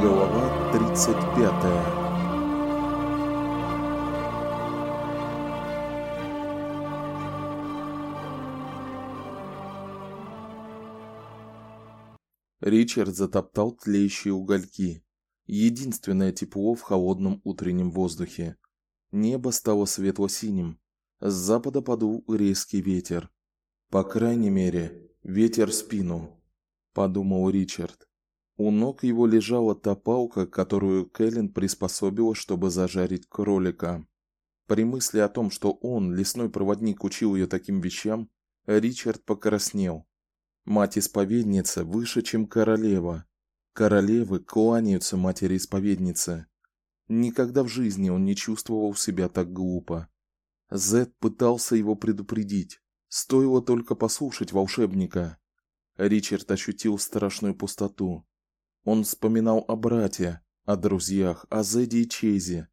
Глава 35. Ричард затоптал тлеющие угольки. Единственное тепло в холодном утреннем воздухе. Небо стало светло-синим. С запада подул резкий ветер. По крайней мере, ветер в спину, подумал Ричард. У ног его лежала та палка, которую Кэлен приспособила, чтобы зажарить кролика. При мысли о том, что он, лесной проводник, учил ее таким вещам, Ричард покраснел. Мать-исповедница выше, чем королева. Королевы кланяются матери-исповеднице. Никогда в жизни он не чувствовал себя так глупо. Зед пытался его предупредить. Стоило только послушать волшебника. Ричард ощутил страшную пустоту. Он вспоминал о брате, о друзьях, о Зеде и Чейзе.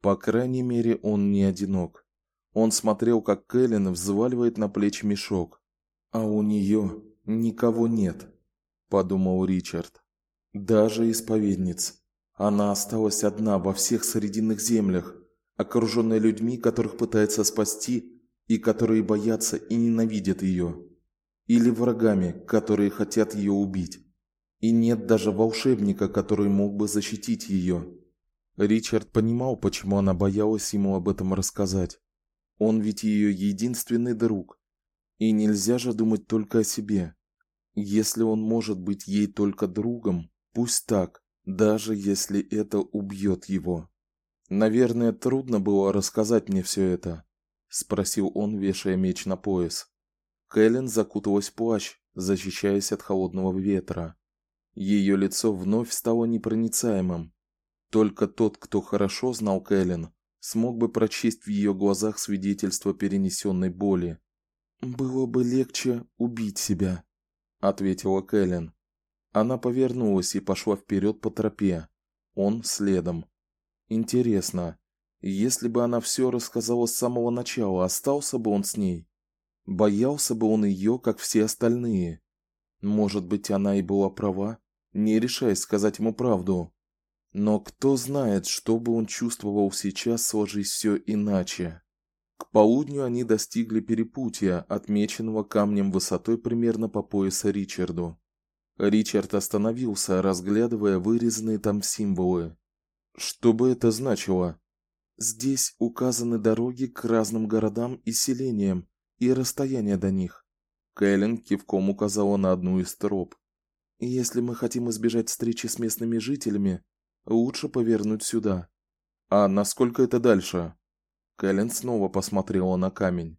По крайней мере, он не одинок. Он смотрел, как Кэлен взваливает на плечи мешок, а у нее никого нет, подумал Ричард. Даже исповедниц. Она осталась одна во всех срединных землях, окруженная людьми, которых пытается спасти и которые боятся и ненавидят ее, или врагами, которые хотят ее убить. И нет даже волшебника, который мог бы защитить ее. Ричард понимал, почему она боялась ему об этом рассказать. Он ведь ее единственный друг. И нельзя же думать только о себе. Если он может быть ей только другом, пусть так, даже если это убьет его. Наверное, трудно было рассказать мне все это, спросил он, вешая меч на пояс. Кэлен закуталась в плащ, защищаясь от холодного ветра. Ее лицо вновь стало непроницаемым. Только тот, кто хорошо знал Кэлен, смог бы прочесть в ее глазах свидетельство перенесенной боли. Было бы легче убить себя, ответила Кэлен. Она повернулась и пошла вперед по тропе. Он следом. Интересно, если бы она все рассказала с самого начала, остался бы он с ней? Боялся бы он ее, как все остальные? Может быть, она и была права, не решаясь сказать ему правду. Но кто знает, что бы он чувствовал сейчас, сложись все иначе. К полудню они достигли перепутья, отмеченного камнем высотой примерно по пояса Ричарду. Ричард остановился, разглядывая вырезанные там символы. Что бы это значило? Здесь указаны дороги к разным городам и селениям и расстояние до них. Кэлен кивком указала на одну из троп. Если мы хотим избежать встречи с местными жителями, лучше повернуть сюда. А насколько это дальше? Кэлен снова посмотрела на камень.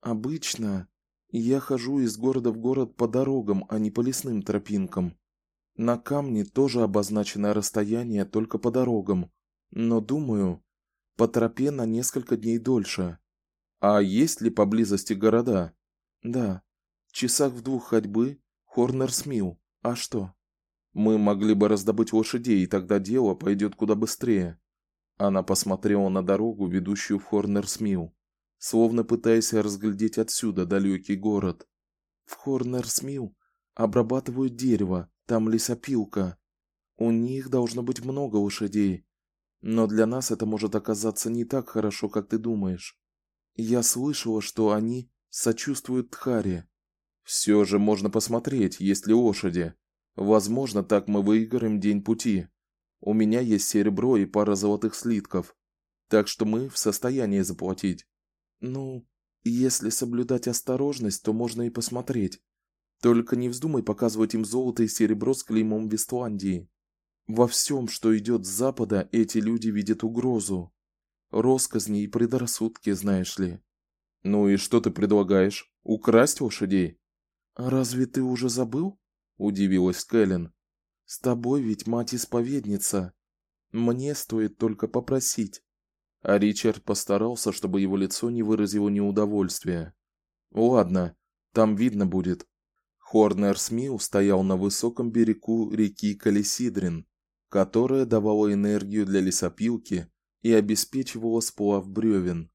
Обычно я хожу из города в город по дорогам, а не по лесным тропинкам. На камне тоже обозначено расстояние только по дорогам, но думаю, по тропе на несколько дней дольше. А есть ли поблизости города? Да. Часах в двух ходьбы Хорнерсмил. А что? Мы могли бы раздобыть лошадей, и тогда дело пойдет куда быстрее. Она посмотрела на дорогу, ведущую в Хорнерсмил, словно пытаясь разглядеть отсюда далекий город. В Хорнерсмил обрабатывают дерево, там лесопилка. У них должно быть много лошадей. Но для нас это может оказаться не так хорошо, как ты думаешь. Я слышала, что они сочувствуют Тхаре. Все же можно посмотреть, есть ли лошади. Возможно, так мы выиграем день пути. У меня есть серебро и пара золотых слитков, так что мы в состоянии заплатить. Ну, если соблюдать осторожность, то можно и посмотреть. Только не вздумай показывать им золото и серебро с клеймом Вестландии. Во всем, что идет с запада, эти люди видят угрозу. Росказни и предрассудки, знаешь ли. Ну и что ты предлагаешь? Украсть лошадей? Разве ты уже забыл? удивилась Кэлен. С тобой ведь мать-исповедница. Мне стоит только попросить. А Ричард постарался, чтобы его лицо не выразило неудовольствия. Ладно, там видно будет. Хорнер Смил стоял на высоком берегу реки Калисидрин, которая давала энергию для лесопилки и обеспечивала сплав бревен.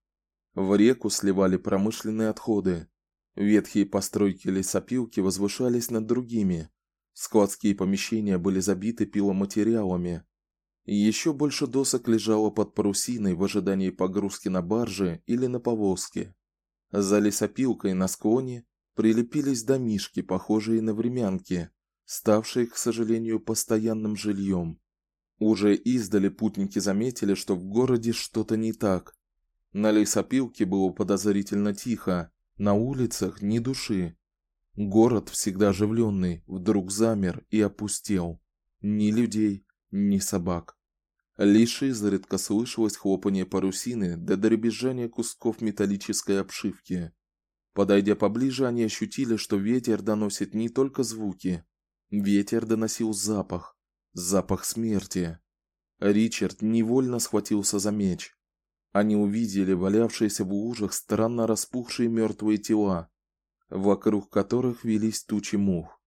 В реку сливали промышленные отходы. Ветхие постройки лесопилки возвышались над другими, Складские помещения были забиты пиломатериалами. И еще больше досок лежало под парусиной в ожидании погрузки на барже или на повозке. За лесопилкой на склоне прилепились домишки, похожие на времянки, ставшие, к сожалению, постоянным жильем. Уже издали путники заметили, что в городе что-то не так. На лесопилке было подозрительно тихо, на улицах ни души. Город, всегда оживленный, вдруг замер и опустел. Ни людей, ни собак. Лишь изредка слышалось хлопанье парусины да дребезжание кусков металлической обшивки. Подойдя поближе, они ощутили, что ветер доносит не только звуки. Ветер доносил запах, запах смерти. Ричард невольно схватился за меч. Они увидели валявшиеся в лужах странно распухшие мертвые тела, вокруг которых вились тучи мух.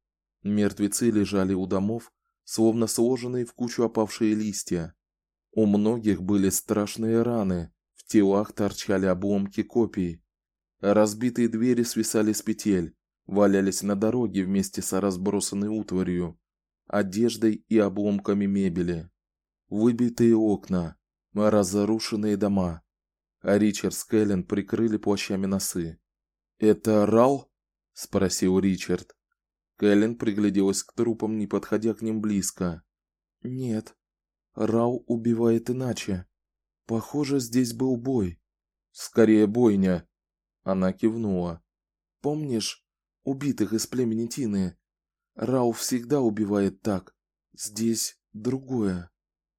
Мертвецы лежали у домов, словно сложенные в кучу опавшие листья. У многих были страшные раны, в телах торчали обломки копий. Разбитые двери свисали с петель, валялись на дороге вместе с разбросанной утварью, одеждой и обломками мебели. Выбитые окна, разрушенные дома. А Ричард с Кэлен прикрыли плащами носы. "Это Рал?" спросил Ричард. Кэлен пригляделась к трупам, не подходя к ним близко. "Нет. Рау убивает иначе. Похоже, здесь был бой. Скорее бойня". Она кивнула. "Помнишь убитых из племени Тины? Рау всегда убивает так. Здесь другое".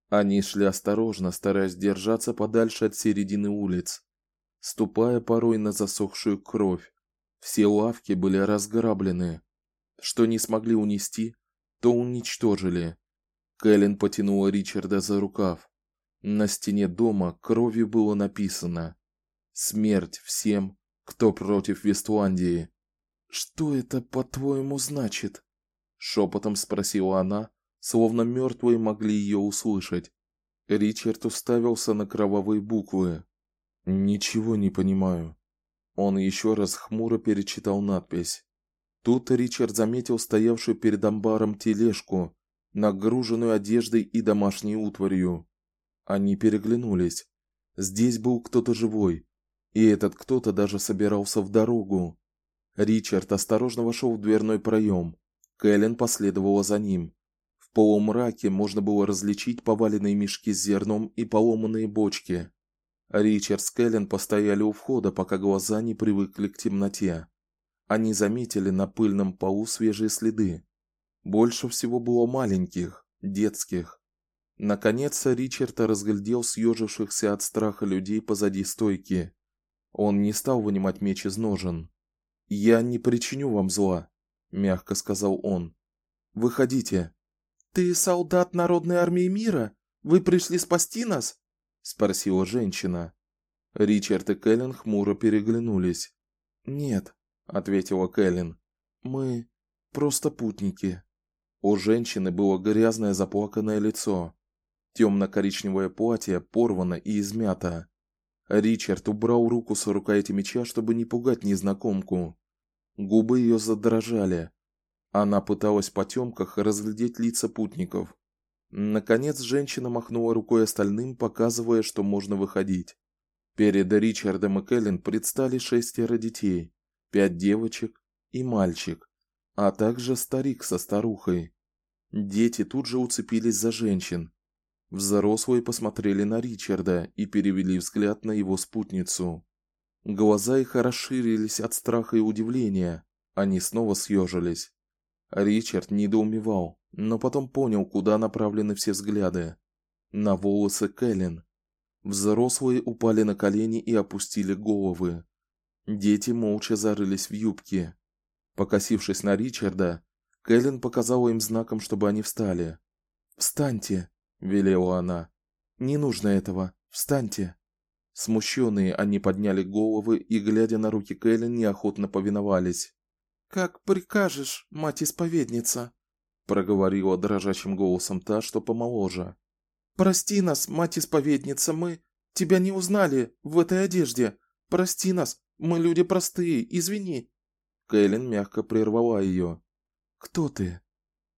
Они шли осторожно, стараясь держаться подальше от середины улиц, ступая порой на засохшую кровь. Все лавки были разграблены. Что не смогли унести, то уничтожили. Кэлен потянула Ричарда за рукав. На стене дома кровью было написано: "Смерть всем, кто против Вестландии". Что это, по-твоему, значит? шепотом спросила она, словно мертвые могли ее услышать. Ричард уставился на кровавые буквы. Ничего не понимаю. Он еще раз хмуро перечитал надпись. Тут Ричард заметил стоявшую перед амбаром тележку, нагруженную одеждой и домашней утварью. Они переглянулись. Здесь был кто-то живой, и этот кто-то даже собирался в дорогу. Ричард осторожно вошел в дверной проем. Кэлен последовала за ним. Полумраке можно было различить поваленные мешки с зерном и поломанные бочки. Ричард с Кэлен постояли у входа, пока глаза не привыкли к темноте. Они заметили на пыльном полу свежие следы. Больше всего было маленьких, детских. Наконец Ричард разглядел съежившихся от страха людей позади стойки. Он не стал вынимать меч из ножен. "Я не причиню вам зла", мягко сказал он. "Выходите". Ты солдат народной армии мира? Вы пришли спасти нас? спросила женщина. Ричард и Кэлен хмуро переглянулись. "Нет", ответила Кэлен. "Мы просто путники". У женщины было грязное заплаканное лицо. темно коричневое платье порвано и измято. Ричард убрал руку с рукояти меча, чтобы не пугать незнакомку. Губы ее задрожали. Она пыталась в потемках разглядеть лица путников. Наконец женщина махнула рукой остальным, показывая, что можно выходить. Перед Ричардом и Кэлен предстали шестеро детей: пять девочек и мальчик, а также старик со старухой. Дети тут же уцепились за женщин. Взрослые посмотрели на Ричарда и перевели взгляд на его спутницу. Глаза их расширились от страха и удивления. Они снова съежились. Ричард недоумевал, но потом понял, куда направлены все взгляды. На волосы Кэлен. Взрослые упали на колени и опустили головы. Дети молча зарылись в юбки. Покосившись на Ричарда, Кэлен показала им знаком, чтобы они встали. "Встаньте", велела она. "Не нужно этого. Встаньте". Смущенные они подняли головы и, глядя на руки Кэлен, неохотно повиновались. Как прикажешь, мать-исповедница, проговорила дрожащим голосом та, что помоложе. Прости нас, мать-исповедница, мы тебя не узнали в этой одежде. Прости нас, мы люди простые, извини. Кэлен мягко прервала ее. Кто ты?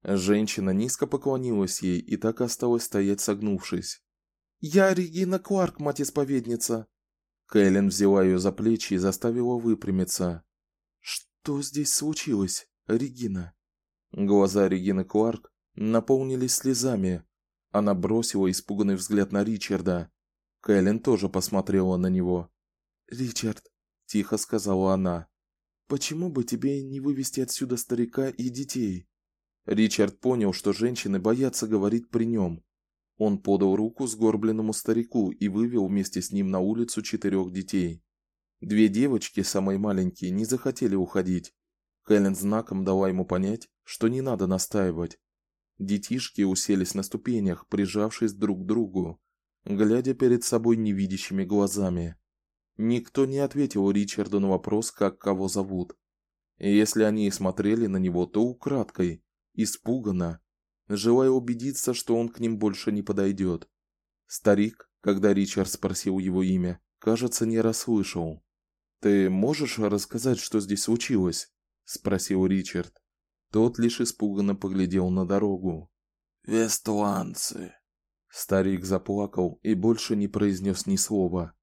Женщина низко поклонилась ей и так осталась стоять согнувшись. "Я Регина Кларк, мать-исповедница". Кэлен взяла ее за плечи и заставила выпрямиться. "Что здесь случилось, Регина?" Глаза Регины Кларк наполнились слезами. Она бросила испуганный взгляд на Ричарда. Кэлен тоже посмотрела на него. "Ричард", тихо сказала она. "Почему бы тебе не вывести отсюда старика и детей?" Ричард понял, что женщины боятся говорить при нем. Он подал руку сгорбленному старику и вывел вместе с ним на улицу четырех детей. Две девочки, самые маленькие, не захотели уходить. Хелен знаком дала ему понять, что не надо настаивать. Детишки уселись на ступенях, прижавшись друг к другу, глядя перед собой невидящими глазами. Никто не ответил Ричарду на вопрос, как кого зовут. И если они и смотрели на него, то украдкой, испуганно, желая убедиться, что он к ним больше не подойдет. Старик, когда Ричард спросил его имя, кажется, не расслышал. Ты можешь рассказать, что здесь случилось? спросил Ричард. Тот лишь испуганно поглядел на дорогу. Вестланцы. Старик заплакал и больше не произнес ни слова.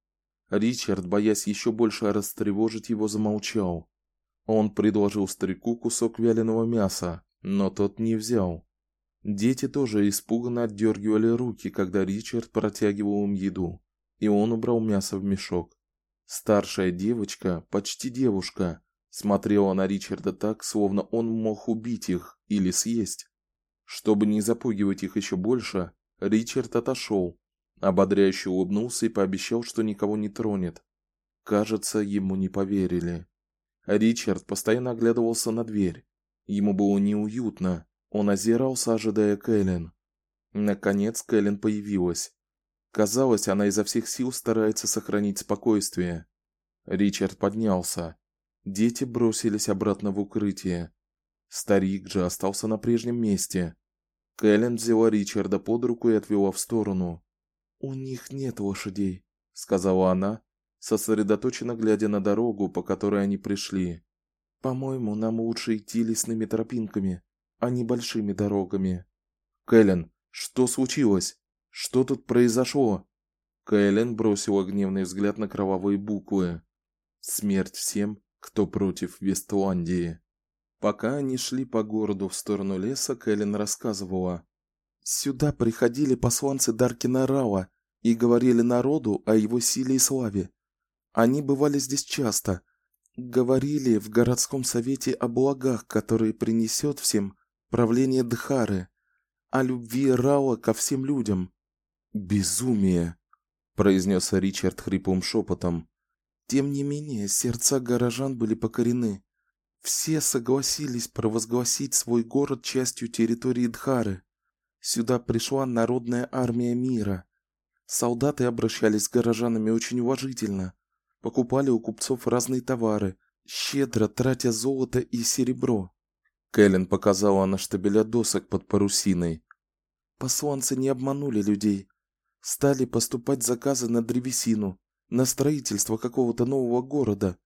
Ричард, боясь еще больше растревожить его, замолчал. Он предложил старику кусок вяленого мяса, но тот не взял. Дети тоже испуганно отдергивали руки, когда Ричард протягивал им еду, и он убрал мясо в мешок. Старшая девочка, почти девушка, смотрела на Ричарда так, словно он мог убить их или съесть. Чтобы не запугивать их еще больше, Ричард отошел, ободряюще улыбнулся и пообещал, что никого не тронет. Кажется, ему не поверили. Ричард постоянно оглядывался на дверь, Ему было неуютно. Он озирался, ожидая Кэлен. Наконец Кэлен появилась. Казалось, она изо всех сил старается сохранить спокойствие. Ричард поднялся. Дети бросились обратно в укрытие. Старик же остался на прежнем месте. Кэлен взяла Ричарда под руку и отвела в сторону. "У них нет лошадей", сказала она, сосредоточенно глядя на дорогу, по которой они пришли. По-моему, нам лучше идти лесными тропинками, а не большими дорогами. Кэлен, что случилось? Что тут произошло? Кэлен бросила гневный взгляд на кровавые буквы. Смерть всем, кто против Вестландии. Пока они шли по городу в сторону леса, Кэлен рассказывала: Сюда приходили посланцы Даркина Рава и говорили народу о его силе и славе. Они бывали здесь часто, Говорили в городском совете о благах, которые принесет всем правление Дхары, о любви Рауа ко всем людям. Безумие, произнес Ричард хриплым шепотом. Тем не менее, сердца горожан были покорены. Все согласились провозгласить свой город частью территории Дхары. Сюда пришла народная армия мира. Солдаты обращались с горожанами очень уважительно покупали у купцов разные товары, щедро тратя золото и серебро. Кэлен показала на штабеля досок под парусиной. Посланцы не обманули людей. Стали поступать заказы на древесину, на строительство какого-то нового города,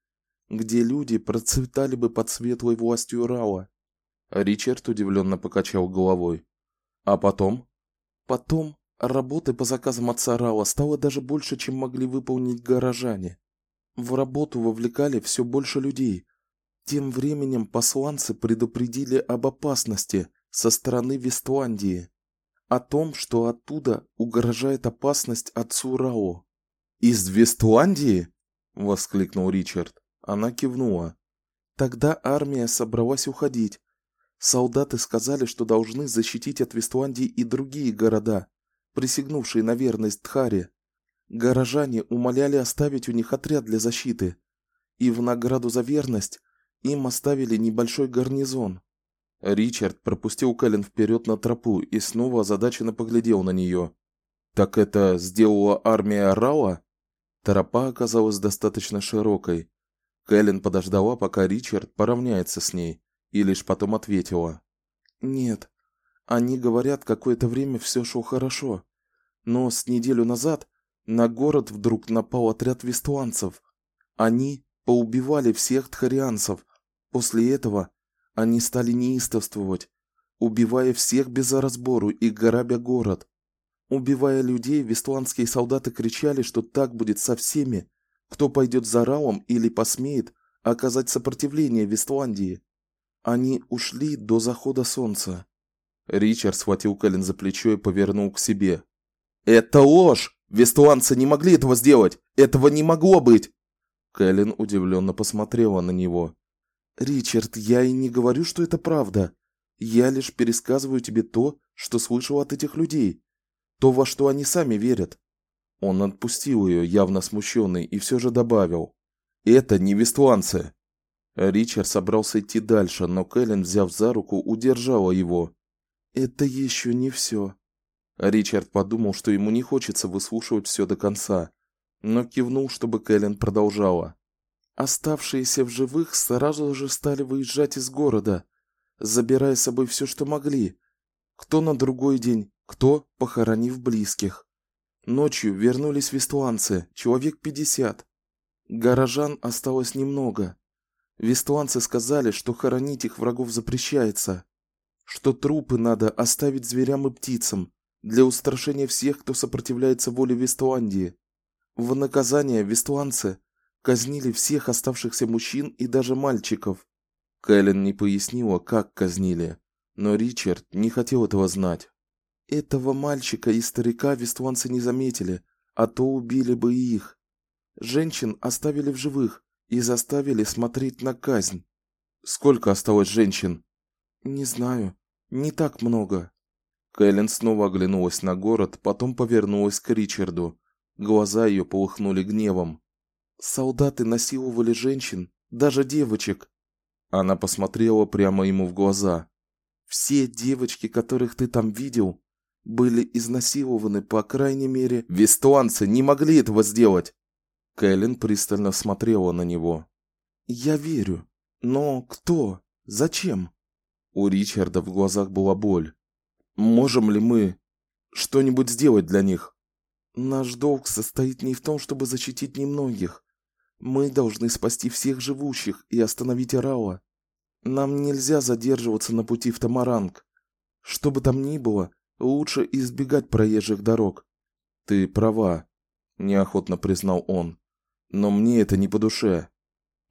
где люди процветали бы под светлой властью Рауа. Ричард удивленно покачал головой. А потом? Потом работы по заказам отца Рауа стало даже больше, чем могли выполнить горожане. В работу вовлекали все больше людей. Тем временем посланцы предупредили об опасности со стороны Вестландии, о том, что оттуда угрожает опасность отцу Рао. Из Вестландии? воскликнул Ричард. Она кивнула. Тогда армия собралась уходить. Солдаты сказали, что должны защитить от Вестландии и другие города, присягнувшие на верность Тхаре. Горожане умоляли оставить у них отряд для защиты, и в награду за верность им оставили небольшой гарнизон. Ричард пропустил Кэлен вперед на тропу и снова озадаченно поглядел на нее. Так это сделала армия Рауа? Тропа оказалась достаточно широкой. Кэлен подождала, пока Ричард поравняется с ней, и лишь потом ответила: "Нет. Они говорят, какое-то время все шло хорошо, но с неделю назад на город вдруг напал отряд вестланцев. Они поубивали всех тхарианцев. После этого они стали неистовствовать. убивая всех без разбору и грабя город. Убивая людей, вестландские солдаты кричали, что так будет со всеми, кто пойдет за Раом или посмеет оказать сопротивление Вестландии. Они ушли до захода солнца. Ричард схватил Кэлен за плечо и повернул к себе. Это ложь. Вестландцы не могли этого сделать. Этого не могло быть. Кэлен удивленно посмотрела на него. Ричард, я и не говорю, что это правда. Я лишь пересказываю тебе то, что слышал от этих людей, то, во что они сами верят. Он отпустил ее, явно смущенный, и все же добавил: "Это не вестланцы". Ричард собрался идти дальше, но Кэлен, взяв за руку, удержала его. "Это еще не все. Ричард подумал, что ему не хочется выслушивать все до конца, но кивнул, чтобы Кэлен продолжала. Оставшиеся в живых сразу же стали выезжать из города, забирая с собой все, что могли. Кто на другой день, кто похоронив близких. Ночью вернулись вестланцы, человек пятьдесят. Горожан осталось немного. Вестланцы сказали, что хоронить их врагов запрещается, что трупы надо оставить зверям и птицам для устрашения всех, кто сопротивляется воле Вестландии. В наказание вестланцы казнили всех оставшихся мужчин и даже мальчиков. Кэлен не пояснила, как казнили, но Ричард не хотел этого знать. Этого мальчика и старика вестланцы не заметили, а то убили бы и их. Женщин оставили в живых и заставили смотреть на казнь. Сколько осталось женщин? Не знаю, не так много. Кэлен снова оглянулась на город, потом повернулась к Ричарду. Глаза ее полыхнули гневом. Солдаты насиловали женщин, даже девочек. Она посмотрела прямо ему в глаза. Все девочки, которых ты там видел, были изнасилованы, по крайней мере, вестуанцы не могли этого сделать. Кэлен пристально смотрела на него. Я верю, но кто? Зачем? У Ричарда в глазах была боль. Можем ли мы что-нибудь сделать для них? Наш долг состоит не в том, чтобы защитить немногих, мы должны спасти всех живущих и остановить Арауа. Нам нельзя задерживаться на пути в Тамаранг. Что бы там ни было, лучше избегать проезжих дорог. Ты права, неохотно признал он. Но мне это не по душе.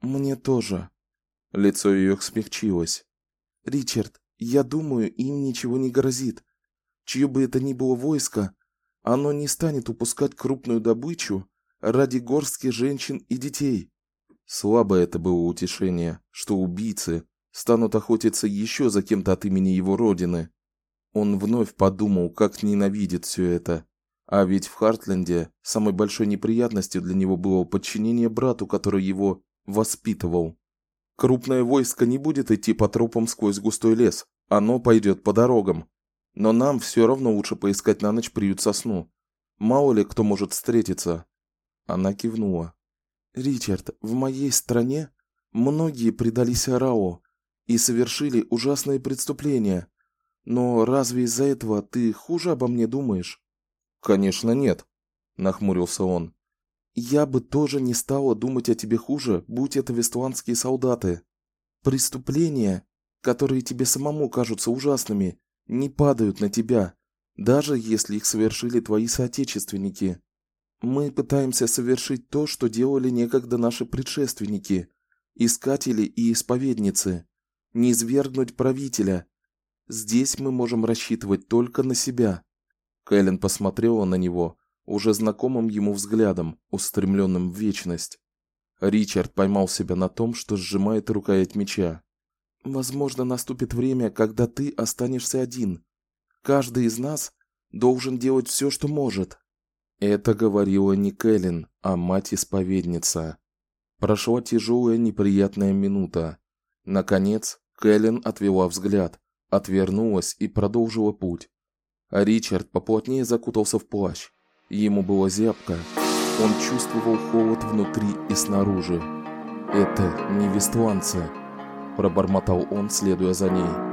Мне тоже. Лицо ее смягчилось. Ричард, я думаю, им ничего не грозит. Чье бы это ни было войско, оно не станет упускать крупную добычу ради горстки женщин и детей. Слабое это было утешение, что убийцы станут охотиться еще за кем-то от имени его родины. Он вновь подумал, как ненавидит все это. А ведь в Хартленде самой большой неприятностью для него было подчинение брату, который его воспитывал. Крупное войско не будет идти по тропам сквозь густой лес, оно пойдет по дорогам. Но нам все равно лучше поискать на ночь приют сосну. Мало ли кто может встретиться. Она кивнула. Ричард, в моей стране многие предались Рао и совершили ужасные преступления. Но разве из-за этого ты хуже обо мне думаешь? Конечно, нет, нахмурился он. Я бы тоже не стала думать о тебе хуже, будь это вестландские солдаты. Преступления, которые тебе самому кажутся ужасными, не падают на тебя, даже если их совершили твои соотечественники. Мы пытаемся совершить то, что делали некогда наши предшественники, искатели и исповедницы, низвергнуть правителя. Здесь мы можем рассчитывать только на себя. Кэлен посмотрела на него уже знакомым ему взглядом, устремленным в вечность. Ричард поймал себя на том, что сжимает рукоять меча. Возможно, наступит время, когда ты останешься один. Каждый из нас должен делать все, что может. Это говорила не Кэлен, а мать-исповедница. Прошла тяжелая неприятная минута. Наконец, Кэлен отвела взгляд, отвернулась и продолжила путь. А Ричард поплотнее закутался в плащ. Ему было зябко. Он чувствовал холод внутри и снаружи. Это не вестланцы, пробормотал он, следуя за ней.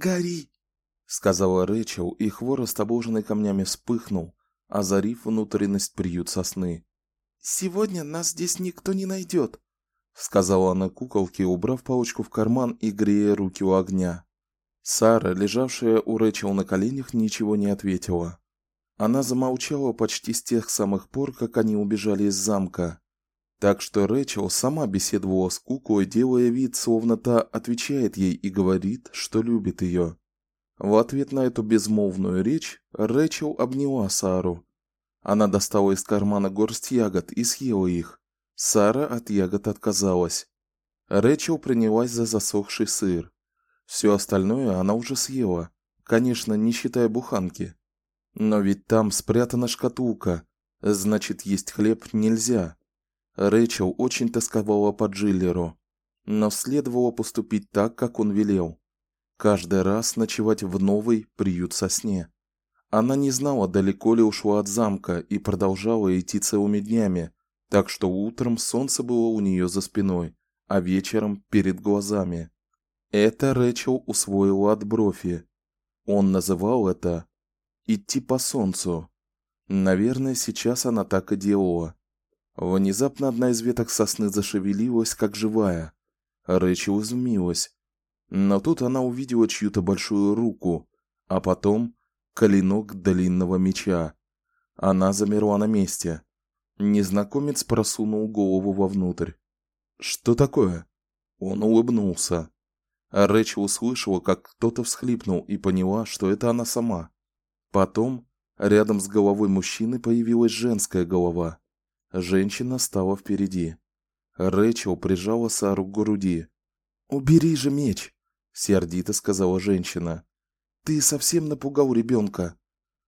Гори, сказала Рэчел, и хворост, обложенный камнями, вспыхнул, озарив внутренность приют сосны. Сегодня нас здесь никто не найдет, сказала она куколке, убрав палочку в карман и грея руки у огня. Сара, лежавшая у Рэчел на коленях, ничего не ответила. Она замолчала почти с тех самых пор, как они убежали из замка. Так что Рэчел сама беседовала с куклой, делая вид, словно та отвечает ей и говорит, что любит ее. В ответ на эту безмолвную речь Рэчел обняла Сару. Она достала из кармана горсть ягод и съела их. Сара от ягод отказалась. Рэчел принялась за засохший сыр. Все остальное она уже съела, конечно, не считая буханки. Но ведь там спрятана шкатулка, значит, есть хлеб нельзя. Рэчел очень тосковала по Джиллеру, но следовало поступить так, как он велел. Каждый раз ночевать в новый приют сосне. Она не знала, далеко ли ушла от замка и продолжала идти целыми днями, так что утром солнце было у нее за спиной, а вечером перед глазами. Это Рэчел усвоила от Брофи. Он называл это идти по солнцу. Наверное, сейчас она так и делала. Внезапно одна из веток сосны зашевелилась, как живая. Рэчел изумилась. Но тут она увидела чью-то большую руку, а потом клинок длинного меча. Она замерла на месте. Незнакомец просунул голову вовнутрь. Что такое? Он улыбнулся. Рэчел услышала, как кто-то всхлипнул и поняла, что это она сама. Потом рядом с головой мужчины появилась женская голова. Женщина стала впереди. Рэчел прижала Сару к груди. "Убери же меч", сердито сказала женщина. "Ты совсем напугал ребенка.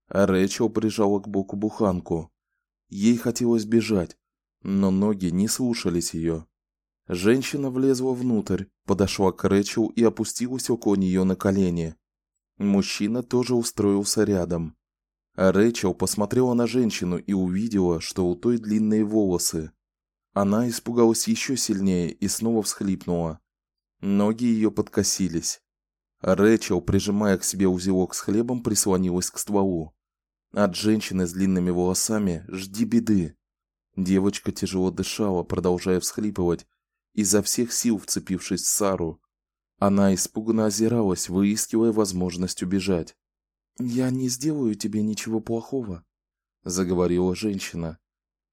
А Рэчел прижала к боку буханку. Ей хотелось бежать, но ноги не слушались ее. Женщина влезла внутрь, подошла к Рэчел и опустилась около нее на колени. Мужчина тоже устроился рядом. А Рэчел посмотрела на женщину и увидела, что у той длинные волосы. Она испугалась еще сильнее и снова всхлипнула. Ноги ее подкосились. Рэчел, прижимая к себе узелок с хлебом, прислонилась к стволу. От женщины с длинными волосами жди беды. Девочка тяжело дышала, продолжая всхлипывать, изо всех сил вцепившись в Сару. Она испуганно озиралась, выискивая возможность убежать. "Я не сделаю тебе ничего плохого", заговорила женщина.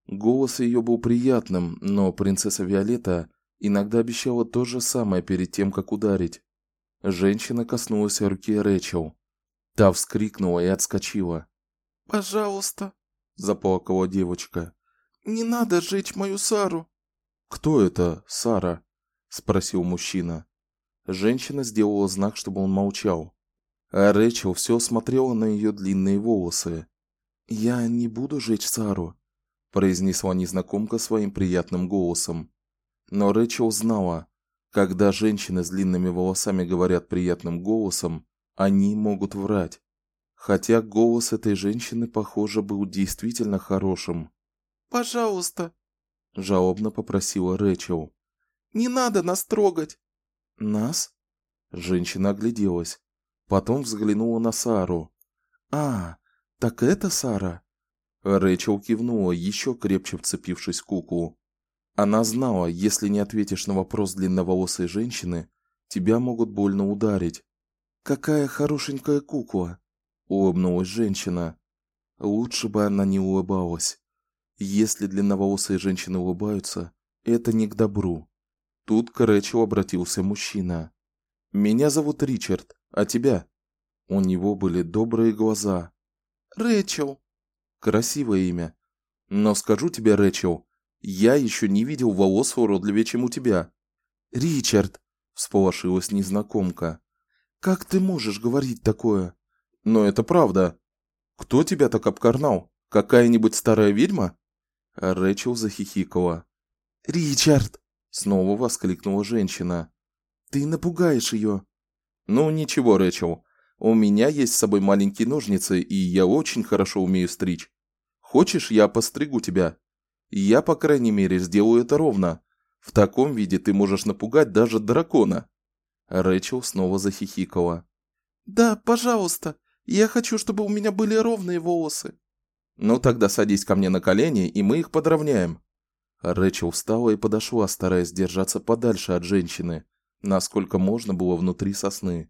Голос ее был приятным, но принцесса Виолетта иногда обещала то же самое перед тем, как ударить. Женщина коснулась руки Рэчел. Та вскрикнула и отскочила. "Пожалуйста", заплакала девочка. "Не надо жечь мою Сару". "Кто это, Сара?" спросил мужчина. Женщина сделала знак, чтобы он молчал. А Рэчел все смотрела на ее длинные волосы. "Я не буду жечь Сару", произнесла незнакомка своим приятным голосом. Но Рэчел знала, когда женщины с длинными волосами говорят приятным голосом, они могут врать. Хотя голос этой женщины, похоже, был действительно хорошим. "Пожалуйста", жалобно попросила Рэчел. "Не надо нас трогать". Нас? Женщина огляделась, потом взглянула на Сару. А, так это Сара. Рэчел кивнула, еще крепче вцепившись в куклу. Она знала, если не ответишь на вопрос длинноволосой женщины, тебя могут больно ударить. Какая хорошенькая кукла, улыбнулась женщина. Лучше бы она не улыбалась. Если длинноволосые женщины улыбаются, это не к добру. Тут к Рэчел обратился мужчина. Меня зовут Ричард, а тебя? У него были добрые глаза. Рэчел. Красивое имя. Но скажу тебе, Рэчел, я еще не видел волос уродливее, чем у тебя. Ричард, всполошилась незнакомка. Как ты можешь говорить такое? Но это правда. Кто тебя так обкорнал? Какая-нибудь старая ведьма? Рэчел захихикала. Ричард, снова воскликнула женщина. Ты напугаешь ее. Ну ничего, Рэчел. У меня есть с собой маленькие ножницы, и я очень хорошо умею стричь. Хочешь, я постригу тебя? Я, по крайней мере, сделаю это ровно. В таком виде ты можешь напугать даже дракона. Рэчел снова захихикала. Да, пожалуйста. Я хочу, чтобы у меня были ровные волосы. Ну тогда садись ко мне на колени, и мы их подровняем. Рэчел встала и подошла, стараясь держаться подальше от женщины, насколько можно было внутри сосны.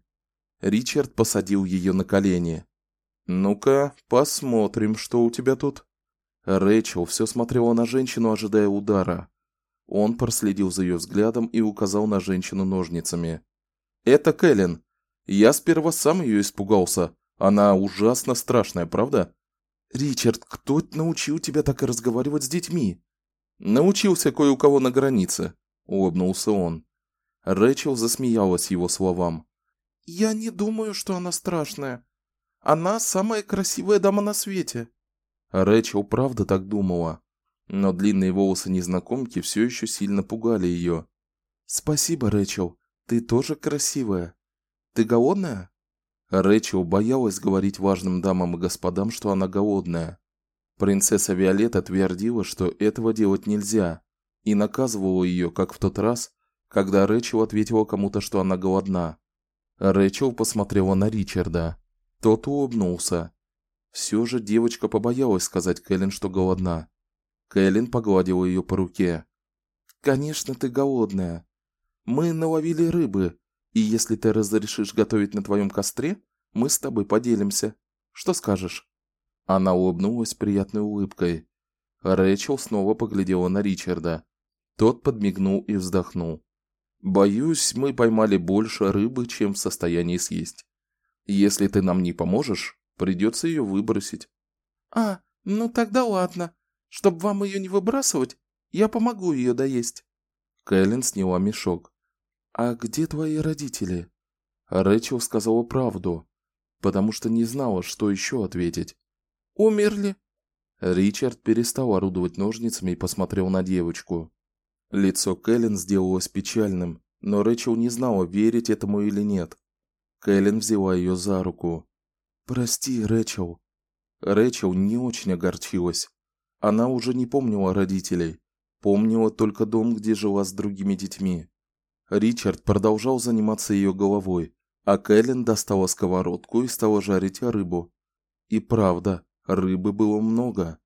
Ричард посадил ее на колени. Ну-ка, посмотрим, что у тебя тут. Рэчел все смотрела на женщину, ожидая удара. Он проследил за ее взглядом и указал на женщину ножницами. Это Кэлен. Я сперва сам ее испугался. Она ужасно страшная, правда? Ричард, кто научил тебя так разговаривать с детьми? Научился кое у кого на границе, улыбнулся он. Рэчел засмеялась его словам. Я не думаю, что она страшная. Она самая красивая дама на свете. Рэчел правда так думала, но длинные волосы незнакомки все еще сильно пугали ее. Спасибо, Рэчел. Ты тоже красивая. Ты голодная? Рэчел боялась говорить важным дамам и господам, что она голодная. Принцесса Виолетта твердила, что этого делать нельзя, и наказывала ее, как в тот раз, когда Рэчел ответила кому-то, что она голодна. Рэчел посмотрела на Ричарда. Тот улыбнулся. Все же девочка побоялась сказать Кэлен, что голодна. Кэлен погладила ее по руке. Конечно, ты голодная. Мы наловили рыбы, и если ты разрешишь готовить на твоем костре, мы с тобой поделимся. Что скажешь? Она улыбнулась приятной улыбкой. Рэчел снова поглядела на Ричарда. Тот подмигнул и вздохнул. Боюсь, мы поймали больше рыбы, чем в состоянии съесть. Если ты нам не поможешь, придется ее выбросить. А, ну тогда ладно. Чтоб вам ее не выбрасывать, я помогу ее доесть. Кэлен сняла мешок. А где твои родители? Рэчел сказала правду, потому что не знала, что еще ответить. Умерли. Ричард перестал орудовать ножницами и посмотрел на девочку. Лицо Кэлен сделалось печальным, но Рэчел не знала, верить этому или нет. Кэлен взяла ее за руку. "Прости, Рэчел". Рэчел не очень огорчилась. Она уже не помнила родителей, помнила только дом, где жила с другими детьми. Ричард продолжал заниматься ее головой, а Кэлен достала сковородку и стала жарить рыбу. И правда, рыбы было много.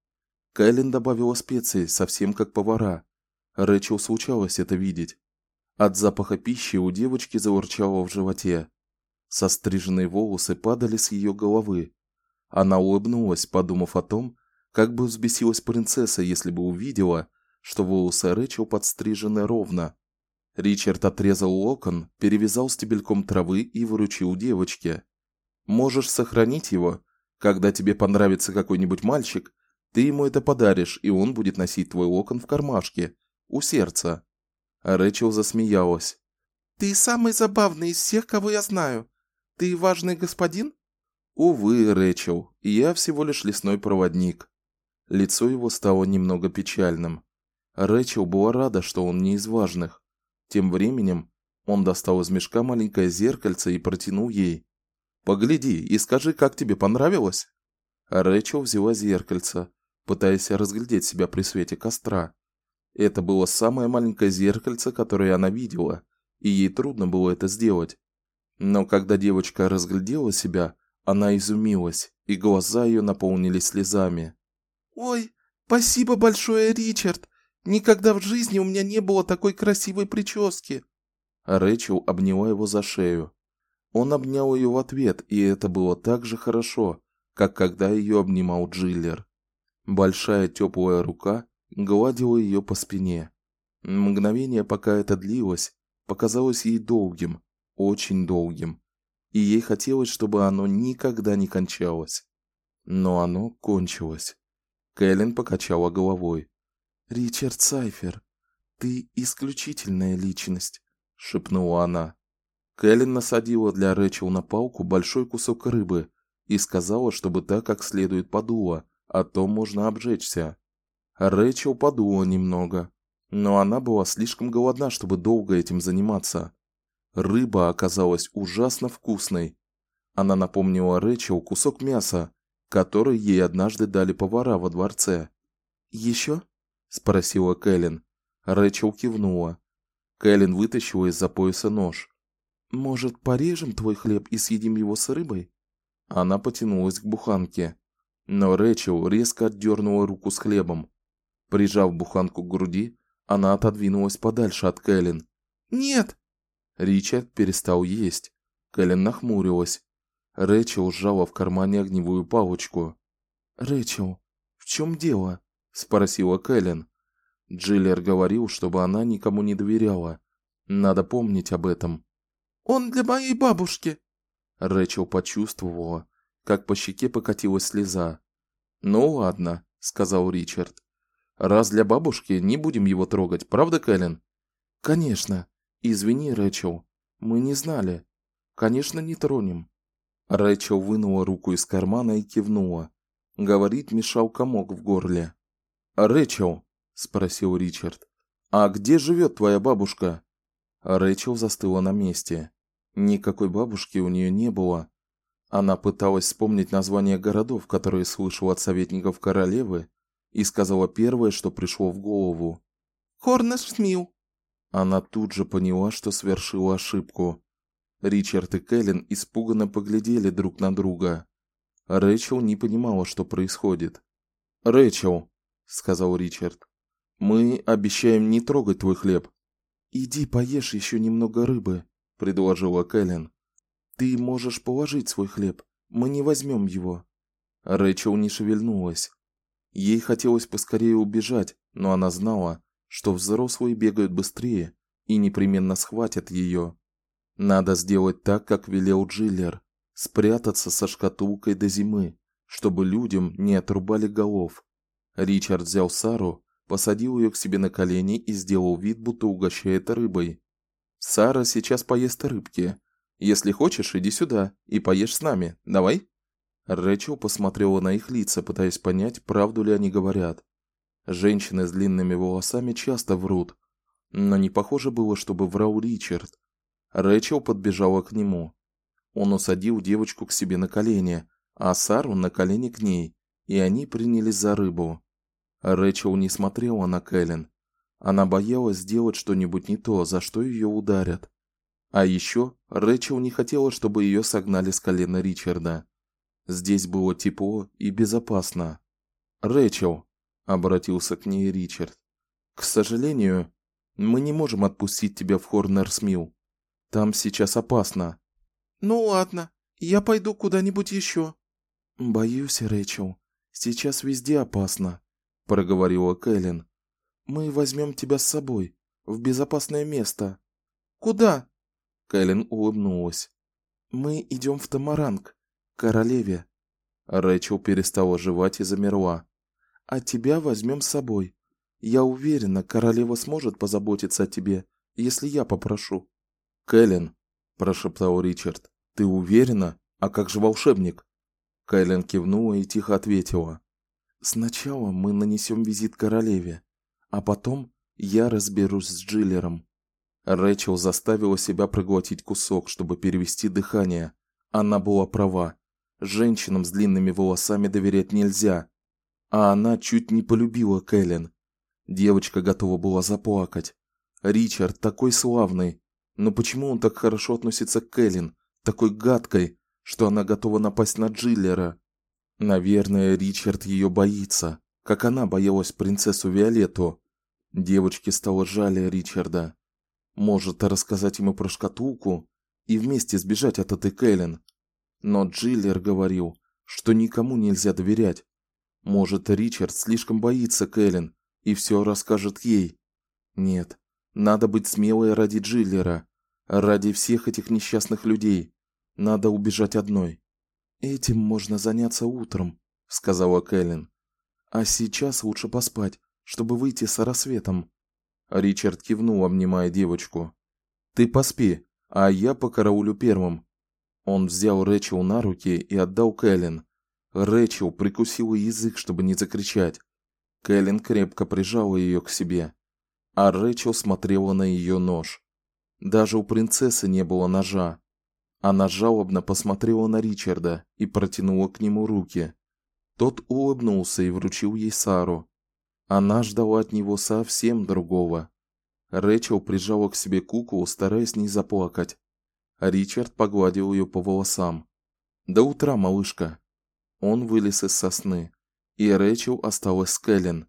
Кэлен добавила специи, совсем как повара. Рэчел случалось это видеть. От запаха пищи у девочки заурчало в животе. Состриженные волосы падали с ее головы. Она улыбнулась, подумав о том, как бы взбесилась принцесса, если бы увидела, что волосы Рэчел подстрижены ровно. Ричард отрезал локон, перевязал стебельком травы и вручил девочке. Можешь сохранить его. Когда тебе понравится какой-нибудь мальчик, ты ему это подаришь, и он будет носить твой локон в кармашке у сердца. Рэчел засмеялась. Ты самый забавный из всех, кого я знаю. Ты важный господин? Увы, Рэчел, я всего лишь лесной проводник. Лицо его стало немного печальным. Рэчел была рада, что он не из важных. Тем временем он достал из мешка маленькое зеркальце и протянул ей. Погляди и скажи, как тебе понравилось. Рэчел взяла зеркальце, пытаясь разглядеть себя при свете костра. Это было самое маленькое зеркальце, которое она видела, и ей трудно было это сделать. Но когда девочка разглядела себя, она изумилась, и глаза ее наполнились слезами. Ой, спасибо большое, Ричард. Никогда в жизни у меня не было такой красивой прически. Рэчел обняла его за шею. Он обнял ее в ответ, и это было так же хорошо, как когда ее обнимал Джиллер. Большая теплая рука гладила ее по спине. Мгновение, пока это длилось, показалось ей долгим, очень долгим, и ей хотелось, чтобы оно никогда не кончалось. Но оно кончилось. Кэлен покачала головой. Ричард Сайфер, ты исключительная личность, шепнула она. Кэлен насадила для Рэчел на палку большой кусок рыбы и сказала, чтобы та как следует подула, а то можно обжечься. Рэчел подула немного, но она была слишком голодна, чтобы долго этим заниматься. Рыба оказалась ужасно вкусной. Она напомнила Рэчел кусок мяса, который ей однажды дали повара во дворце. Еще? спросила Кэлен. Рэчел кивнула. Кэлен вытащила из-за пояса нож. Может, порежем твой хлеб и съедим его с рыбой? Она потянулась к буханке. Но Рэчел резко отдернула руку с хлебом. Прижав буханку к груди, она отодвинулась подальше от Кэлен. "Нет!" Ричард перестал есть. Кэлен нахмурилась. Рэчел сжала в кармане огневую палочку. "Рэчел, в чем дело?" спросила Кэлен. Джиллер говорил, чтобы она никому не доверяла. Надо помнить об этом. Он для моей бабушки. Рэчел почувствовала, как по щеке покатилась слеза. "Ну ладно", сказал Ричард. "Раз для бабушки, не будем его трогать, правда, Кэлен?" "Конечно. Извини, Рэчел. Мы не знали. Конечно, не тронем". Рэчел вынула руку из кармана и кивнула. Говорить мешал комок в горле. "Рэчел", спросил Ричард. "А где живет твоя бабушка?" Рэчел застыла на месте. Никакой бабушки у нее не было. Она пыталась вспомнить названия городов, которые слышала от советников королевы, и сказала первое, что пришло в голову. Хорнесмил. Она тут же поняла, что совершила ошибку. Ричард и Кэлен испуганно поглядели друг на друга. Рэчел не понимала, что происходит. "Рэчел", сказал Ричард. "Мы обещаем не трогать твой хлеб. Иди поешь еще немного рыбы", предложила Кэлен. Ты можешь положить свой хлеб. Мы не возьмем его. Рэчел не шевельнулась. Ей хотелось поскорее убежать, но она знала, что взрослые бегают быстрее и непременно схватят ее. Надо сделать так, как велел Джиллер, спрятаться со шкатулкой до зимы, чтобы людям не отрубали голов. Ричард взял Сару, посадил ее к себе на колени и сделал вид, будто угощает рыбой. Сара сейчас поест рыбки. Если хочешь, иди сюда и поешь с нами. Давай. Рэчел посмотрела на их лица, пытаясь понять, правду ли они говорят. Женщины с длинными волосами часто врут, но не похоже было, чтобы врал Ричард. Рэчел подбежала к нему. Он усадил девочку к себе на колени, а Сару на колени к ней, и они принялись за рыбу. Рэчел не смотрела на Кэлен. Она боялась сделать что-нибудь не то, за что ее ударят. А еще Рэчел не хотела, чтобы ее согнали с колена Ричарда. Здесь было тепло и безопасно. "Рэчел", обратился к ней Ричард. "К сожалению, мы не можем отпустить тебя в Хорнерсмил. Там сейчас опасно". "Ну ладно, я пойду куда-нибудь еще. "Боюсь, Рэчел, сейчас везде опасно", проговорила Кэлен. "Мы возьмем тебя с собой в безопасное место". "Куда?" Кэлен улыбнулась. "Мы идем в Тамаранг, королеве". Рэчел перестала жевать и замерла. "А тебя возьмем с собой. Я уверена, королева сможет позаботиться о тебе, если я попрошу". "Кэлен", прошептал Ричард. "Ты уверена? А как же волшебник?" Кэлен кивнула и тихо ответила: "Сначала мы нанесем визит королеве, а потом я разберусь с Джиллером". Рэчел заставила себя проглотить кусок, чтобы перевести дыхание. Она была права. Женщинам с длинными волосами доверять нельзя. А она чуть не полюбила Кэлен. Девочка готова была заплакать. Ричард такой славный, но почему он так хорошо относится к Кэлен, такой гадкой, что она готова напасть на Джиллера? Наверное, Ричард ее боится, как она боялась принцессу Виолетту. Девочке стало жаль Ричарда. Может, рассказать ему про шкатулку и вместе сбежать от этой Кэлен. Но Джиллер говорил, что никому нельзя доверять. Может, Ричард слишком боится Кэлен и все расскажет ей. Нет, надо быть смелой ради Джиллера, ради всех этих несчастных людей. Надо убежать одной. Этим можно заняться утром, сказала Кэлен. А сейчас лучше поспать, чтобы выйти с рассветом. Ричард кивнул, обнимая девочку. Ты поспи, а я покараулю первым. Он взял Рэчел на руки и отдал Кэлен. Рэчел прикусила язык, чтобы не закричать. Кэлен крепко прижала ее к себе, а Рэчел смотрела на ее нож. Даже у принцессы не было ножа. Она жалобно посмотрела на Ричарда и протянула к нему руки. Тот улыбнулся и вручил ей Сару. Она ждала от него совсем другого. Рэчел прижала к себе куклу, стараясь не заплакать. Ричард погладил ее по волосам. "До утра, малышка". Он вылез из сосны, и Рэчел осталась с.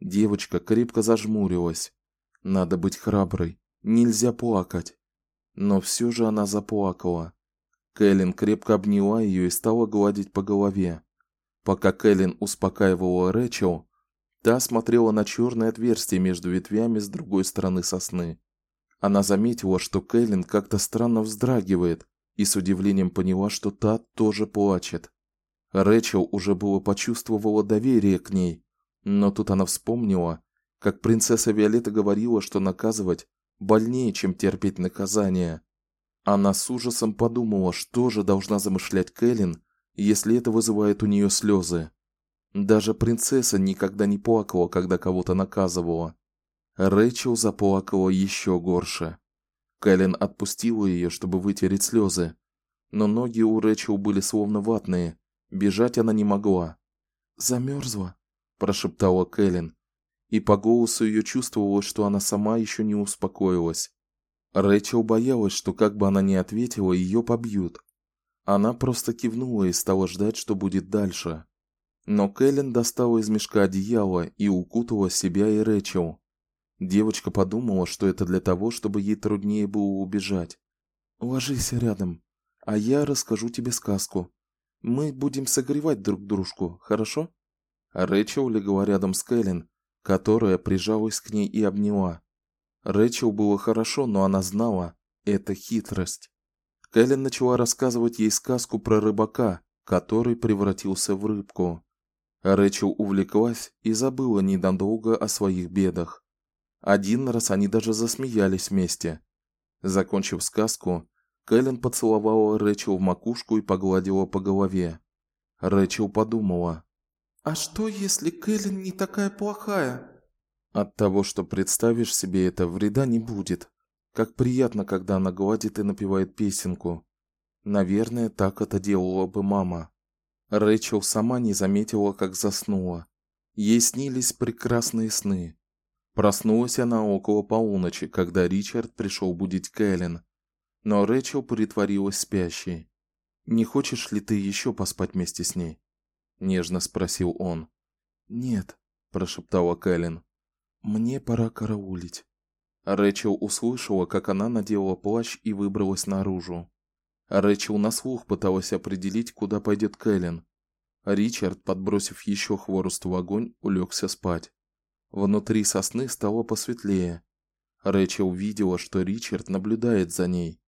Девочка крепко зажмурилась. Надо быть храброй, нельзя плакать. Но все же она заплакала. Кэлен крепко обняла ее и стала гладить по голове. Пока Кэлен успокаивала Рэчел, та смотрела на черное отверстие между ветвями с другой стороны сосны. Она заметила, что Кэлен как-то странно вздрагивает, и с удивлением поняла, что та тоже плачет. Рэчел уже было почувствовала доверие к ней, но тут она вспомнила, как принцесса Виолетта говорила, что наказывать больнее, чем терпеть наказание. Она с ужасом подумала, что же должна замышлять Кэлен, если это вызывает у нее слезы. Даже принцесса никогда не плакала, когда кого-то наказывала. Рэчел заплакала еще горше. Кэлен отпустила ее, чтобы вытереть слезы, но ноги у Рэчел были словно ватные, бежать она не могла. "Замерзла", прошептала Кэлен, и по голосу ее чувствовалось, что она сама еще не успокоилась. Рэчел боялась, что как бы она ни ответила, ее побьют. Она просто кивнула и стала ждать, что будет дальше. Но Кэлен достала из мешка одеяло и укутала себя и Рэчел. Девочка подумала, что это для того, чтобы ей труднее было убежать. Ложись рядом, а я расскажу тебе сказку. Мы будем согревать друг дружку, хорошо? Рэчел легла рядом с Кэлен, которая прижалась к ней и обняла. Рэчел было хорошо, но она знала это хитрость. Кэлен начала рассказывать ей сказку про рыбака, который превратился в рыбку. Рэчел увлеклась и забыла ненадолго о своих бедах. Один раз они даже засмеялись вместе. Закончив сказку, Кэлен поцеловала Рэчел в макушку и погладила по голове. Рэчел подумала: "А что, если Кэлен не такая плохая?" От того, что представишь себе это, вреда не будет. Как приятно, когда она гладит и напевает песенку. Наверное, так это делала бы мама. Рэчел сама не заметила, как заснула. Ей снились прекрасные сны. Проснулась она около полуночи, когда Ричард пришел будить Кэлен. Но Рэчел притворилась спящей. "Не хочешь ли ты еще поспать вместе с ней?" нежно спросил он. "Нет", прошептала Кэлен. "Мне пора караулить". Рэчел услышала, как она надела плащ и выбралась наружу. Рэчел на слух пыталась определить, куда пойдет Кэлен. Ричард, подбросив еще хворост в огонь, улегся спать. Внутри сосны стало посветлее. Рэчел увидела, что Ричард наблюдает за ней.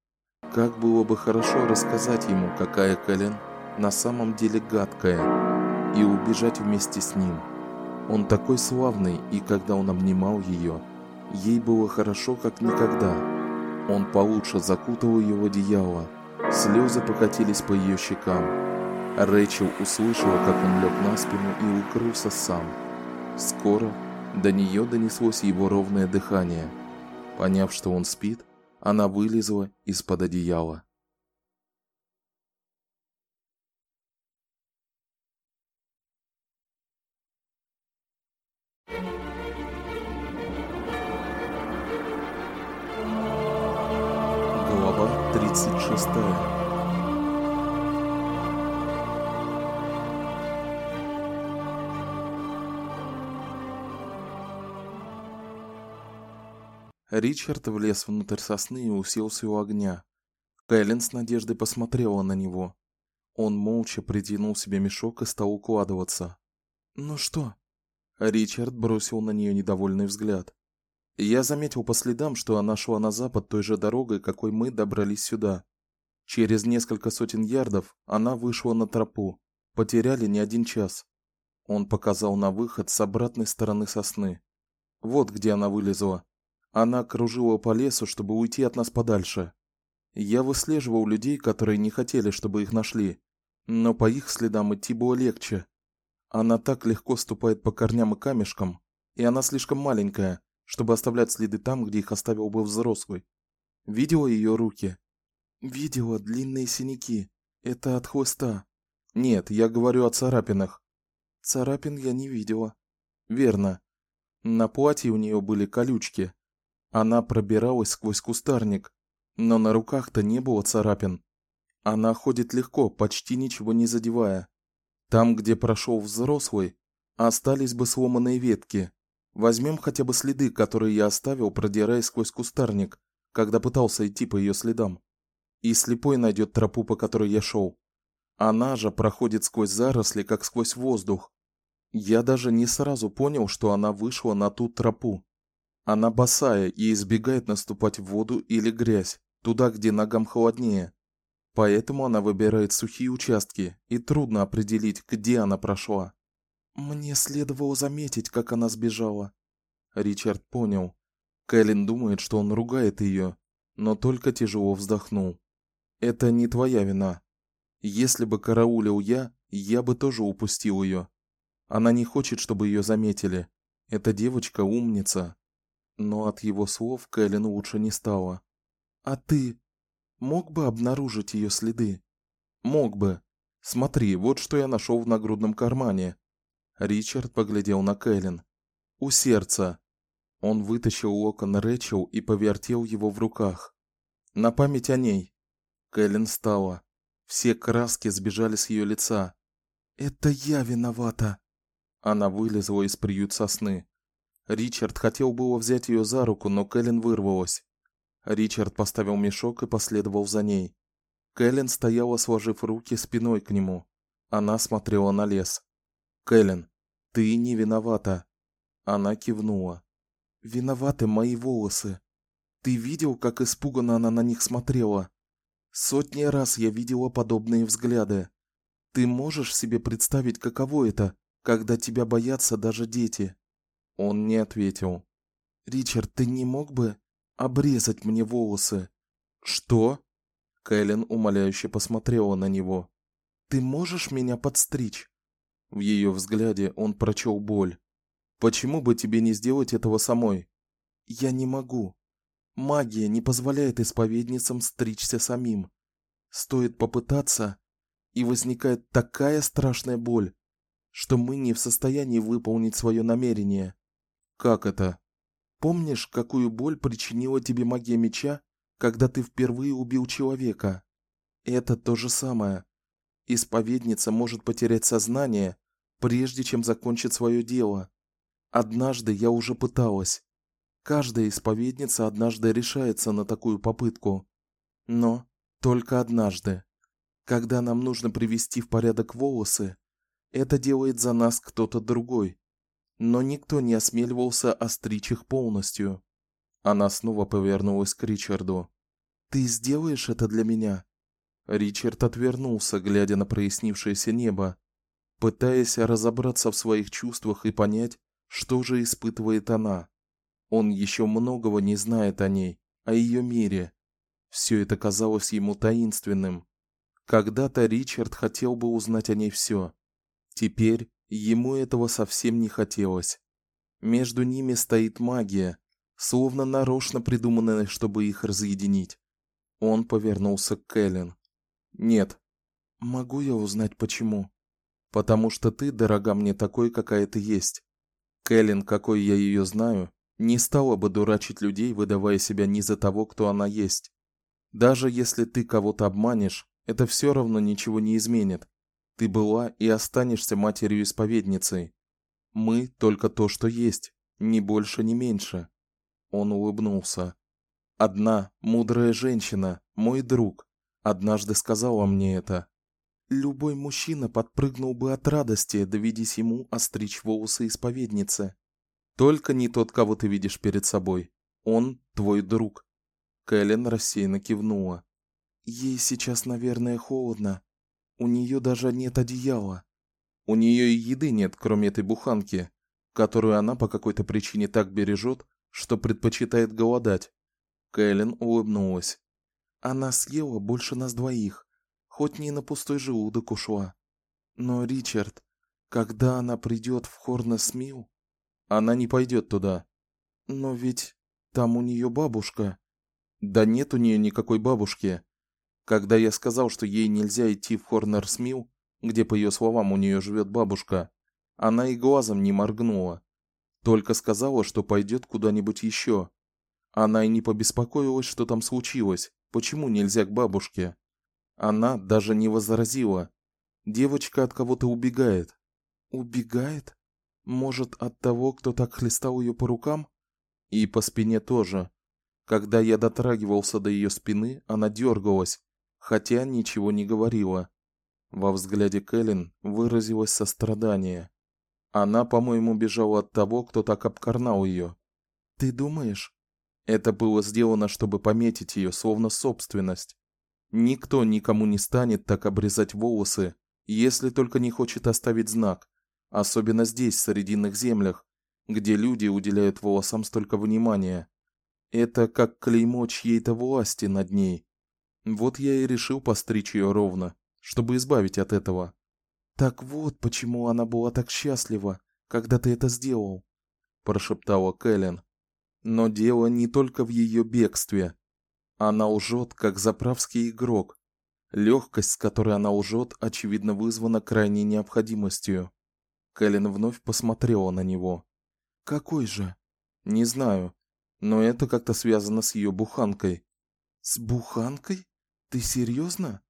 Как было бы хорошо рассказать ему, какая Кэлен на самом деле гадкая, и убежать вместе с ним. Он такой славный, и когда он обнимал ее, ей было хорошо как никогда. Он получше закутал ее одеяло. Слезы покатились по ее щекам. Рэчел услышала, как он лег на спину и укрылся сам. Скоро до нее донеслось его ровное дыхание. Поняв, что он спит, она вылезла из-под одеяла. Ричард влез внутрь сосны и уселся у огня. Кэлен с надеждой посмотрела на него. Он молча притянул себе мешок и стал укладываться. "Ну что?" Ричард бросил на нее недовольный взгляд. Я заметил по следам, что она шла на запад той же дорогой, какой мы добрались сюда. Через несколько сотен ярдов она вышла на тропу. Потеряли не один час. Он показал на выход с обратной стороны сосны. Вот где она вылезла. Она кружила по лесу, чтобы уйти от нас подальше. Я выслеживал людей, которые не хотели, чтобы их нашли, но по их следам идти было легче. Она так легко ступает по корням и камешкам, и она слишком маленькая, чтобы оставлять следы там, где их оставил бы взрослый. Видела ее руки? Видела длинные синяки. Это от хвоста. Нет, я говорю о царапинах. Царапин я не видела. Верно. На платье у нее были колючки, она пробиралась сквозь кустарник, но на руках-то не было царапин. Она ходит легко, почти ничего не задевая. Там, где прошел взрослый, остались бы сломанные ветки. Возьмем хотя бы следы, которые я оставил, продираясь сквозь кустарник, когда пытался идти по ее следам. И слепой найдет тропу, по которой я шел. Она же проходит сквозь заросли, как сквозь воздух. Я даже не сразу понял, что она вышла на ту тропу. Она босая и избегает наступать в воду или грязь, туда, где ногам холоднее. Поэтому она выбирает сухие участки, и трудно определить, где она прошла. Мне следовало заметить, как она сбежала. Ричард понял. Кэлен думает, что он ругает ее, но только тяжело вздохнул. Это не твоя вина. Если бы караулил я, я бы тоже упустил ее. Она не хочет, чтобы ее заметили. Эта девочка умница. Но от его слов Кэлен лучше не стало. А ты мог бы обнаружить ее следы? Мог бы. Смотри, вот что я нашел в нагрудном кармане. Ричард поглядел на Кэлен. У сердца. Он вытащил локон Рэчел и повертел его в руках. На память о ней. Кэлен встала. Все краски сбежали с ее лица. Это я виновата. Она вылезла из приют сосны. Ричард хотел было взять ее за руку, но Кэлен вырвалась. Ричард поставил мешок и последовал за ней. Кэлен стояла, сложив руки спиной к нему. Она смотрела на лес. Кэлен, ты не виновата. Она кивнула. Виноваты мои волосы. Ты видел, как испуганно она на них смотрела? Сотни раз я видела подобные взгляды. Ты можешь себе представить, каково это, когда тебя боятся даже дети? Он не ответил. Ричард, ты не мог бы обрезать мне волосы? Что? Кэлен умоляюще посмотрела на него. Ты можешь меня подстричь? В ее взгляде он прочел боль. Почему бы тебе не сделать этого самой? Я не могу. Магия не позволяет исповедницам стричься самим. Стоит попытаться, и возникает такая страшная боль, что мы не в состоянии выполнить свое намерение. Как это? Помнишь, какую боль причинила тебе магия меча, когда ты впервые убил человека? Это то же самое. Исповедница может потерять сознание, прежде чем закончит свое дело. Однажды я уже пыталась. Каждая исповедница однажды решается на такую попытку. Но только однажды. Когда нам нужно привести в порядок волосы, это делает за нас кто-то другой. Но никто не осмеливался остричь их полностью. Она снова повернулась к Ричарду. Ты сделаешь это для меня? Ричард отвернулся, глядя на прояснившееся небо, пытаясь разобраться в своих чувствах и понять, что же испытывает она. Он еще многого не знает о ней, о ее мире. Все это казалось ему таинственным. Когда-то Ричард хотел бы узнать о ней все. Теперь ему этого совсем не хотелось. Между ними стоит магия, словно нарочно придуманная, чтобы их разъединить. Он повернулся к Кэлен. Нет. Могу я узнать почему? Потому что ты, дорога мне такой, какая ты есть. Кэлен, какой я ее знаю, не стала бы дурачить людей, выдавая себя не за того, кто она есть. Даже если ты кого-то обманешь, это все равно ничего не изменит. Ты была и останешься матерью-исповедницей. Мы только то, что есть, ни больше, ни меньше. Он улыбнулся. Одна мудрая женщина, мой друг, однажды сказала мне это. Любой мужчина подпрыгнул бы от радости, доведись ему остричь волосы исповедницы. Только не тот, кого ты видишь перед собой. Он твой друг. Кэлен рассеянно кивнула. Ей сейчас, наверное, холодно. У нее даже нет одеяла. У нее и еды нет, кроме этой буханки, которую она по какой-то причине так бережет, что предпочитает голодать. Кэлен улыбнулась. Она съела больше нас двоих, хоть не на пустой желудок ушла. Но Ричард, когда она придет в Хорнесмил, она не пойдет туда. Но ведь там у нее бабушка. Да нет у нее никакой бабушки. Когда я сказал, что ей нельзя идти в Хорнерсмил, где по ее словам у нее живет бабушка, она и глазом не моргнула. Только сказала, что пойдет куда-нибудь еще. Она и не побеспокоилась, что там случилось. Почему нельзя к бабушке? Она даже не возразила. Девочка от кого-то убегает. Убегает? Может, от того, кто так хлестал ее по рукам? И по спине тоже. Когда я дотрагивался до ее спины, она дергалась, хотя ничего не говорила. Во взгляде Кэлен выразилось сострадание. Она, по-моему, бежала от того, кто так обкорнал ее. Ты думаешь? Это было сделано, чтобы пометить ее словно собственность. Никто никому не станет так обрезать волосы, если только не хочет оставить знак, особенно здесь, в срединных землях, где люди уделяют волосам столько внимания. Это как клеймо чьей-то власти над ней. Вот я и решил постричь ее ровно, чтобы избавить от этого. Так вот, почему она была так счастлива, когда ты это сделал, прошептала Кэлен. Но дело не только в ее бегстве. Она лжет, как заправский игрок. Легкость, с которой она лжет, очевидно вызвана крайней необходимостью. Кэлен вновь посмотрела на него. Какой же? Не знаю, но это как-то связано с ее буханкой. С буханкой? Ты серьезно?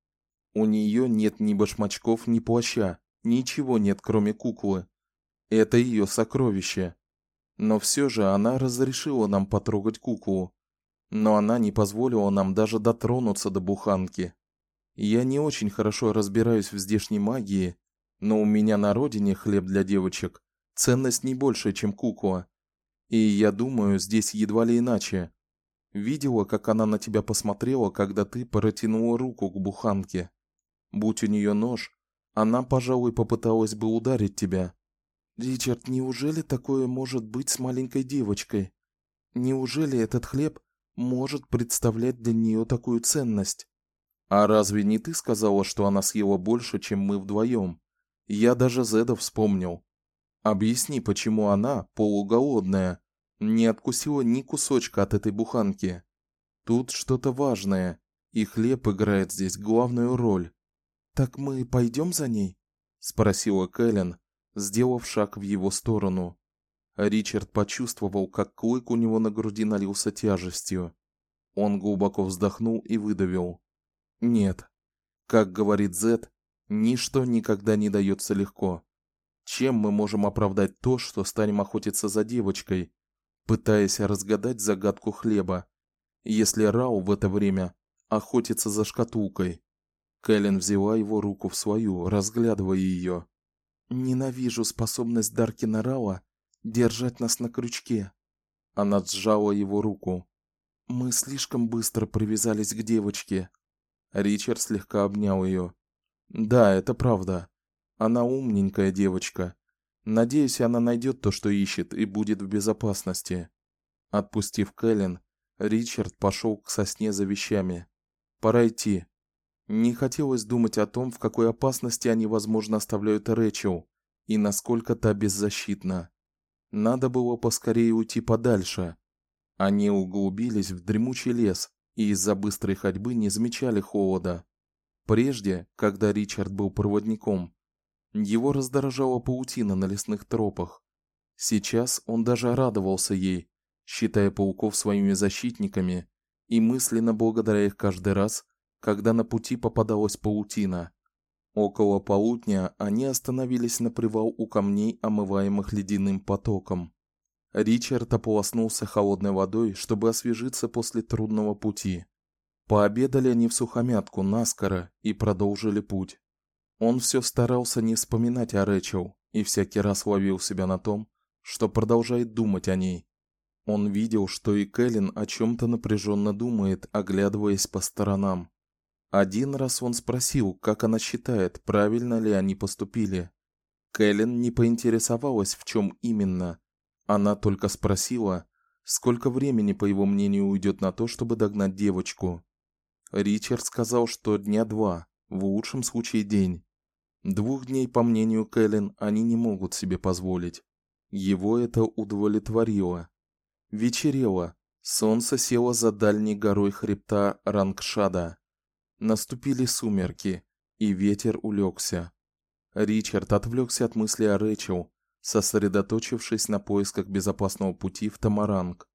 У нее нет ни башмачков, ни плаща, ничего нет, кроме куклы. Это ее сокровище. Но все же она разрешила нам потрогать куклу. Но она не позволила нам даже дотронуться до буханки. Я не очень хорошо разбираюсь в здешней магии, но у меня на родине хлеб для девочек ценность не больше, чем кукла. И я думаю, здесь едва ли иначе. Видела, как она на тебя посмотрела, когда ты протянула руку к буханке. Будь у нее нож, она, пожалуй, попыталась бы ударить тебя. Ричард, неужели такое может быть с маленькой девочкой? Неужели этот хлеб может представлять для нее такую ценность? А разве не ты сказала, что она съела больше, чем мы вдвоем? Я даже Зеда вспомнил. Объясни, почему она, полуголодная, не откусила ни кусочка от этой буханки. Тут что-то важное, и хлеб играет здесь главную роль. Так мы пойдем за ней? спросила Кэлен, сделав шаг в его сторону. Ричард почувствовал, как клык у него на груди налился тяжестью. Он глубоко вздохнул и выдавил: "Нет. Как говорит Зет, ничто никогда не дается легко. Чем мы можем оправдать то, что станем охотиться за девочкой, пытаясь разгадать загадку хлеба, если Рау в это время охотится за шкатулкой?" Кэлен взяла его руку в свою, разглядывая ее. Ненавижу способность Даркина Рауа держать нас на крючке. Она сжала его руку. Мы слишком быстро привязались к девочке. Ричард слегка обнял ее. Да, это правда. Она умненькая девочка. Надеюсь, она найдет то, что ищет, и будет в безопасности. Отпустив Кэлен, Ричард пошел к сосне за вещами. Пора идти. Не хотелось думать о том, в какой опасности они, возможно, оставляют Рэчел и насколько та беззащитна. Надо было поскорее уйти подальше. Они углубились в дремучий лес и из-за быстрой ходьбы не замечали холода. Прежде, когда Ричард был проводником, его раздражала паутина на лесных тропах. Сейчас он даже радовался ей, считая пауков своими защитниками и мысленно благодаря их каждый раз, когда на пути попадалась паутина. Около полудня они остановились на привал у камней, омываемых ледяным потоком. Ричард ополоснулся холодной водой, чтобы освежиться после трудного пути. Пообедали они в сухомятку наскоро и продолжили путь. Он все старался не вспоминать о Рэчел и всякий раз ловил себя на том, что продолжает думать о ней. Он видел, что и Кэлен о чем то напряженно думает, оглядываясь по сторонам. Один раз он спросил, как она считает, правильно ли они поступили. Кэлен не поинтересовалась, в чем именно. Она только спросила, сколько времени, по его мнению, уйдет на то, чтобы догнать девочку. Ричард сказал, что дня два, в лучшем случае день. Двух дней, по мнению Кэлен, они не могут себе позволить. Его это удовлетворило. Вечерело. Солнце село за дальней горой хребта Рангшада. Наступили сумерки, и ветер улегся. Ричард отвлекся от мысли о Рэчел, сосредоточившись на поисках безопасного пути в Тамаранг.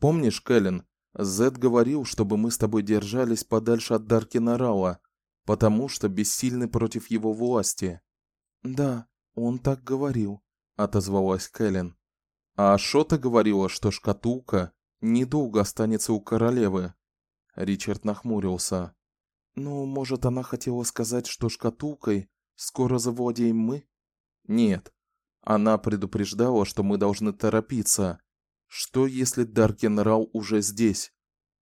Помнишь, Кэлен, Зед говорил, чтобы мы с тобой держались подальше от Даркина Рауа, потому что бессильны против его власти. Да, он так говорил, отозвалась Кэлен. А Шота говорила, что шкатулка недолго останется у королевы. Ричард нахмурился. Ну, может, она хотела сказать, что шкатулкой скоро завладеем мы? Нет. Она предупреждала, что мы должны торопиться. Что если Даркен Рау уже здесь?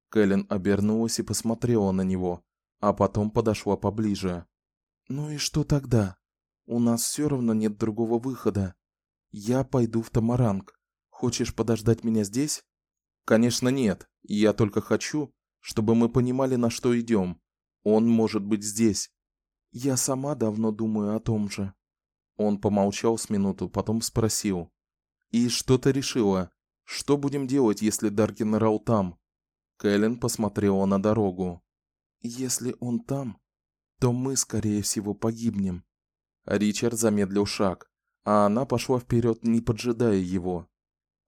Кэлен обернулась и посмотрела на него, а потом подошла поближе. Ну и что тогда? У нас все равно нет другого выхода. Я пойду в Тамаранг. Хочешь подождать меня здесь? Конечно, нет. Я только хочу, чтобы мы понимали, на что идем. Он может быть здесь. Я сама давно думаю о том же. Он помолчал с минуту, потом спросил: "И что ты решила? Что будем делать, если Даркин Рау там?" Кэлен посмотрела на дорогу. "Если он там, то мы скорее всего погибнем". Ричард замедлил шаг, а она пошла вперед, не поджидая его.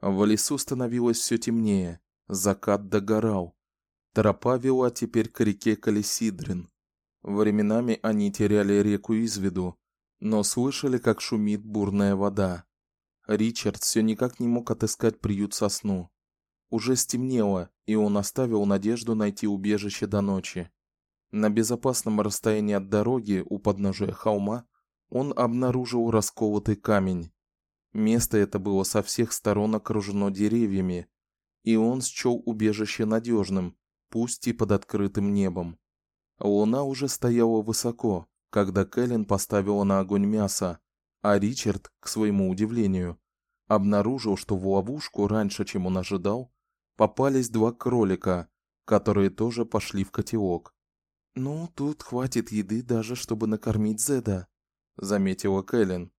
В лесу становилось все темнее, закат догорал. Тропа вела теперь к реке Колесидрин. Временами они теряли реку из виду, но слышали, как шумит бурная вода. Ричард все никак не мог отыскать приют со сну. Уже стемнело, и он оставил надежду найти убежище до ночи. На безопасном расстоянии от дороги у подножия холма он обнаружил расколотый камень. Место это было со всех сторон окружено деревьями, и он счел убежище надежным, пусть и под открытым небом. Луна уже стояла высоко, когда Кэлен поставила на огонь мясо, а Ричард, к своему удивлению, обнаружил, что в ловушку раньше, чем он ожидал, попались два кролика, которые тоже пошли в котелок. Ну, тут хватит еды даже, чтобы накормить Зеда, заметила Кэлен.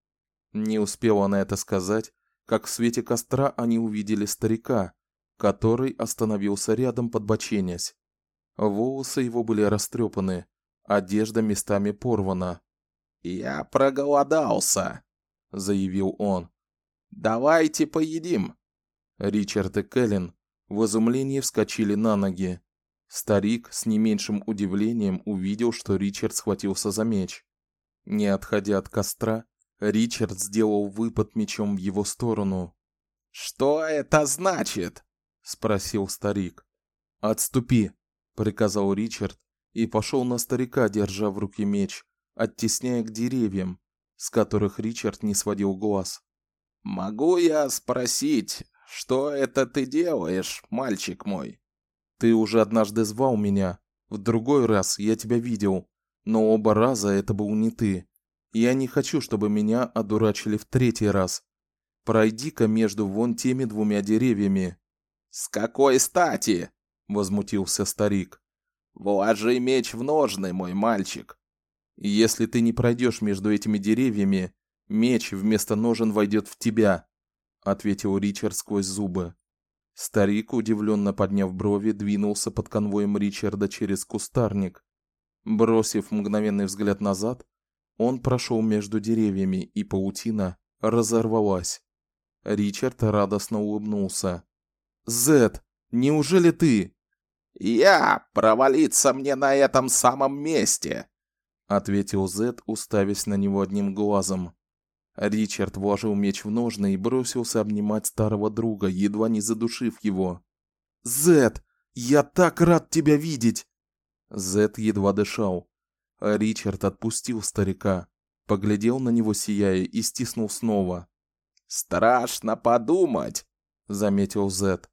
Не успела она это сказать, как в свете костра они увидели старика, который остановился рядом, подбоченясь. Волосы его были растрепаны, одежда местами порвана. "Я проголодался", заявил он. "Давайте поедим". Ричард и Кэлен в изумлении вскочили на ноги. Старик с не меньшим удивлением увидел, что Ричард схватился за меч. Не отходя от костра, Ричард сделал выпад мечом в его сторону. "Что это значит?" спросил старик. "Отступи", приказал Ричард и пошел на старика, держа в руке меч, оттесняя к деревьям, с которых Ричард не сводил глаз. "Могу я спросить, что это ты делаешь, мальчик мой?" "Ты уже однажды звал меня. В другой раз я тебя видел, но оба раза это был не ты. Я не хочу, чтобы меня одурачили в третий раз. Пройди-ка между вон теми двумя деревьями. С какой стати? возмутился старик. Вложи меч в ножны, мой мальчик. Если ты не пройдешь между этими деревьями, меч вместо ножен войдет в тебя, ответил Ричард сквозь зубы. Старик, удивленно подняв брови, двинулся под конвоем Ричарда через кустарник. Бросив мгновенный взгляд назад, он прошел между деревьями, и паутина разорвалась. Ричард радостно улыбнулся. "Зет, неужели ты?" "Я провалиться мне на этом самом месте", ответил Зет, уставясь на него одним глазом. Ричард вложил меч в ножны и бросился обнимать старого друга, едва не задушив его. "Зет, я так рад тебя видеть!" Зет едва дышал. Ричард отпустил старика, поглядел на него сияя и стиснул снова. Страшно подумать, заметил Зет.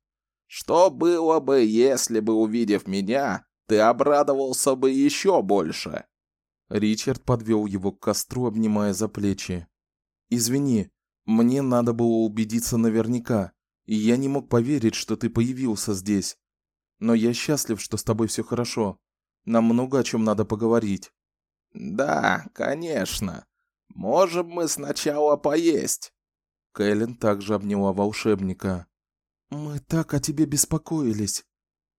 Что было бы, если бы увидев меня, ты обрадовался бы еще больше? Ричард подвел его к костру, обнимая за плечи. Извини, мне надо было убедиться наверняка, и я не мог поверить, что ты появился здесь. Но я счастлив, что с тобой все хорошо. Нам много о чем надо поговорить. Да, конечно. Можем мы сначала поесть. Кэлен также обняла волшебника. Мы так о тебе беспокоились.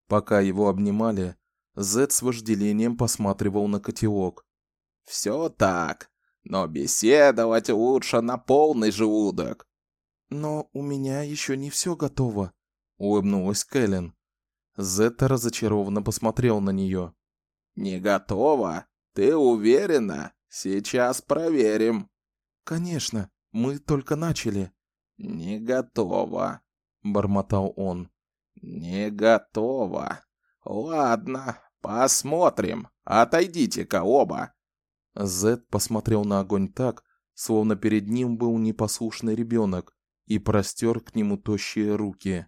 Пока его обнимали, Зет с вожделением посматривал на котелок. Все так, но беседовать лучше на полный желудок. Но у меня еще не все готово, улыбнулась Кэлен. Зет разочарованно посмотрел на нее. Не готово? Ты уверена? Сейчас проверим. Конечно, мы только начали. Не готово, бормотал он. Не готово. Ладно, посмотрим. Отойдите-ка оба. Зед посмотрел на огонь так, словно перед ним был непослушный ребенок, и простер к нему тощие руки.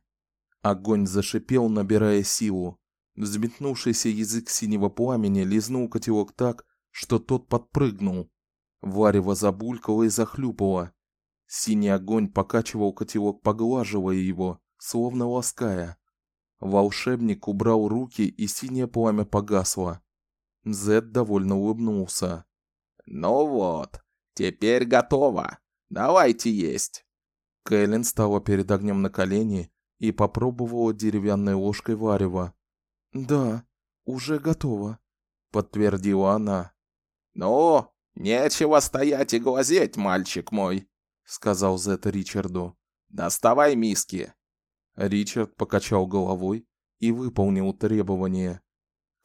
Огонь зашипел, набирая силу. Взметнувшийся язык синего пламени лизнул котелок так, что тот подпрыгнул. Варево забулькало и захлюпало. Синий огонь покачивал котелок, поглаживая его, словно лаская. Волшебник убрал руки, и синее пламя погасло. Зед довольно улыбнулся. Ну вот, теперь готово. Давайте есть. Кэлен стала перед огнем на колени и попробовала деревянной ложкой варево. "Да, уже готово", подтвердила она. "Ну, нечего стоять и глазеть, мальчик мой", сказал Зет Ричарду. "Доставай миски". Ричард покачал головой и выполнил требование.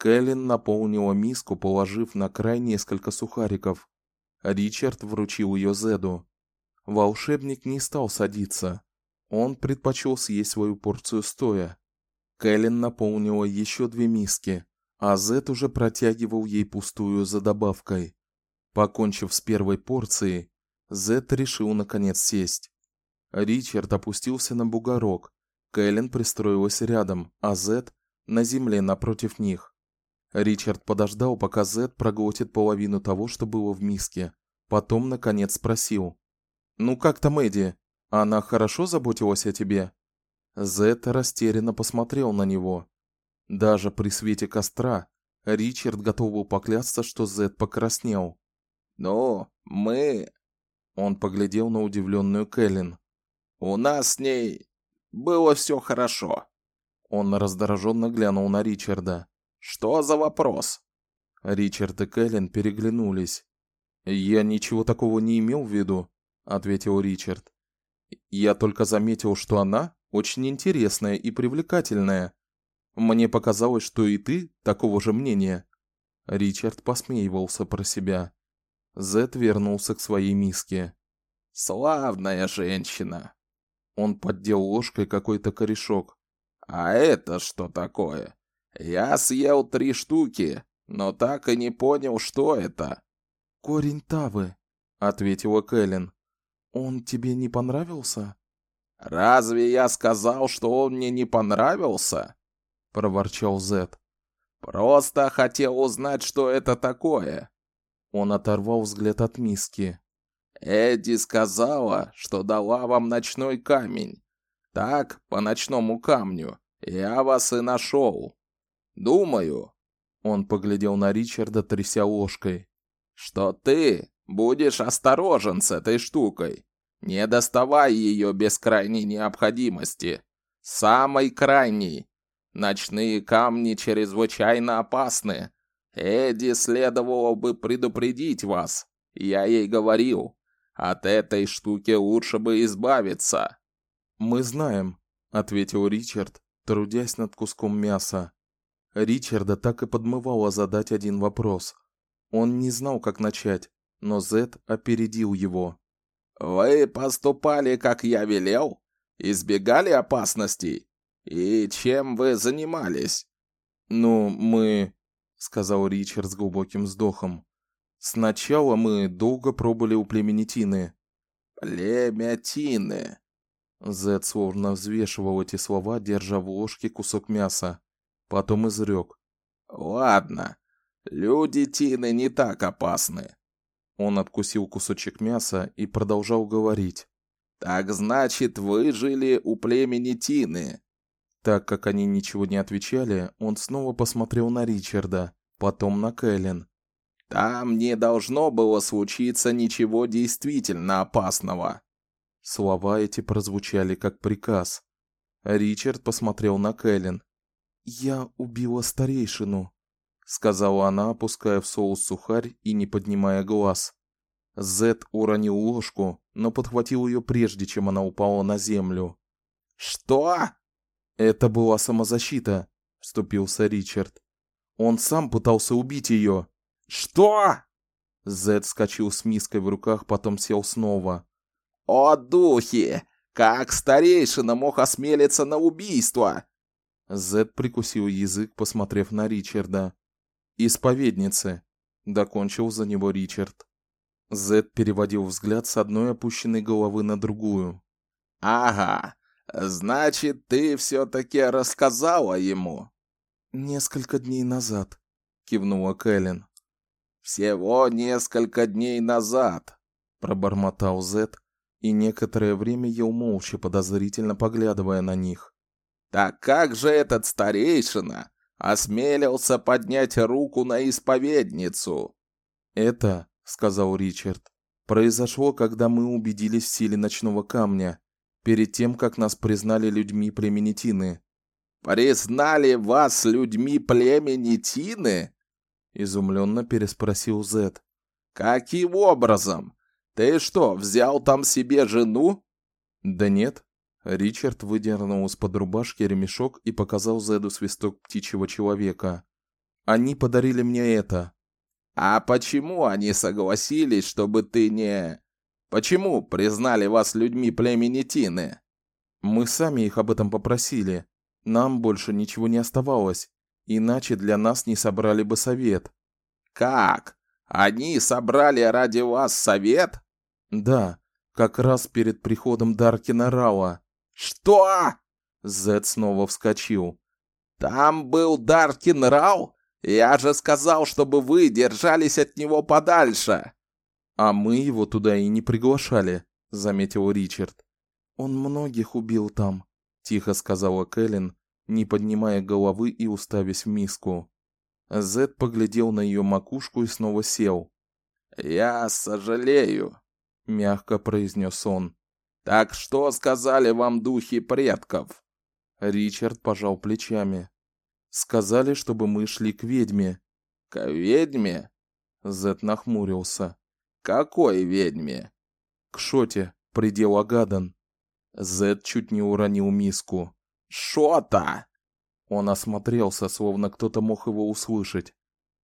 Кэлен наполнила миску, положив на край несколько сухариков. Ричард вручил ее Зеду. Волшебник не стал садиться. Он предпочел съесть свою порцию стоя. Кэлен наполнила еще две миски, а Зед уже протягивал ей пустую за добавкой. Покончив с первой порцией, Зед решил наконец сесть. Ричард опустился на бугорок. Кэлен пристроилась рядом, а Зед на земле напротив них. Ричард подождал, пока Зед проглотит половину того, что было в миске. Потом наконец спросил: "Ну как там Эдди? Она хорошо заботилась о тебе?" Зед растерянно посмотрел на него. Даже при свете костра Ричард готов был поклясться, что Зед покраснел. "Ну, мы Он поглядел на удивленную Кэлен. У нас с ней было все хорошо. Он раздраженно глянул на Ричарда. Что за вопрос? Ричард и Кэлен переглянулись. Я ничего такого не имел в виду, ответил Ричард. Я только заметил, что она очень интересная и привлекательная. Мне показалось, что и ты такого же мнения. Ричард посмеивался про себя. Зет вернулся к своей миске. Славная женщина. Он поддел ложкой какой-то корешок. А это что такое? Я съел три штуки, но так и не понял, что это. Корень тавы, ответила Кэлен. Он тебе не понравился? Разве я сказал, что он мне не понравился? проворчал Зет. Просто хотел узнать, что это такое. Он оторвал взгляд от миски. Эдди сказала, что дала вам ночной камень. Так, по ночному камню, я вас и нашел. Думаю, он поглядел на Ричарда, тряся ложкой, что ты будешь осторожен с этой штукой. Не доставай ее без крайней необходимости. Самой крайней. Ночные камни чрезвычайно опасны. Эдди следовало бы предупредить вас. Я ей говорил, от этой штуки лучше бы избавиться. Мы знаем, ответил Ричард, трудясь над куском мяса. Ричарда так и подмывало задать один вопрос. Он не знал, как начать, но Зет опередил его. Вы поступали, как я велел? Избегали опасностей? И чем вы занимались? Ну, мы, сказал Ричард с глубоким вздохом. Сначала мы долго пробыли у племени Тины. Племя Тины. Зет словно взвешивал эти слова, держа в ложке кусок мяса. Потом изрек. «Ладно, люди Тины не так опасны». Он откусил кусочек мяса и продолжал говорить. «Так значит, вы жили у племени Тины?» Так как они ничего не отвечали, он снова посмотрел на Ричарда, потом на Кэлен. «Там не должно было случиться ничего действительно опасного». Слова эти прозвучали как приказ. Ричард посмотрел на Кэлен. Я убила старейшину, сказала она, опуская в соус сухарь и не поднимая глаз. Зет уронил ложку, но подхватил ее прежде, чем она упала на землю. Что? Это была самозащита, вступился Ричард. Он сам пытался убить ее. Что? Зед вскочил с миской в руках, потом сел снова. О, духи! Как старейшина мог осмелиться на убийство? Зед прикусил язык, посмотрев на Ричарда. Исповедницы, докончил за него Ричард. Зед переводил взгляд с одной опущенной головы на другую. Ага. Значит, ты все таки рассказала ему. Несколько дней назад, кивнула Кэлен. Всего несколько дней назад, пробормотал Зед, и некоторое время ел молча, подозрительно поглядывая на них. Так как же этот старейшина осмелился поднять руку на исповедницу? Это, сказал Ричард, произошло, когда мы убедились в силе ночного камня, перед тем, как нас признали людьми племени Тины. Признали вас людьми племени Тины? изумленно переспросил Зед. Каким образом? Ты что, взял там себе жену? Да нет. Ричард выдернул из-под рубашки ремешок и показал Зеду свисток птичьего человека. Они подарили мне это. А почему они согласились, чтобы ты не Почему признали вас людьми племени Тины? Мы сами их об этом попросили. Нам больше ничего не оставалось, иначе для нас не собрали бы совет. Как? Они собрали ради вас совет? Да, как раз перед приходом Даркина Рауа. Что? Зед снова вскочил. Там был Даркин Рау? Я же сказал, чтобы вы держались от него подальше. А мы его туда и не приглашали, заметил Ричард. Он многих убил там, тихо сказала Кэлен, не поднимая головы и уставясь в миску. Зед поглядел на ее макушку и снова сел. Я сожалею, мягко произнес он. Так что сказали вам духи предков? Ричард пожал плечами. Сказали, чтобы мы шли к ведьме. К ведьме? Зед нахмурился. Какой ведьме? К Шоте, предел Агадан. Зед чуть не уронил миску. Шота! Он осмотрелся, словно кто-то мог его услышать.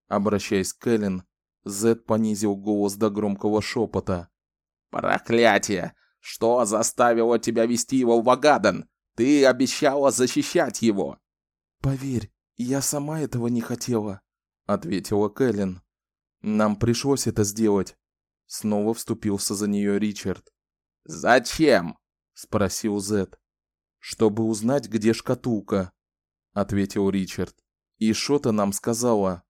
Обращаясь к Кэлен, Зед понизил голос до громкого шепота. Проклятие! Что заставило тебя вести его в Агадан? Ты обещала защищать его. Поверь, я сама этого не хотела, ответила Кэлен. Нам пришлось это сделать. Снова вступился за нее Ричард. Зачем? спросил Зед. Чтобы узнать, где шкатулка, ответил Ричард. И что-то нам сказала.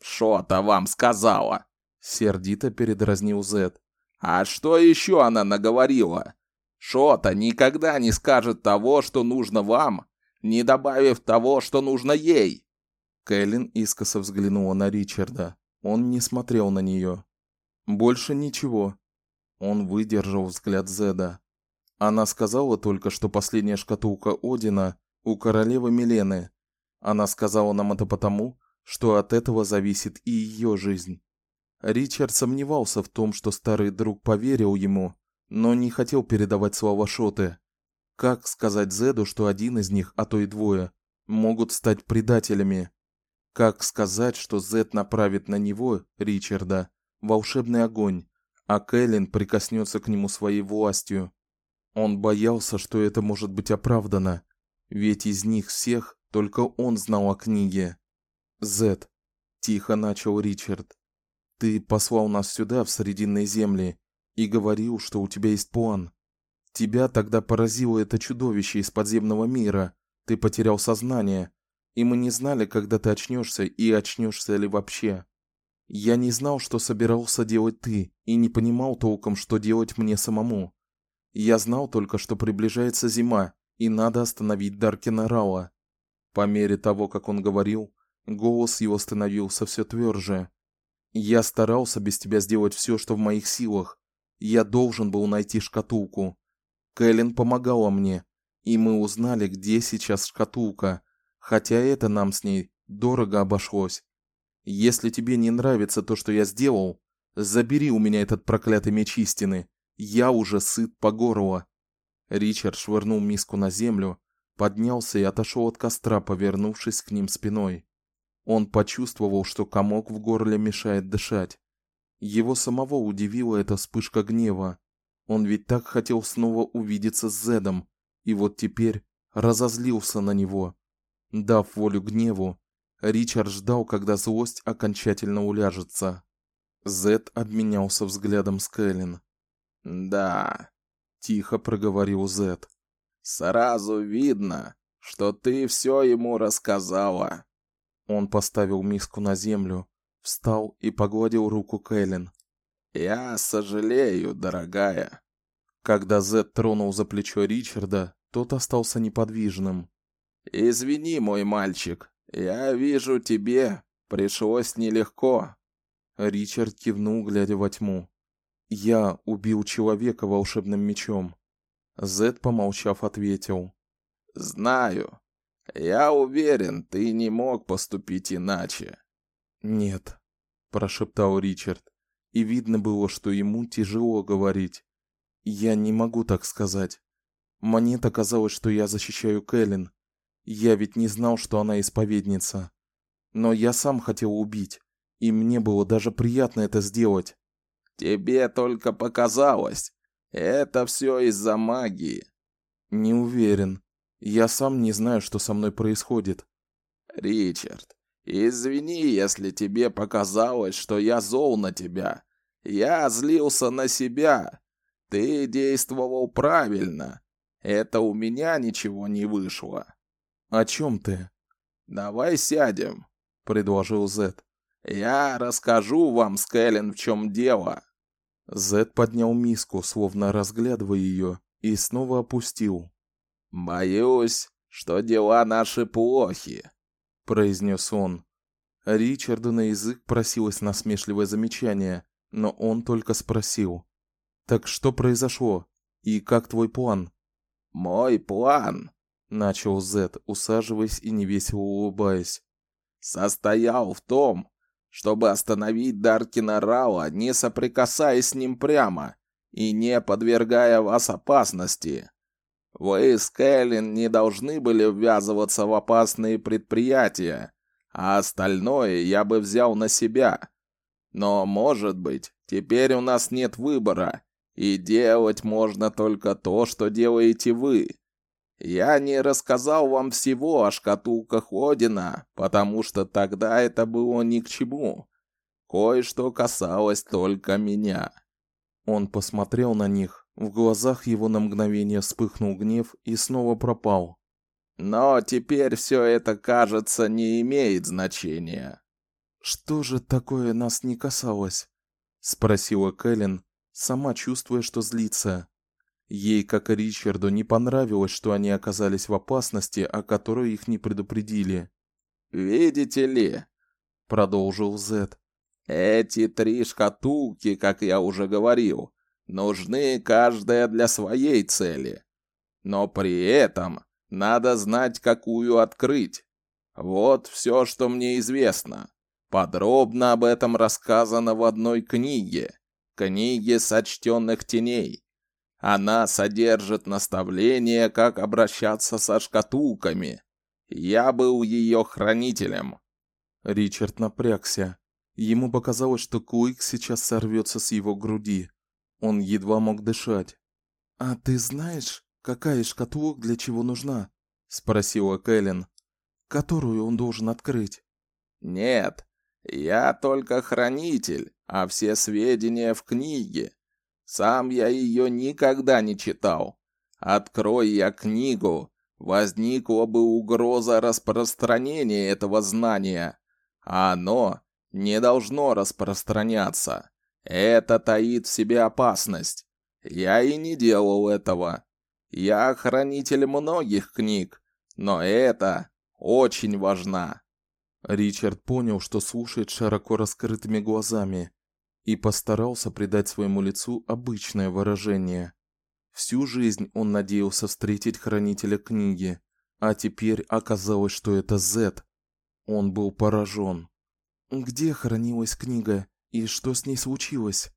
Что-то вам сказала, сердито передразнил Зед. А что еще она наговорила? Что-то никогда не скажет того, что нужно вам, не добавив того, что нужно ей. Кэлен искоса взглянула на Ричарда. Он не смотрел на нее. Больше ничего. Он выдержал взгляд Зеда. Она сказала только, что последняя шкатулка Одина у королевы Милены. Она сказала нам это потому, что от этого зависит и ее жизнь. Ричард сомневался в том, что старый друг поверил ему, но не хотел передавать слова Шоты. Как сказать Зеду, что один из них, а то и двое, могут стать предателями? Как сказать, что Зед направит на него, Ричарда, волшебный огонь, а Кэлен прикоснется к нему своей властью. Он боялся, что это может быть оправдано, ведь из них всех только он знал о книге. Зет, тихо начал Ричард. Ты послал нас сюда в срединные земли и говорил, что у тебя есть план. Тебя тогда поразило это чудовище из подземного мира. Ты потерял сознание, и мы не знали, когда ты очнешься и очнешься ли вообще. Я не знал, что собирался делать ты, и не понимал толком, что делать мне самому. Я знал только, что приближается зима, и надо остановить Даркина Рауа. По мере того, как он говорил, голос его становился все тверже. Я старался без тебя сделать все, что в моих силах. Я должен был найти шкатулку. Кэлен помогала мне, и мы узнали, где сейчас шкатулка, хотя это нам с ней дорого обошлось. Если тебе не нравится то, что я сделал, забери у меня этот проклятый меч истины. Я уже сыт по горло. Ричард швырнул миску на землю, поднялся и отошел от костра, повернувшись к ним спиной. Он почувствовал, что комок в горле мешает дышать. Его самого удивила эта вспышка гнева. Он ведь так хотел снова увидеться с Зедом, и вот теперь разозлился на него. Дав волю гневу, Ричард ждал, когда злость окончательно уляжется. Зед обменялся взглядом с Кэлен. "Да", тихо проговорил Зед. "Сразу видно, что ты все ему рассказала". Он поставил миску на землю, встал и погладил руку Кэлен. "Я сожалею, дорогая". Когда Зед тронул за плечо Ричарда, тот остался неподвижным. Извини, мой мальчик. Я вижу, тебе пришлось нелегко. Ричард кивнул, глядя во тьму. Я убил человека волшебным мечом. Зед, помолчав, ответил: Знаю. Я уверен, ты не мог поступить иначе. Нет, прошептал Ричард, и видно было, что ему тяжело говорить. Я не могу так сказать. Мне-то казалось, что я защищаю Кэлен. Я ведь не знал, что она исповедница. Но я сам хотел убить, и мне было даже приятно это сделать. Тебе только показалось. Это все из-за магии. Не уверен. Я сам не знаю, что со мной происходит. Ричард, извини, если тебе показалось, что я зол на тебя. Я злился на себя. Ты действовал правильно. Это у меня ничего не вышло. О чем ты? Давай сядем, предложил Зет. Я расскажу вам, Скэлен, в чем дело. Зет поднял миску, словно разглядывая ее, и снова опустил. Боюсь, что дела наши плохи, произнес он. Ричарду на язык просилось насмешливое замечание, но он только спросил: "Так что произошло? И как твой план?" Мой план, начал Зет, усаживаясь и невесело улыбаясь, состоял в том, чтобы остановить Даркина Рауа, не соприкасаясь с ним прямо и не подвергая вас опасности. Вы с Кэлен не должны были ввязываться в опасные предприятия, а остальное я бы взял на себя. Но, может быть, теперь у нас нет выбора, и делать можно только то, что делаете вы. Я не рассказал вам всего о шкатулках Одина, потому что тогда это было ни к чему. Кое-что касалось только меня. Он посмотрел на них. В глазах его на мгновение вспыхнул гнев и снова пропал. Но теперь все это, кажется, не имеет значения. Что же такое нас не касалось? спросила Кэлен, сама чувствуя, что злится. Ей, как и Ричарду, не понравилось, что они оказались в опасности, о которой их не предупредили. "Видите ли", продолжил Зет. "Эти три шкатулки, как я уже говорил, нужны каждая для своей цели. Но при этом надо знать, какую открыть. Вот все, что мне известно. Подробно об этом рассказано в одной книге книге сочтенных теней. Она содержит наставления, как обращаться со шкатулками. Я был ее хранителем. Ричард напрягся. Ему показалось, что Куик сейчас сорвется с его груди. Он едва мог дышать. А ты знаешь, какая из шкатулок для чего нужна? спросила Кэлен. Которую он должен открыть? Нет, я только хранитель, а все сведения в книге. Сам я ее никогда не читал. Открой я книгу, возникла бы угроза распространения этого знания, а оно не должно распространяться. Это таит в себе опасность. Я и не делал этого. Я хранитель многих книг, но это очень важно. Ричард понял, что слушает широко раскрытыми глазами, и постарался придать своему лицу обычное выражение. Всю жизнь он надеялся встретить хранителя книги, а теперь оказалось, что это Зет. Он был поражен. Где хранилась книга и что с ней случилось?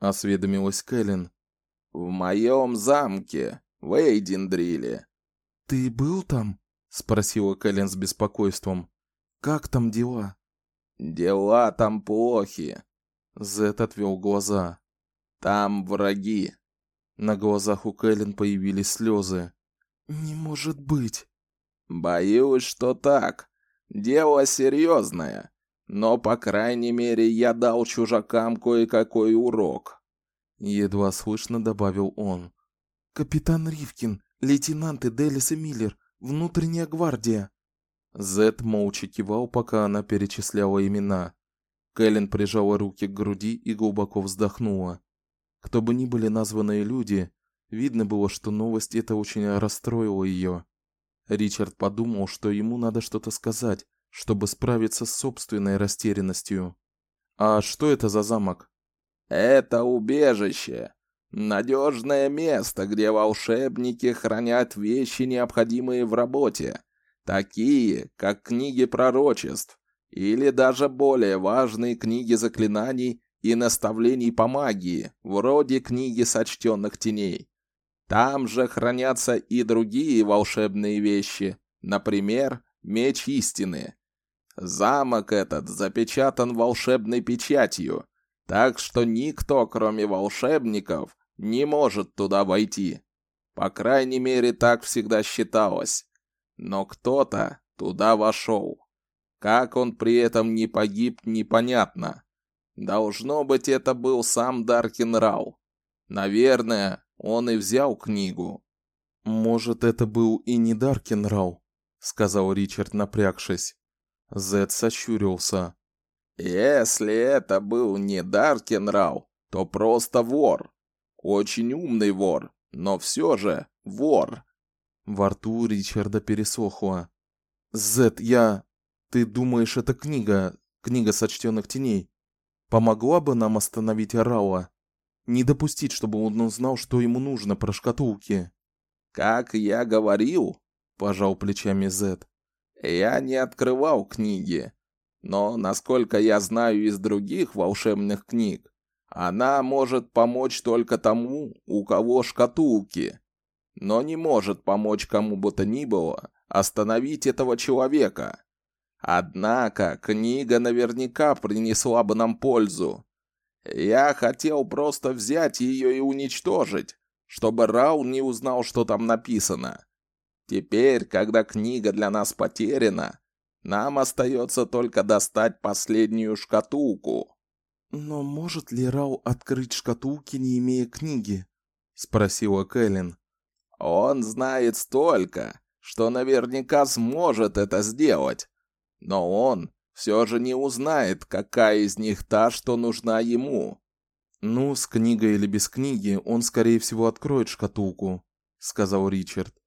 осведомилась Кэлен. В моем замке, в Эйдендриле. Ты был там? спросила Кэлен с беспокойством. Как там дела? Дела там плохи. Зет отвел глаза. Там враги. На глазах у Кэлен появились слезы. Не может быть. Боюсь, что так. Дело серьезное. Но, по крайней мере, я дал чужакам кое-какой урок. Едва слышно добавил он. Капитан Ривкин, лейтенанты Делис и Миллер, внутренняя гвардия. Зет молча кивал, пока она перечисляла имена. Кэлен прижала руки к груди и глубоко вздохнула. Кто бы ни были названные люди, видно было, что новость эта очень расстроила ее. Ричард подумал, что ему надо что-то сказать, чтобы справиться с собственной растерянностью. А что это за замок? Это убежище. Надежное место, где волшебники хранят вещи, необходимые в работе, такие, как книги пророчеств, или даже более важные книги заклинаний и наставлений по магии, вроде книги сочтенных теней. Там же хранятся и другие волшебные вещи, например, меч истины. Замок этот запечатан волшебной печатью, так что никто, кроме волшебников, не может туда войти. По крайней мере, так всегда считалось. Но кто-то туда вошел. Как он при этом не погиб, непонятно. Должно быть, это был сам Даркин Рау. Наверное, он и взял книгу. Может, это был и не Даркин Рау, сказал Ричард, напрягшись. Зед сощурился. Если это был не Даркин Рау, то просто вор. Очень умный вор, но все же вор. Во рту Ричарда пересохло. Зед, я ты думаешь, эта книга, книга сочтенных теней, помогла бы нам остановить Рауа? Не допустить, чтобы он узнал, что ему нужно про шкатулки. Как я говорил, пожал плечами Зет. Я не открывал книги, но насколько я знаю из других волшебных книг, она может помочь только тому, у кого шкатулки, но не может помочь кому бы то ни было остановить этого человека. Однако книга наверняка принесла бы нам пользу. Я хотел просто взять ее и уничтожить, чтобы Рау не узнал, что там написано. Теперь, когда книга для нас потеряна, нам остается только достать последнюю шкатулку. Но может ли Рау открыть шкатулки, не имея книги? спросила Кэлен. Он знает столько, что наверняка сможет это сделать. Но он все же не узнает, какая из них та, что нужна ему. Ну, с книгой или без книги, он скорее всего откроет шкатулку, сказал Ричард.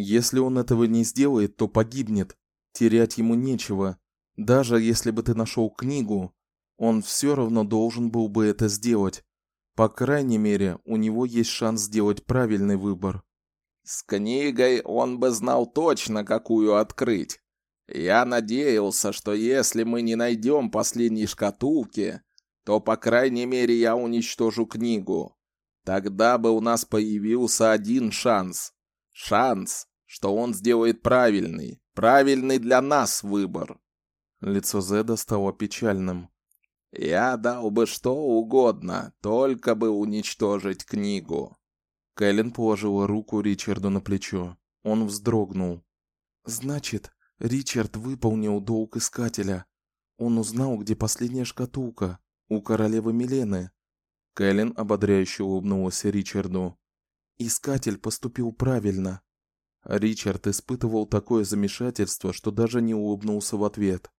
Если он этого не сделает, то погибнет. Терять ему нечего. Даже если бы ты нашел книгу, он все равно должен был бы это сделать. По крайней мере, у него есть шанс сделать правильный выбор. С книгой он бы знал точно, какую открыть. Я надеялся, что если мы не найдем последней шкатулки, то, по крайней мере, я уничтожу книгу. Тогда бы у нас появился один шанс. Шанс, что он сделает правильный, правильный для нас выбор. Лицо Зеда стало печальным. Я дал бы что угодно, только бы уничтожить книгу. Кэлен положила руку Ричарду на плечо. Он вздрогнул. Значит, Ричард выполнил долг искателя. Он узнал, где последняя шкатулка у королевы Милены. Кэлен ободряюще улыбнулась Ричарду. Искатель поступил правильно. Ричард испытывал такое замешательство, что даже не улыбнулся в ответ.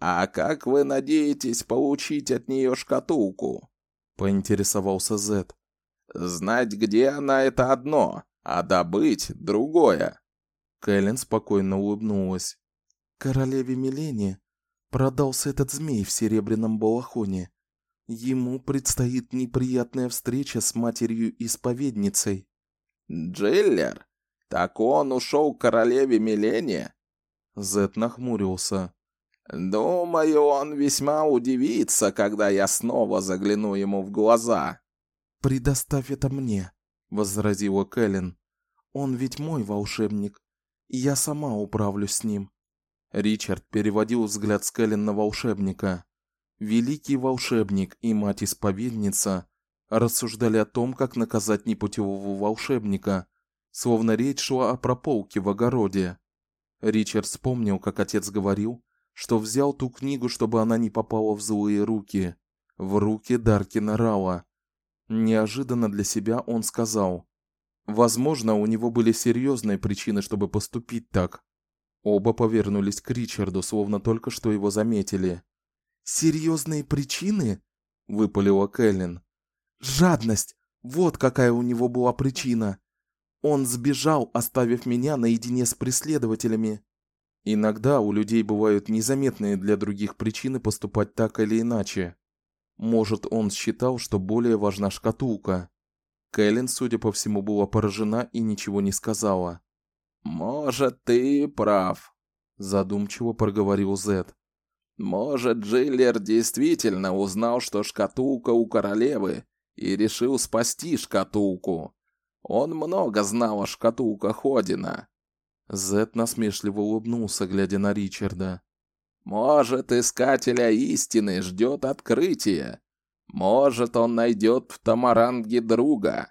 А как вы надеетесь получить от нее шкатулку? поинтересовался Зет. Знать, где она это одно, а добыть другое. Кэлен спокойно улыбнулась. Королеве Милене продался этот змей в серебряном балахоне. Ему предстоит неприятная встреча с матерью-исповедницей. Джиллер? Так он ушел к королеве Милене? Зет нахмурился. Думаю, он весьма удивится, когда я снова загляну ему в глаза. Предоставь это мне, возразила Кэлен. Он ведь мой волшебник. Я сама управлюсь с ним. Ричард переводил взгляд с Кэлен на волшебника. Великий волшебник и мать-исповедница рассуждали о том, как наказать непутевого волшебника, словно речь шла о прополке в огороде. Ричард вспомнил, как отец говорил, что взял ту книгу, чтобы она не попала в злые руки, в руки Даркина Рала. Неожиданно для себя он сказал: "Возможно, у него были серьезные причины, чтобы поступить так". Оба повернулись к Ричарду, словно только что его заметили. Серьезные причины? выпалила Кэлен. Жадность. Вот какая у него была причина. Он сбежал, оставив меня наедине с преследователями. Иногда у людей бывают незаметные для других причины поступать так или иначе. Может, он считал, что более важна шкатулка. Кэлен, судя по всему, была поражена и ничего не сказала. Может, ты прав, задумчиво проговорил Зед. Может, Джиллер действительно узнал, что шкатулка у королевы и решил спасти шкатулку. Он много знал о шкатулках Одина. Зет насмешливо улыбнулся, глядя на Ричарда. Может, искателя истины ждет открытие. Может, он найдет в Тамаранге друга.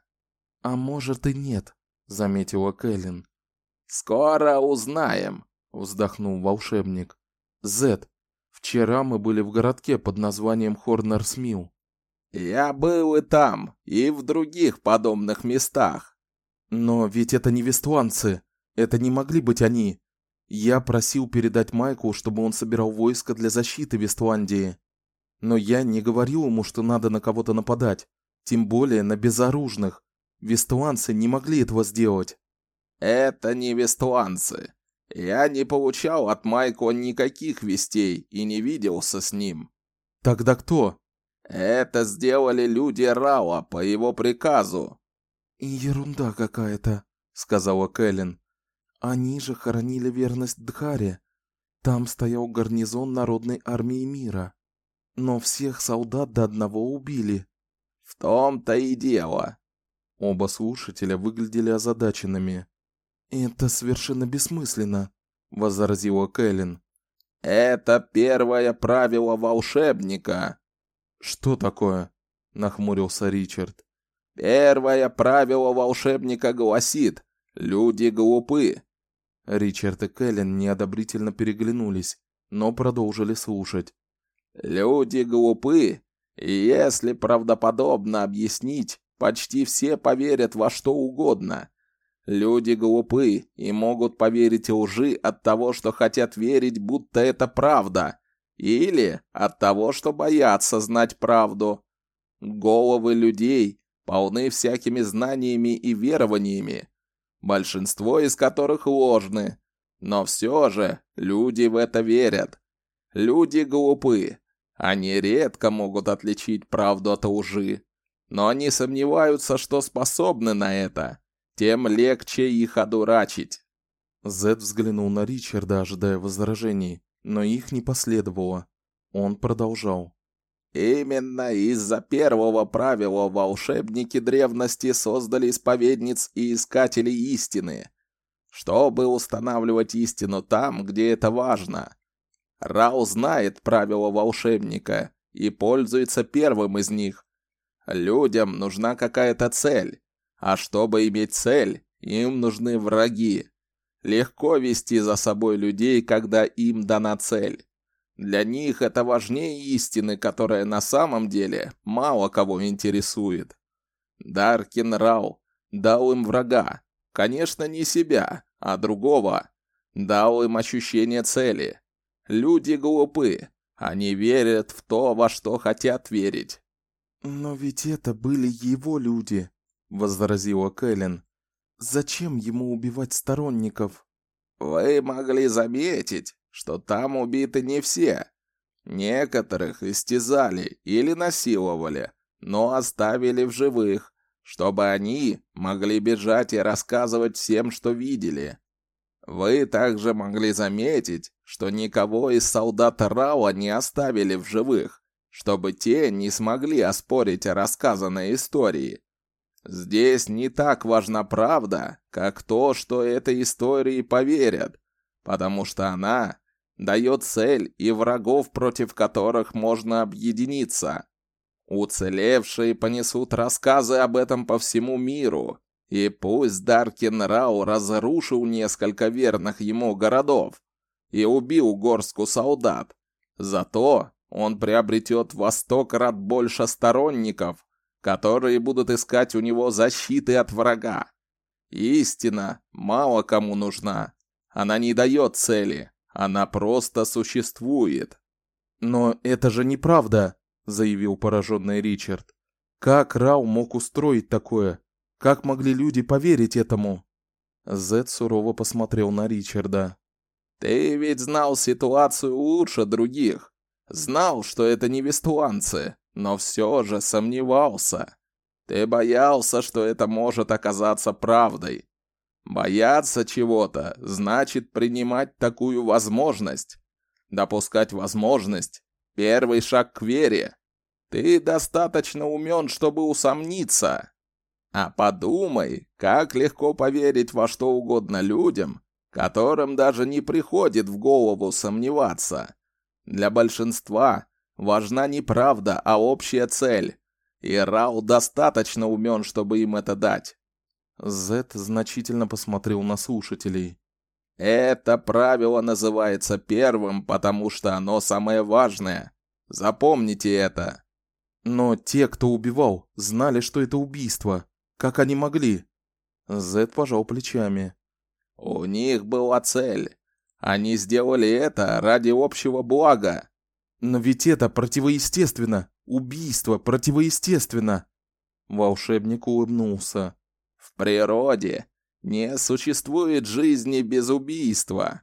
А может и нет, заметила Кэлен. Скоро узнаем, вздохнул волшебник. Зет, вчера мы были в городке под названием Хорнерсмил. Я был и там, и в других подобных местах. Но ведь это не вестуанцы. Это не могли быть они. Я просил передать Майку, чтобы он собирал войско для защиты Вестландии. Но я не говорил ему, что надо на кого-то нападать, тем более на безоружных. Вестландцы не могли этого сделать. Это не вестландцы. Я не получал от Майко никаких вестей и не виделся с ним. Тогда кто? Это сделали люди Рауа по его приказу. Ерунда какая-то, сказала Кэлен. Они же хоронили верность Дхаре. Там стоял гарнизон народной армии мира. Но всех солдат до одного убили. В том-то и дело. Оба слушателя выглядели озадаченными. Это совершенно бессмысленно, возразила Кэлен. Это первое правило волшебника. Что такое? нахмурился Ричард. Первое правило волшебника гласит: люди глупы. Ричард и Кэлен неодобрительно переглянулись, но продолжили слушать. Люди глупы, и если правдоподобно объяснить, почти все поверят во что угодно. Люди глупы и могут поверить лжи от того, что хотят верить, будто это правда, или от того, что боятся знать правду. Головы людей полны всякими знаниями и верованиями, большинство из которых ложны, но все же люди в это верят. Люди глупы, они редко могут отличить правду от лжи, но они сомневаются, что способны на это тем легче их одурачить. Зед взглянул на Ричарда, ожидая возражений, но их не последовало. Он продолжал. Именно из-за первого правила волшебники древности создали исповедниц и искателей истины, чтобы устанавливать истину там, где это важно. Рау знает правила волшебника и пользуется первым из них. Людям нужна какая-то цель, а чтобы иметь цель, им нужны враги. Легко вести за собой людей, когда им дана цель. Для них это важнее истины, которая на самом деле мало кого интересует. Даркин Рау дал им врага. Конечно, не себя, а другого. Дал им ощущение цели. Люди глупы. Они верят в то, во что хотят верить. Но ведь это были его люди, возразила Кэлен. Зачем ему убивать сторонников? Вы могли заметить, что там убиты не все. Некоторых истязали или насиловали, но оставили в живых, чтобы они могли бежать и рассказывать всем, что видели. Вы также могли заметить, что никого из солдат Рауа не оставили в живых, чтобы те не смогли оспорить рассказанные истории. Здесь не так важна правда, как то, что этой истории поверят, потому что она дает цель и врагов, против которых можно объединиться. Уцелевшие понесут рассказы об этом по всему миру, и пусть Даркин Рау разрушил несколько верных ему городов и убил горстку солдат, зато он приобретет во сто крат больше сторонников, которые будут искать у него защиты от врага. Истина мало кому нужна. Она не дает цели, она просто существует. Но это же неправда, заявил пораженный Ричард. Как Рау мог устроить такое? Как могли люди поверить этому? Зед сурово посмотрел на Ричарда. Ты ведь знал ситуацию лучше других. Знал, что это не вестуанцы, но все же сомневался. Ты боялся, что это может оказаться правдой. Бояться чего-то значит принимать такую возможность. Допускать возможность — первый шаг к вере. Ты достаточно умен, чтобы усомниться. А подумай, как легко поверить во что угодно людям, которым даже не приходит в голову сомневаться. Для большинства важна не правда, а общая цель. И Рау достаточно умен, чтобы им это дать. Зет значительно посмотрел на слушателей. Это правило называется первым, потому что оно самое важное. Запомните это. Но те, кто убивал, знали, что это убийство. Как они могли? Зет пожал плечами. У них была цель. Они сделали это ради общего блага. Но ведь это противоестественно. Убийство противоестественно. Волшебник улыбнулся. В природе не существует жизни без убийства.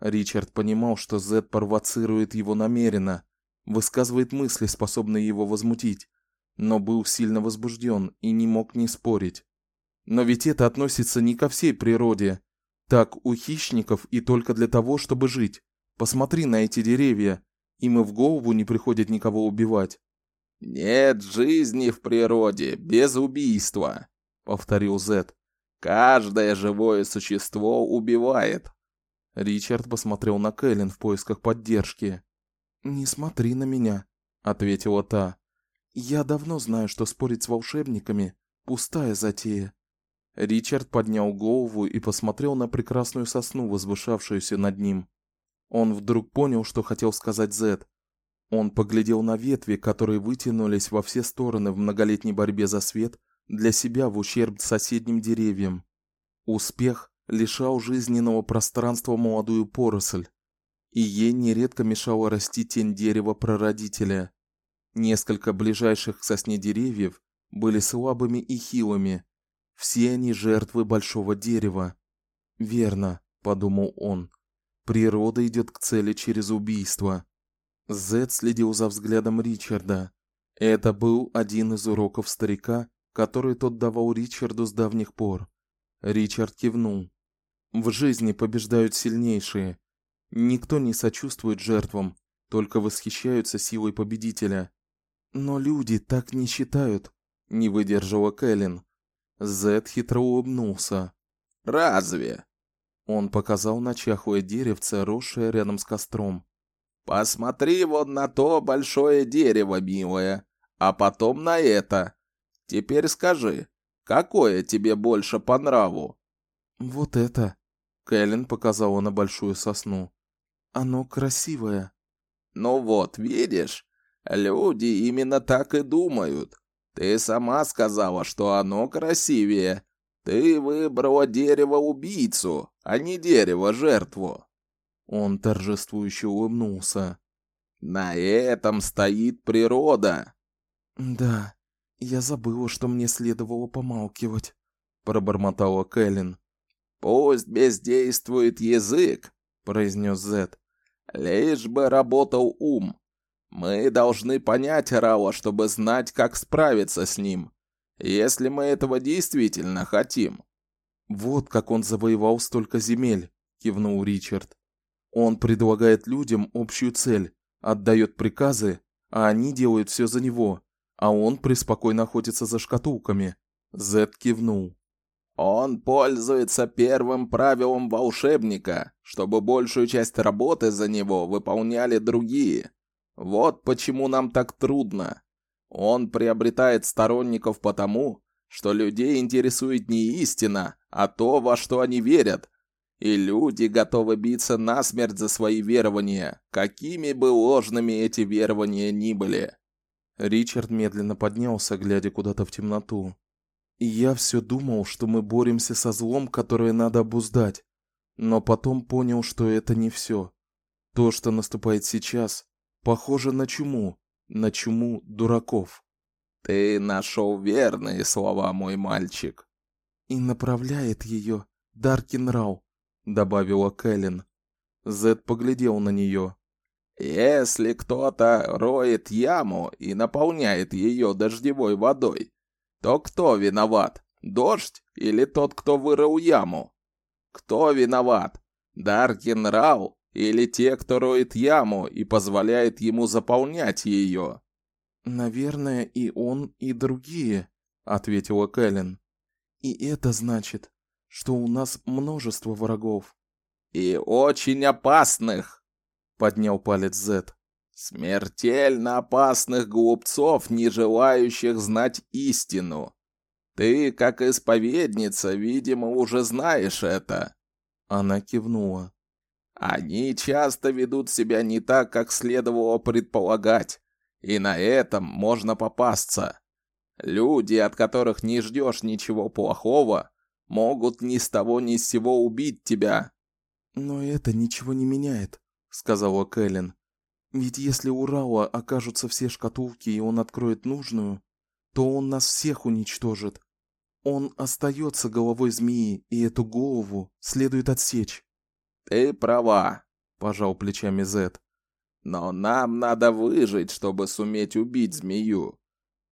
Ричард понимал, что Зед провоцирует его намеренно, высказывает мысли, способные его возмутить, но был сильно возбужден и не мог не спорить. Но ведь это относится не ко всей природе. Так у хищников и только для того, чтобы жить. Посмотри на эти деревья, им и в голову не приходит никого убивать. Нет жизни в природе без убийства, повторил Зет. Каждое живое существо убивает. Ричард посмотрел на Кэлен в поисках поддержки. "Не смотри на меня", ответила та. "Я давно знаю, что спорить с волшебниками пустая затея. Ричард поднял голову и посмотрел на прекрасную сосну, возвышавшуюся над ним. Он вдруг понял, что хотел сказать Зед. Он поглядел на ветви, которые вытянулись во все стороны в многолетней борьбе за свет для себя в ущерб соседним деревьям. Успех лишал жизненного пространства молодую поросль, и ей нередко мешала расти тень дерева прародителя. Несколько ближайших к сосне деревьев были слабыми и хилыми, все они жертвы большого дерева. Верно, подумал он. Природа идет к цели через убийство. Зед следил за взглядом Ричарда. Это был один из уроков старика, который тот давал Ричарду с давних пор. Ричард кивнул. В жизни побеждают сильнейшие. Никто не сочувствует жертвам, только восхищаются силой победителя. Но люди так не считают, не выдержала Кэлен. Зед хитро улыбнулся. Разве? Он показал на чахлое деревце, росшее рядом с костром. Посмотри вот на то большое дерево, милая, а потом на это. Теперь скажи, какое тебе больше по нраву? Вот это. Кэлен показала на большую сосну. Оно красивое. Ну вот, видишь? Люди именно так и думают. Ты сама сказала, что оно красивее. Ты выбрала дерево-убийцу, а не дерево-жертву. Он торжествующе улыбнулся. На этом стоит природа. Да, я забыла, что мне следовало помалкивать, пробормотала Кэлен. Пусть бездействует язык, произнес Зет. Лишь бы работал ум. Мы должны понять Рао, чтобы знать, как справиться с ним, если мы этого действительно хотим. Вот как он завоевал столько земель, кивнул Ричард. Он предлагает людям общую цель, отдает приказы, а они делают все за него, а он преспокойно охотится за шкатулками. Зет кивнул. Он пользуется первым правилом волшебника, чтобы большую часть работы за него выполняли другие. Вот почему нам так трудно. Он приобретает сторонников потому, что людей интересует не истина, а то, во что они верят. И люди готовы биться насмерть за свои верования, какими бы ложными эти верования ни были. Ричард медленно поднялся, глядя куда-то в темноту. Я все думал, что мы боремся со злом, которое надо обуздать, но потом понял, что это не все. То, что наступает сейчас, похоже на чуму, на чуму дураков. Ты нашел верные слова, мой мальчик. И направляет ее Даркин Рау, добавила Кэлен. Зед поглядел на нее. Если кто-то роет яму и наполняет ее дождевой водой, то кто виноват? Дождь или тот, кто вырыл яму? Кто виноват? Даркин Рау или те, кто роет яму и позволяет ему заполнять ее? Наверное, и он, и другие, ответила Кэлен. И это значит, что у нас множество врагов. И очень опасных, поднял палец Зет. Смертельно опасных глупцов, не желающих знать истину. Ты, как исповедница, видимо, уже знаешь это. Она кивнула. Они часто ведут себя не так, как следовало предполагать. И на этом можно попасться. Люди, от которых не ждешь ничего плохого, могут ни с того ни с сего убить тебя. Но это ничего не меняет, сказала Кэлен. Ведь если у Рауа окажутся все шкатулки и он откроет нужную, то он нас всех уничтожит. Он остается головой змеи, и эту голову следует отсечь. Ты права, пожал плечами Зет. Но нам надо выжить, чтобы суметь убить змею.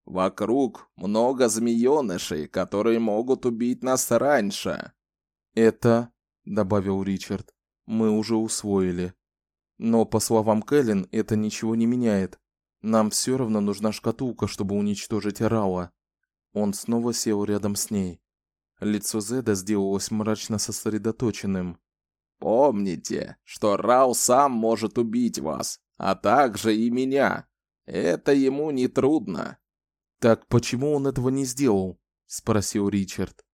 Вокруг много змеёнышей, которые могут убить нас раньше. Это, добавил Ричард, мы уже усвоили. Но по словам Кэлен, это ничего не меняет. Нам все равно нужна шкатулка, чтобы уничтожить Рауа. Он снова сел рядом с ней. Лицо Зеда сделалось мрачно сосредоточенным. Помните, что Рау сам может убить вас а также и меня. Это ему не трудно. Так почему он этого не сделал? спросил Ричард.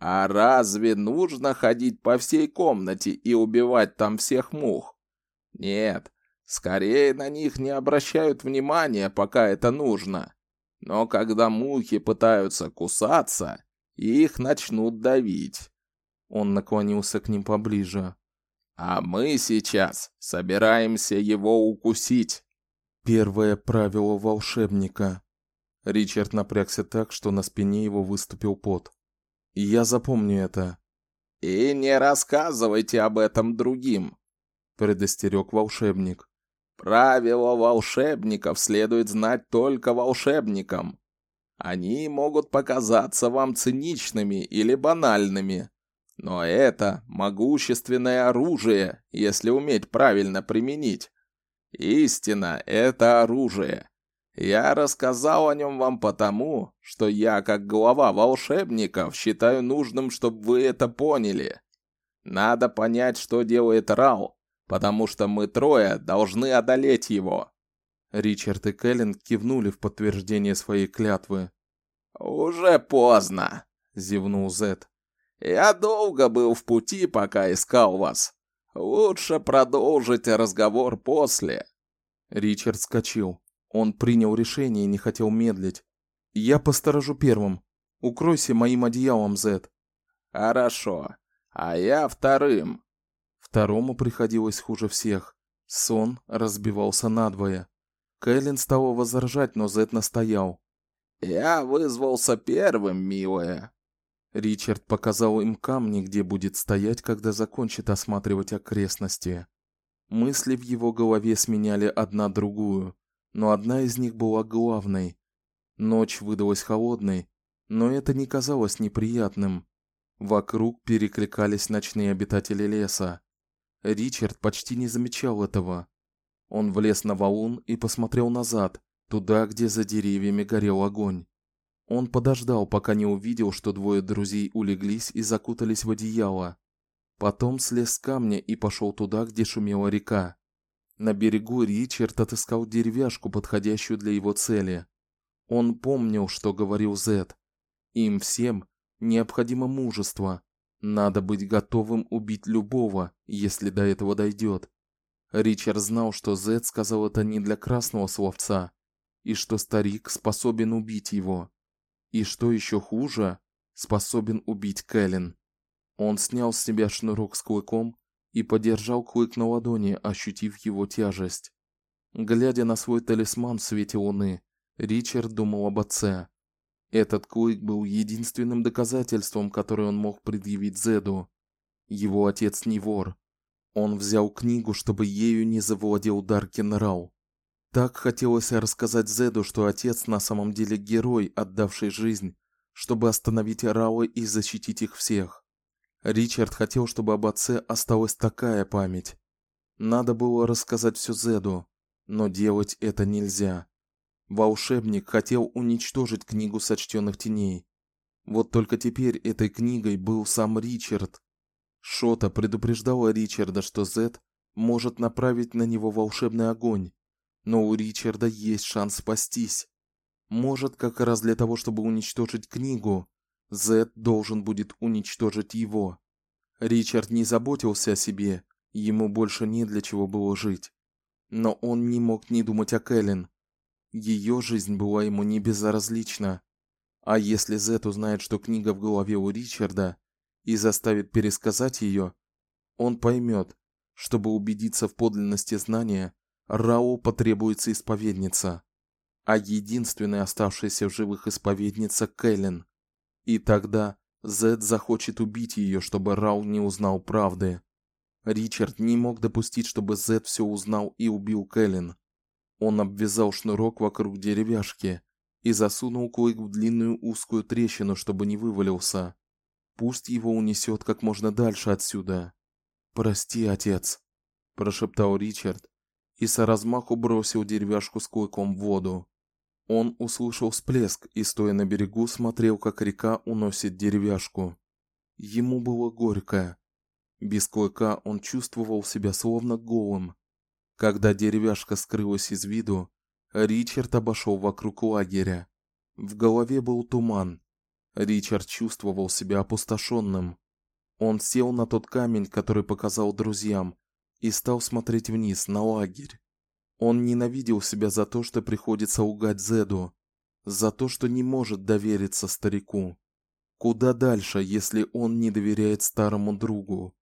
А разве нужно ходить по всей комнате и убивать там всех мух? Нет, скорее на них не обращают внимания, пока это нужно. Но когда мухи пытаются кусаться, их начнут давить. Он наклонился к ним поближе. А мы сейчас собираемся его укусить. Первое правило волшебника. Ричард напрягся так, что на спине его выступил пот. Я запомню это. И не рассказывайте об этом другим, предостерег волшебник. Правила волшебников следует знать только волшебникам. Они могут показаться вам циничными или банальными, но это могущественное оружие, если уметь правильно применить. Истина — это оружие. Я рассказал о нем вам потому, что я, как глава волшебников, считаю нужным, чтобы вы это поняли. Надо понять, что делает Рау, потому что мы трое должны одолеть его». Ричард и Кэлен кивнули в подтверждение своей клятвы. «Уже поздно», — зевнул Зет. Я долго был в пути, пока искал вас. Лучше продолжить разговор после. Ричард скочил. Он принял решение и не хотел медлить. Я посторожу первым. Укройся моим одеялом, Зет. Хорошо. А я вторым. Второму приходилось хуже всех. Сон разбивался надвое. Кэлен стала возражать, но Зет настоял. Я вызвался первым, милая. Ричард показал им камни, где будет стоять, когда закончит осматривать окрестности. Мысли в его голове сменяли одна другую, но одна из них была главной. Ночь выдалась холодной, но это не казалось неприятным. Вокруг перекликались ночные обитатели леса. Ричард почти не замечал этого. Он влез на валун и посмотрел назад, туда, где за деревьями горел огонь. Он подождал, пока не увидел, что двое друзей улеглись и закутались в одеяло. Потом слез с камня и пошел туда, где шумела река. На берегу Ричард отыскал деревяшку, подходящую для его цели. Он помнил, что говорил Зет. Им всем необходимо мужество. Надо быть готовым убить любого, если до этого дойдет. Ричард знал, что Зет сказал это не для красного словца, и что старик способен убить его. И что еще хуже, способен убить Кэлен. Он снял с себя шнурок с клыком и подержал клык на ладони, ощутив его тяжесть. Глядя на свой талисман в свете луны, Ричард думал об отце. Этот клык был единственным доказательством, которое он мог предъявить Зеду. Его отец не вор. Он взял книгу, чтобы ею не завладел Даркин Рау. Так хотелось рассказать Зеду, что отец на самом деле герой, отдавший жизнь, чтобы остановить Рауа и защитить их всех. Ричард хотел, чтобы об отце осталась такая память. Надо было рассказать все Зеду, но делать это нельзя. Волшебник хотел уничтожить книгу сочтенных теней. Вот только теперь этой книгой был сам Ричард. Шота предупреждала Ричарда, что Зед может направить на него волшебный огонь, но у Ричарда есть шанс спастись. Может, как раз для того, чтобы уничтожить книгу, Зед должен будет уничтожить его. Ричард не заботился о себе, ему больше не для чего было жить. Но он не мог не думать о Кэлен. Ее жизнь была ему не безразлична. А если Зет узнает, что книга в голове у Ричарда и заставит пересказать ее, он поймет, чтобы убедиться в подлинности знания, Рао потребуется исповедница, а единственная оставшаяся в живых исповедница Кэлен. И тогда Зет захочет убить ее, чтобы Рау не узнал правды. Ричард не мог допустить, чтобы Зет все узнал и убил Кэлен. Он обвязал шнурок вокруг деревяшки и засунул клык в длинную узкую трещину, чтобы не вывалился. Пусть его унесет как можно дальше отсюда. Прости, отец, прошептал Ричард и с размаху бросил деревяшку с клыком в воду. Он услышал всплеск и стоя на берегу смотрел, как река уносит деревяшку. Ему было горько. Без клыка он чувствовал себя словно голым. Когда деревяшка скрылась из виду, Ричард обошел вокруг лагеря. В голове был туман. Ричард чувствовал себя опустошенным. Он сел на тот камень, который показал друзьям, и стал смотреть вниз на лагерь. Он ненавидел себя за то, что приходится лгать Зеду, за то, что не может довериться старику. Куда дальше, если он не доверяет старому другу?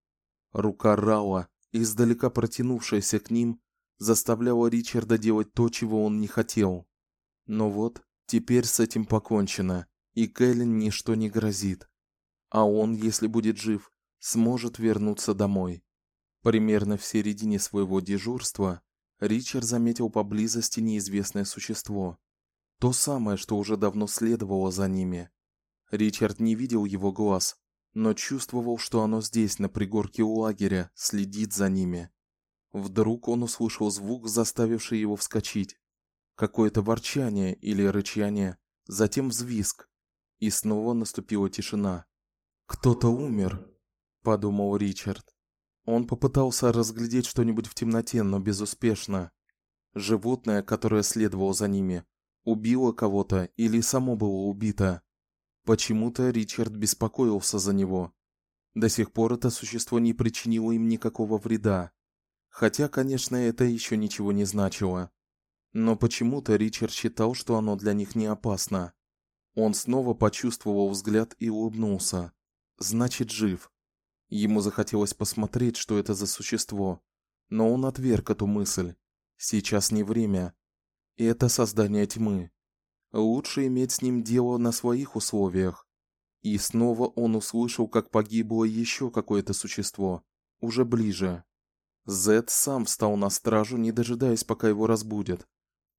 Рука Рауа, издалека протянувшаяся к ним, заставляла Ричарда делать то, чего он не хотел. Но вот, теперь с этим покончено, и Кэлен ничто не грозит. А он, если будет жив, сможет вернуться домой. Примерно в середине своего дежурства Ричард заметил поблизости неизвестное существо, то самое, что уже давно следовало за ними. Ричард не видел его глаз, но чувствовал, что оно здесь, на пригорке у лагеря, следит за ними. Вдруг он услышал звук, заставивший его вскочить. Какое-то ворчание или рычание, затем взвизг, и снова наступила тишина. Кто-то умер, подумал Ричард. Он попытался разглядеть что-нибудь в темноте, но безуспешно. Животное, которое следовало за ними, убило кого-то или само было убито. Почему-то Ричард беспокоился за него. До сих пор это существо не причинило им никакого вреда. Хотя, конечно, это еще ничего не значило. Но почему-то Ричард считал, что оно для них не опасно. Он снова почувствовал взгляд и улыбнулся. Значит, жив. Ему захотелось посмотреть, что это за существо, но он отверг эту мысль. Сейчас не время. Это создание тьмы. Лучше иметь с ним дело на своих условиях. И снова он услышал, как погибло еще какое-то существо, уже ближе. Зед сам встал на стражу, не дожидаясь, пока его разбудят.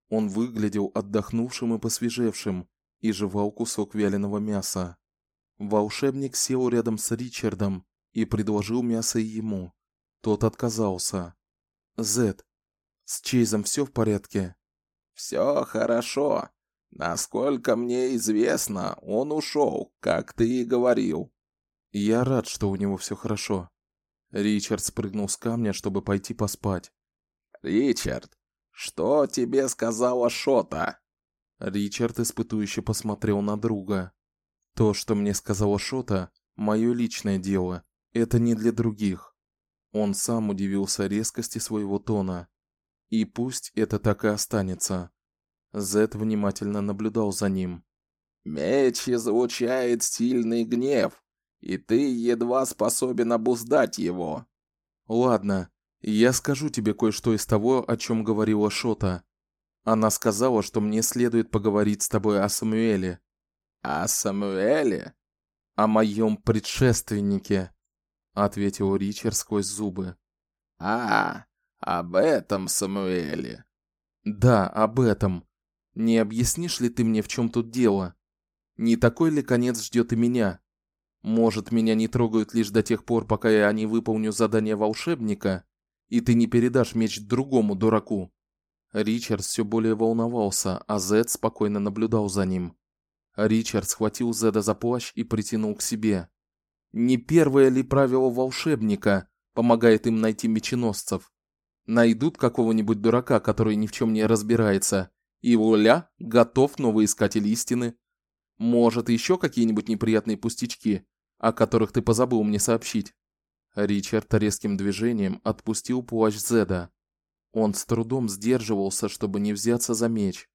Он выглядел отдохнувшим и посвежевшим и жевал кусок вяленого мяса. Волшебник сел рядом с Ричардом и предложил мясо ему. Тот отказался. Зед, с Чейзом все в порядке? Все хорошо. Насколько мне известно, он ушел, как ты и говорил. Я рад, что у него все хорошо. Ричард спрыгнул с камня, чтобы пойти поспать. Ричард, что тебе сказала Шота? Ричард испытующе посмотрел на друга. То, что мне сказала Шота, мое личное дело. Это не для других. Он сам удивился резкости своего тона. И пусть это так и останется. Зет внимательно наблюдал за ним. Меч излучает сильный гнев, и ты едва способен обуздать его. Ладно, я скажу тебе кое-что из того, о чем говорила Шота. Она сказала, что мне следует поговорить с тобой о Самуэле. О Самуэле? О моем предшественнике, ответил Ричард сквозь зубы. А, об этом Самуэле. Да, об этом. Не объяснишь ли ты мне, в чем тут дело? Не такой ли конец ждет и меня? Может, меня не трогают лишь до тех пор, пока я не выполню задание волшебника, и ты не передашь меч другому дураку. Ричард все более волновался, а Зед спокойно наблюдал за ним. Ричард схватил Зеда за плащ и притянул к себе. Не первое ли правило волшебника помогает им найти меченосцев? Найдут какого-нибудь дурака, который ни в чем не разбирается, и вуаля, готов новый искатель истины. Может, еще какие-нибудь неприятные пустячки, о которых ты позабыл мне сообщить. Ричард резким движением отпустил плащ Зеда. Он с трудом сдерживался, чтобы не взяться за меч.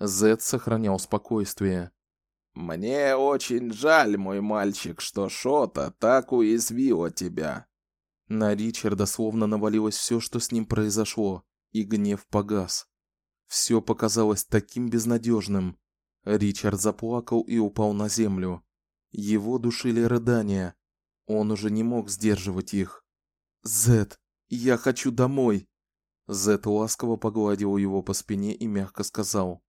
Зед сохранял спокойствие. Мне очень жаль, мой мальчик, что Шота так уязвила тебя. На Ричарда словно навалилось все, что с ним произошло, и гнев погас. Все показалось таким безнадежным. Ричард заплакал и упал на землю. Его душили рыдания. Он уже не мог сдерживать их. "Зет, я хочу домой". Зет ласково погладил его по спине и мягко сказал: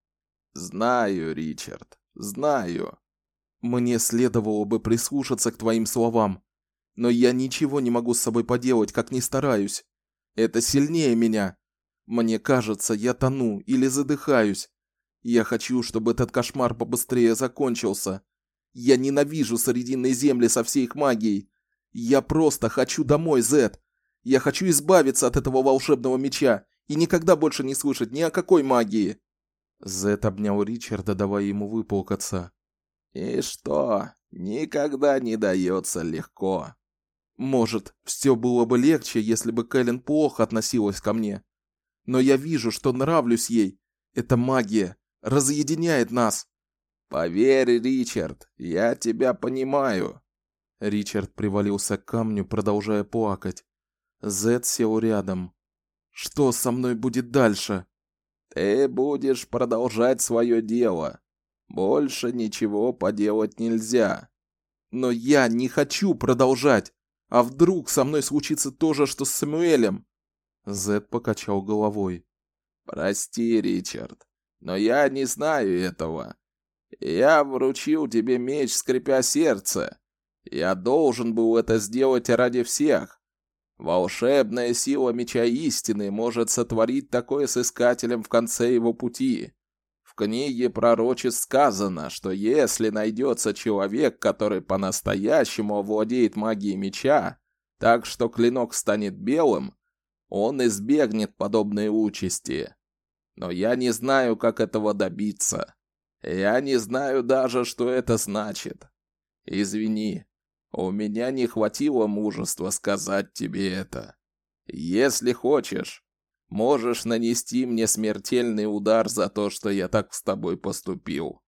"Знаю, Ричард, знаю. Мне следовало бы прислушаться к твоим словам, но я ничего не могу с собой поделать, как ни стараюсь. Это сильнее меня. Мне кажется, я тону или задыхаюсь. Я хочу, чтобы этот кошмар побыстрее закончился. Я ненавижу Срединные земли со всей их магией. Я просто хочу домой, Зет. Я хочу избавиться от этого волшебного меча и никогда больше не слышать ни о какой магии. Зет обнял Ричарда, давая ему выплакаться. И что? Никогда не дается легко. Может, все было бы легче, если бы Кэлен плохо относилась ко мне. Но я вижу, что нравлюсь ей. Это магия разъединяет нас. Поверь, Ричард, я тебя понимаю. Ричард привалился к камню, продолжая плакать. Зед сел рядом. Что со мной будет дальше? Ты будешь продолжать свое дело. Больше ничего поделать нельзя. Но я не хочу продолжать. А вдруг со мной случится то же, что с Самуэлем? Зед покачал головой. Прости, Ричард, но я не знаю этого. Я вручил тебе меч, скрипя сердце. Я должен был это сделать ради всех. Волшебная сила меча истины может сотворить такое с искателем в конце его пути. В книге пророчеств сказано, что если найдется человек, который по-настоящему овладеет магией меча, так что клинок станет белым, он избегнет подобной участи. Но я не знаю, как этого добиться. Я не знаю даже, что это значит. Извини, у меня не хватило мужества сказать тебе это. Если хочешь, можешь нанести мне смертельный удар за то, что я так с тобой поступил.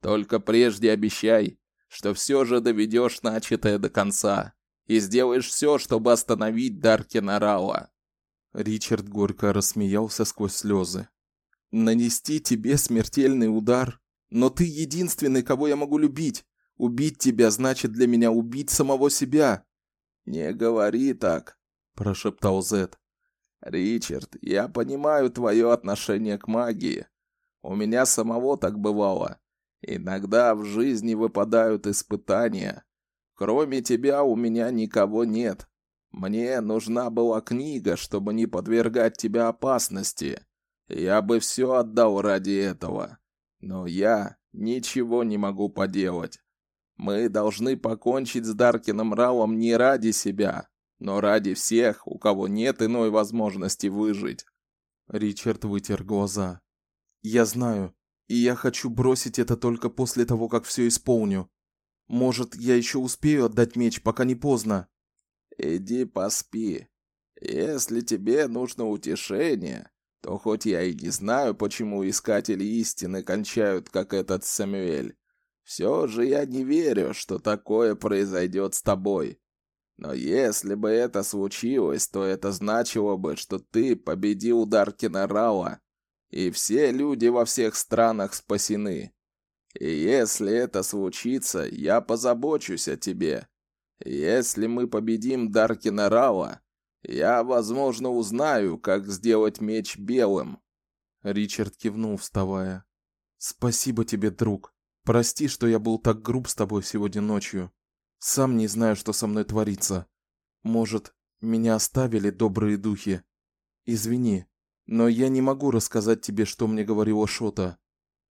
Только прежде обещай, что все же доведешь начатое до конца и сделаешь все, чтобы остановить Даркина Рауа. Ричард горько рассмеялся сквозь слезы. Нанести тебе смертельный удар, но ты единственный, кого я могу любить. Убить тебя значит для меня убить самого себя. Не говори так, прошептал Зет. Ричард, я понимаю твое отношение к магии. У меня самого так бывало. Иногда в жизни выпадают испытания. Кроме тебя у меня никого нет. Мне нужна была книга, чтобы не подвергать тебя опасности. Я бы все отдал ради этого. Но я ничего не могу поделать. Мы должны покончить с Даркином Раулом не ради себя, но ради всех, у кого нет иной возможности выжить. Ричард вытер глаза. Я знаю, и я хочу бросить это только после того, как все исполню. Может, я еще успею отдать меч, пока не поздно. Иди поспи. Если тебе нужно утешение, то хоть я и не знаю, почему искатели истины кончают, как этот Самуэль, все же я не верю, что такое произойдет с тобой. Но если бы это случилось, то это значило бы, что ты победил Даркина Рауа, и все люди во всех странах спасены. И если это случится, я позабочусь о тебе. Если мы победим Даркина Рауа, я, возможно, узнаю, как сделать меч белым. Ричард кивнул, вставая. Спасибо тебе, друг. Прости, что я был так груб с тобой сегодня ночью. Сам не знаю, что со мной творится. Может, меня оставили добрые духи. Извини, но я не могу рассказать тебе, что мне говорила Шота.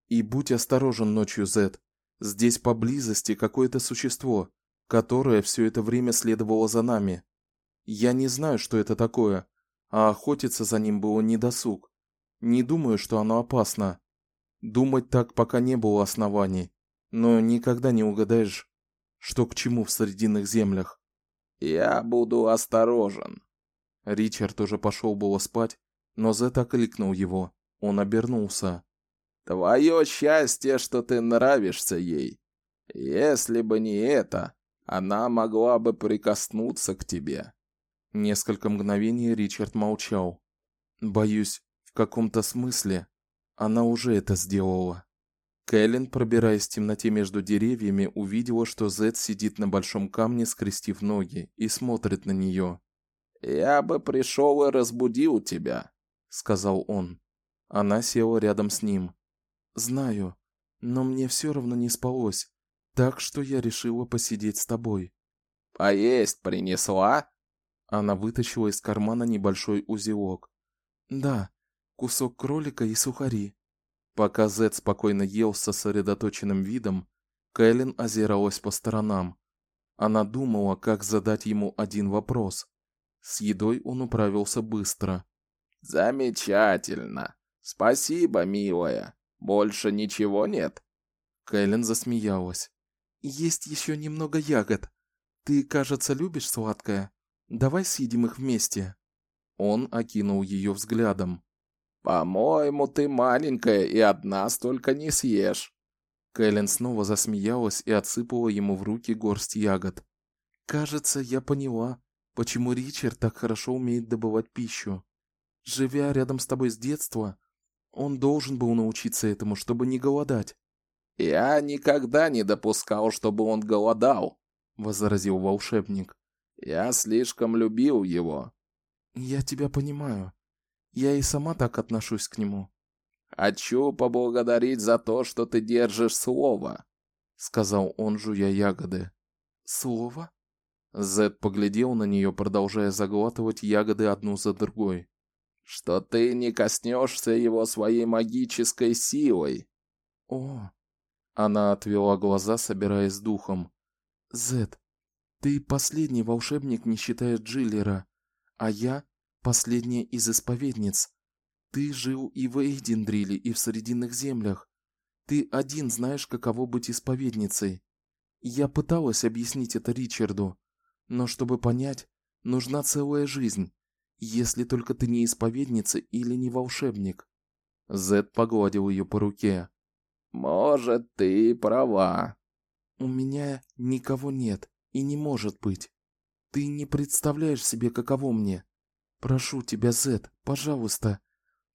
И будь осторожен ночью, Зет. Здесь поблизости какое-то существо, которое все это время следовало за нами. Я не знаю, что это такое, а охотиться за ним было недосуг. Не думаю, что оно опасно. Думать так пока не было оснований, но никогда не угадаешь, что к чему в срединных землях. Я буду осторожен. Ричард уже пошел было спать, но Зет окликнул его. Он обернулся. Твое счастье, что ты нравишься ей. Если бы не это, она могла бы прикоснуться к тебе. Несколько мгновений Ричард молчал. Боюсь, в каком-то смысле она уже это сделала. Кэлен, пробираясь в темноте между деревьями, увидела, что Зет сидит на большом камне, скрестив ноги, и смотрит на нее. "Я бы пришел и разбудил тебя", сказал он. Она села рядом с ним. "Знаю, но мне все равно не спалось, так что я решила посидеть с тобой". "Поесть принесла?" Она вытащила из кармана небольшой узелок. Да, кусок кролика и сухари. Пока Зет спокойно ел со сосредоточенным видом, Кэлен озиралась по сторонам. Она думала, как задать ему один вопрос. С едой он управился быстро. Замечательно. Спасибо, милая. Больше ничего нет. Кэлен засмеялась. Есть еще немного ягод. Ты, кажется, любишь сладкое. Давай съедим их вместе. Он окинул ее взглядом. По-моему, ты маленькая и одна столько не съешь. Кэлен снова засмеялась и отсыпала ему в руки горсть ягод. Кажется, я поняла, почему Ричард так хорошо умеет добывать пищу. Живя рядом с тобой с детства, он должен был научиться этому, чтобы не голодать. Я никогда не допускал, чтобы он голодал, возразил волшебник. Я слишком любил его. Я тебя понимаю. Я и сама так отношусь к нему. Хочу поблагодарить за то, что ты держишь слово, сказал он, жуя ягоды. Слово? Зед поглядел на нее, продолжая заглатывать ягоды одну за другой. Что ты не коснешься его своей магической силой. О. Она отвела глаза, собираясь духом. Зед, ты последний волшебник, не считая Джиллера, а я последняя из исповедниц. Ты жил и в Эйдендриле, и в Срединных землях. Ты один знаешь, каково быть исповедницей. Я пыталась объяснить это Ричарду, но чтобы понять, нужна целая жизнь, если только ты не исповедница или не волшебник. Зед погладил ее по руке. Может, ты права. У меня никого нет. И не может быть. Ты не представляешь себе, каково мне. Прошу тебя, Зет, пожалуйста,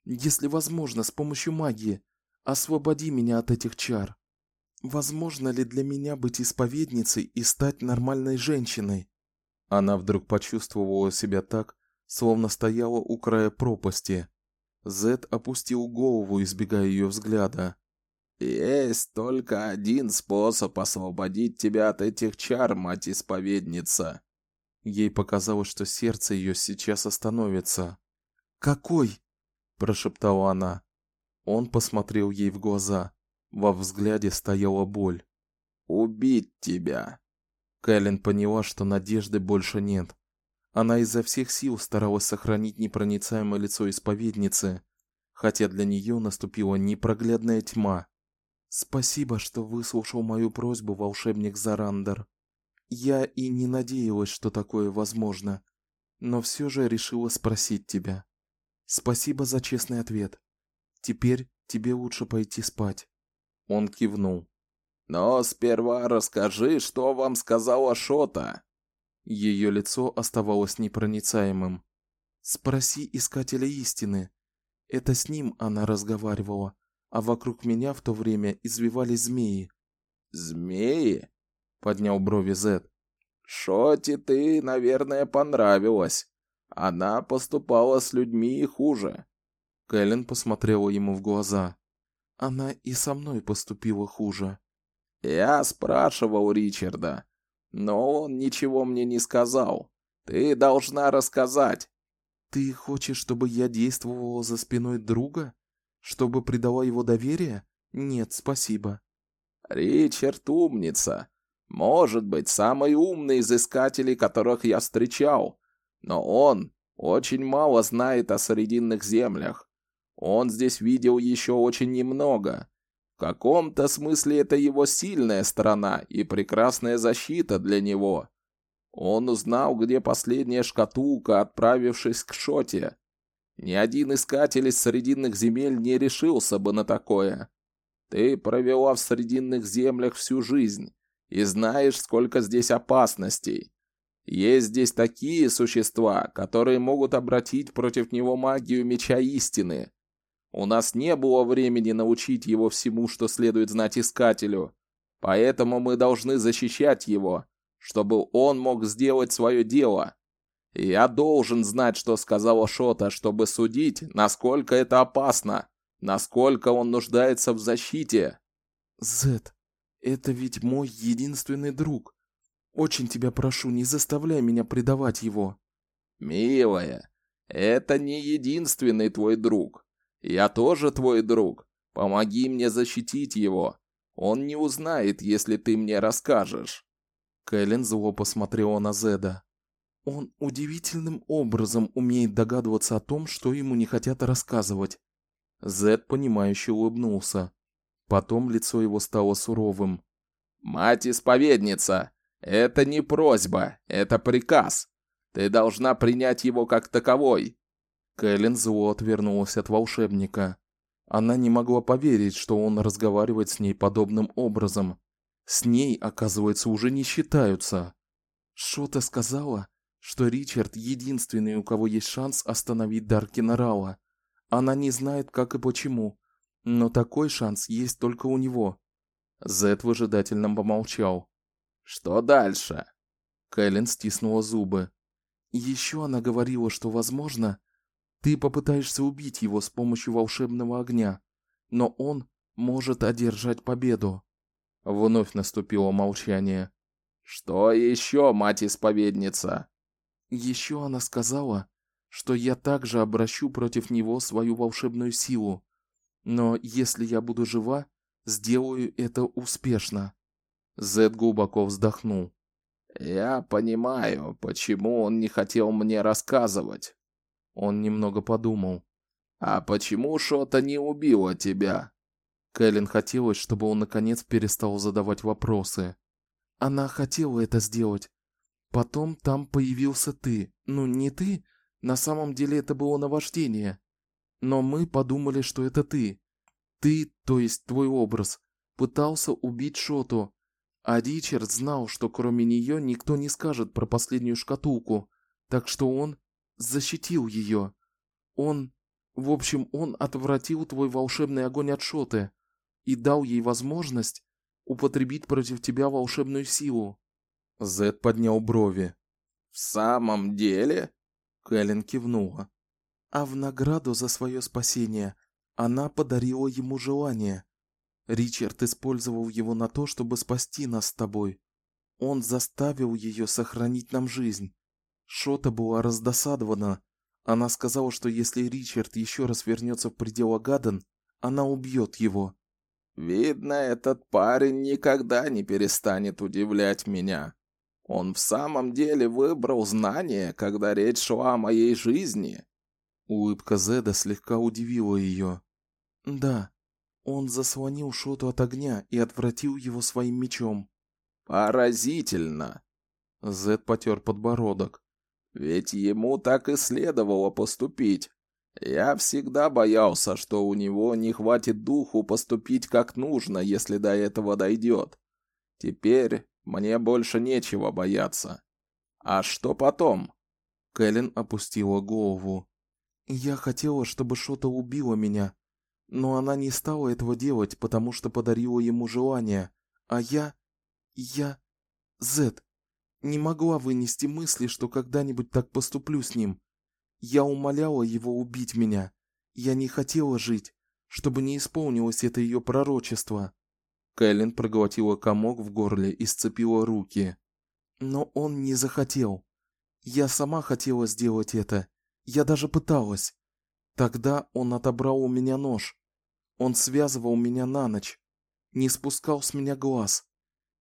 если возможно, с помощью магии, освободи меня от этих чар. Возможно ли для меня быть исповедницей и стать нормальной женщиной? Она вдруг почувствовала себя так, словно стояла у края пропасти. Зет опустил голову, избегая ее взгляда. Есть только один способ освободить тебя от этих чар, мать-исповедница. Ей показалось, что сердце ее сейчас остановится. Какой? прошептала она. Он посмотрел ей в глаза. Во взгляде стояла боль. Убить тебя. Кэлен поняла, что надежды больше нет. Она изо всех сил старалась сохранить непроницаемое лицо исповедницы, хотя для нее наступила непроглядная тьма. Спасибо, что выслушал мою просьбу, волшебник Зарандер. Я и не надеялась, что такое возможно, но все же решила спросить тебя. Спасибо за честный ответ. Теперь тебе лучше пойти спать. Он кивнул. Но сперва расскажи, что вам сказала Шота. Ее лицо оставалось непроницаемым. Спроси искателя истины. Это с ним она разговаривала, а вокруг меня в то время извивались змеи. Змеи? Поднял брови Зед. Шоте ты, наверное, понравилась. Она поступала с людьми и хуже. Кэлен посмотрела ему в глаза. Она и со мной поступила хуже. Я спрашивал Ричарда, но он ничего мне не сказал. Ты должна рассказать. Ты хочешь, чтобы я действовала за спиной друга, чтобы предала его доверие? Нет, спасибо. Ричард умница. Может быть, самый умный из искателей, которых я встречал. Но он очень мало знает о Срединных землях. Он здесь видел еще очень немного. В каком-то смысле это его сильная сторона и прекрасная защита для него. Он узнал, где последняя шкатулка, отправившись к Шоте. Ни один искатель из Срединных земель не решился бы на такое. Ты провела в Срединных землях всю жизнь и знаешь, сколько здесь опасностей. Есть здесь такие существа, которые могут обратить против него магию меча истины. У нас не было времени научить его всему, что следует знать искателю. Поэтому мы должны защищать его, чтобы он мог сделать свое дело. Я должен знать, что сказала Шота, чтобы судить, насколько это опасно, насколько он нуждается в защите. Зет, это ведь мой единственный друг. Очень тебя прошу, не заставляй меня предавать его. Милая, это не единственный твой друг. Я тоже твой друг. Помоги мне защитить его. Он не узнает, если ты мне расскажешь. Кэлен зло посмотрела на Зеда. Он удивительным образом умеет догадываться о том, что ему не хотят рассказывать. Зед понимающе улыбнулся. Потом лицо его стало суровым. Мать-исповедница, это не просьба, это приказ. Ты должна принять его как таковой. Кэлен зло отвернулась от волшебника. Она не могла поверить, что он разговаривает с ней подобным образом. С ней, оказывается, уже не считаются. Что-то сказала, что Ричард единственный, у кого есть шанс остановить дар Кинорала. Она не знает, как и почему, но такой шанс есть только у него. Зет выжидательно помолчал. Что дальше? Кэлен стиснула зубы. Еще она говорила, что возможно, ты попытаешься убить его с помощью волшебного огня, но он может одержать победу. Вновь наступило молчание. Что еще, мать-исповедница? Еще она сказала, что я также обращу против него свою волшебную силу. Но если я буду жива, сделаю это успешно. Зед глубоко вздохнул. Я понимаю, почему он не хотел мне рассказывать. Он немного подумал. А почему что-то не убило тебя? Кэлен хотелось, чтобы он наконец перестал задавать вопросы. Она хотела это сделать. Потом там появился ты. Ну, не ты, на самом деле это было наваждение. Но мы подумали, что это ты. Ты, то есть твой образ, пытался убить Шоту, а Ричард знал, что кроме нее никто не скажет про последнюю шкатулку, так что он защитил ее. Он, в общем, он отвратил твой волшебный огонь от Шоты и дал ей возможность употребить против тебя волшебную силу. Зед поднял брови. В самом деле? Кэлен кивнула. А в награду за свое спасение она подарила ему желание. Ричард использовал его на то, чтобы спасти нас с тобой. Он заставил ее сохранить нам жизнь. Шота была раздосадована. Она сказала, что если Ричард еще раз вернется в пределы Гаден, она убьет его. Видно, этот парень никогда не перестанет удивлять меня. Он в самом деле выбрал знание, когда речь шла о моей жизни. Улыбка Зеда слегка удивила ее. Да, он заслонил Шоту от огня и отвратил его своим мечом. Поразительно. Зед потер подбородок. Ведь ему так и следовало поступить. Я всегда боялся, что у него не хватит духу поступить как нужно, если до этого дойдет. Теперь мне больше нечего бояться. А что потом? Кэлен опустила голову. Я хотела, чтобы что-то убило меня, но она не стала этого делать, потому что подарила ему желание. А я я Зет не могла вынести мысли, что когда-нибудь так поступлю с ним. Я умоляла его убить меня. Я не хотела жить, чтобы не исполнилось это ее пророчество. Кэлен проглотила комок в горле и сцепила руки. Но он не захотел. Я сама хотела сделать это. Я даже пыталась. Тогда он отобрал у меня нож. Он связывал меня на ночь, не спускал с меня глаз.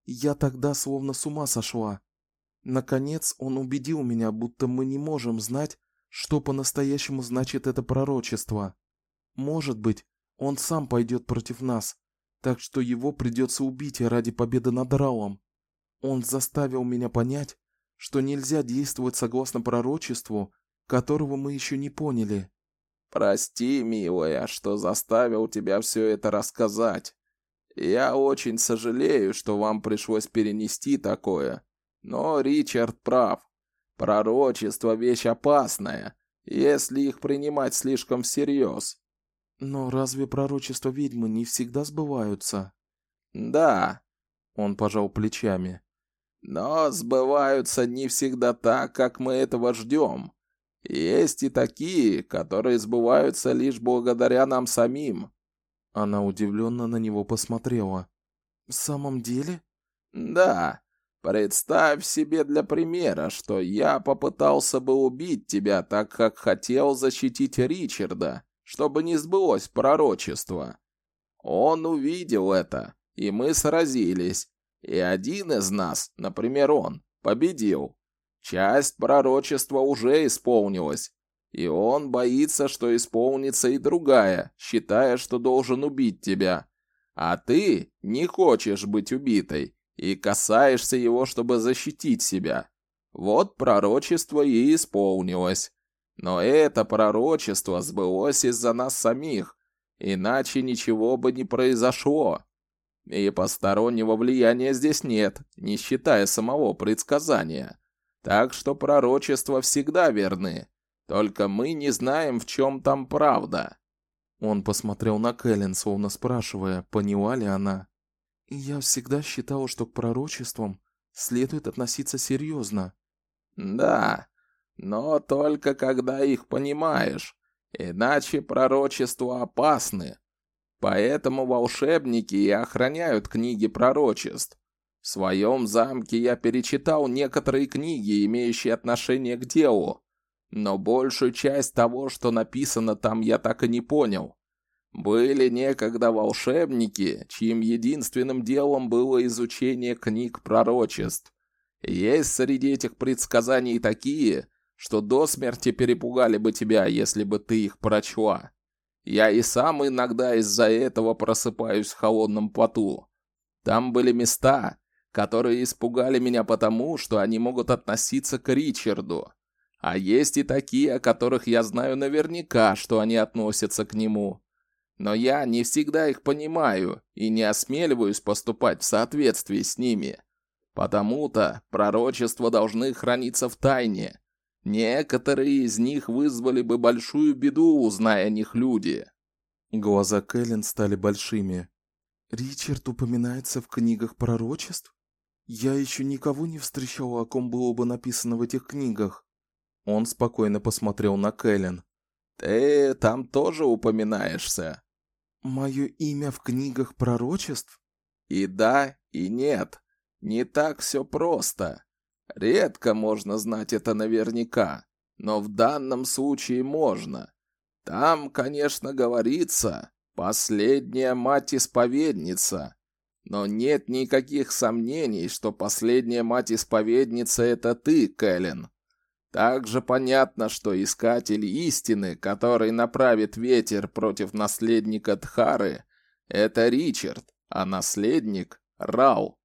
Я тогда словно с ума сошла. Наконец он убедил меня, будто мы не можем знать, что по-настоящему значит это пророчество. Может быть, он сам пойдет против нас, так что его придется убить ради победы над Раулом. Он заставил меня понять, что нельзя действовать согласно пророчеству, которого мы еще не поняли. Прости, милая, что заставил тебя все это рассказать. Я очень сожалею, что вам пришлось перенести такое. Но Ричард прав. Пророчество – вещь опасная, если их принимать слишком всерьез. Но разве пророчества ведьмы не всегда сбываются? Да. Он пожал плечами. Но сбываются не всегда так, как мы этого ждем. Есть и такие, которые сбываются лишь благодаря нам самим. Она удивленно на него посмотрела. В самом деле? Да. Представь себе для примера, что я попытался бы убить тебя, так как хотел защитить Ричарда, чтобы не сбылось пророчество. Он увидел это, и мы сразились. И один из нас, например, он, победил. Часть пророчества уже исполнилась, и он боится, что исполнится и другая, считая, что должен убить тебя. А ты не хочешь быть убитой и касаешься его, чтобы защитить себя. Вот пророчество и исполнилось. Но это пророчество сбылось из-за нас самих, иначе ничего бы не произошло. И постороннего влияния здесь нет, не считая самого предсказания. Так что пророчества всегда верны. Только мы не знаем, в чем там правда. Он посмотрел на Кэлен, словно спрашивая, поняла ли она. Я всегда считал, что к пророчествам следует относиться серьезно. Да, но только когда их понимаешь. Иначе пророчества опасны. Поэтому волшебники и охраняют книги пророчеств. В своем замке я перечитал некоторые книги, имеющие отношение к делу, но большую часть того, что написано там, я так и не понял. Были некогда волшебники, чьим единственным делом было изучение книг пророчеств. Есть среди этих предсказаний такие, что до смерти перепугали бы тебя, если бы ты их прочла. Я и сам иногда из-за этого просыпаюсь в холодном поту. Там были места, которые испугали меня потому, что они могут относиться к Ричарду. А есть и такие, о которых я знаю наверняка, что они относятся к нему. Но я не всегда их понимаю и не осмеливаюсь поступать в соответствии с ними. Потому-то пророчества должны храниться в тайне. Некоторые из них вызвали бы большую беду, узная о них люди. Глаза Кэлен стали большими. Ричард упоминается в книгах пророчеств? Я еще никого не встречал, о ком было бы написано в этих книгах. Он спокойно посмотрел на Кэлен. «Ты там тоже упоминаешься?» «Мое имя в книгах пророчеств?» «И да, и нет. Не так все просто. Редко можно знать это наверняка, но в данном случае можно. Там, конечно, говорится, Последняя мать-исповедница. Но нет никаких сомнений, что последняя мать-исповедница — это ты, Кэлен. Также понятно, что искатель истины, который направит ветер против наследника Тхары, это Ричард, а наследник — Рау.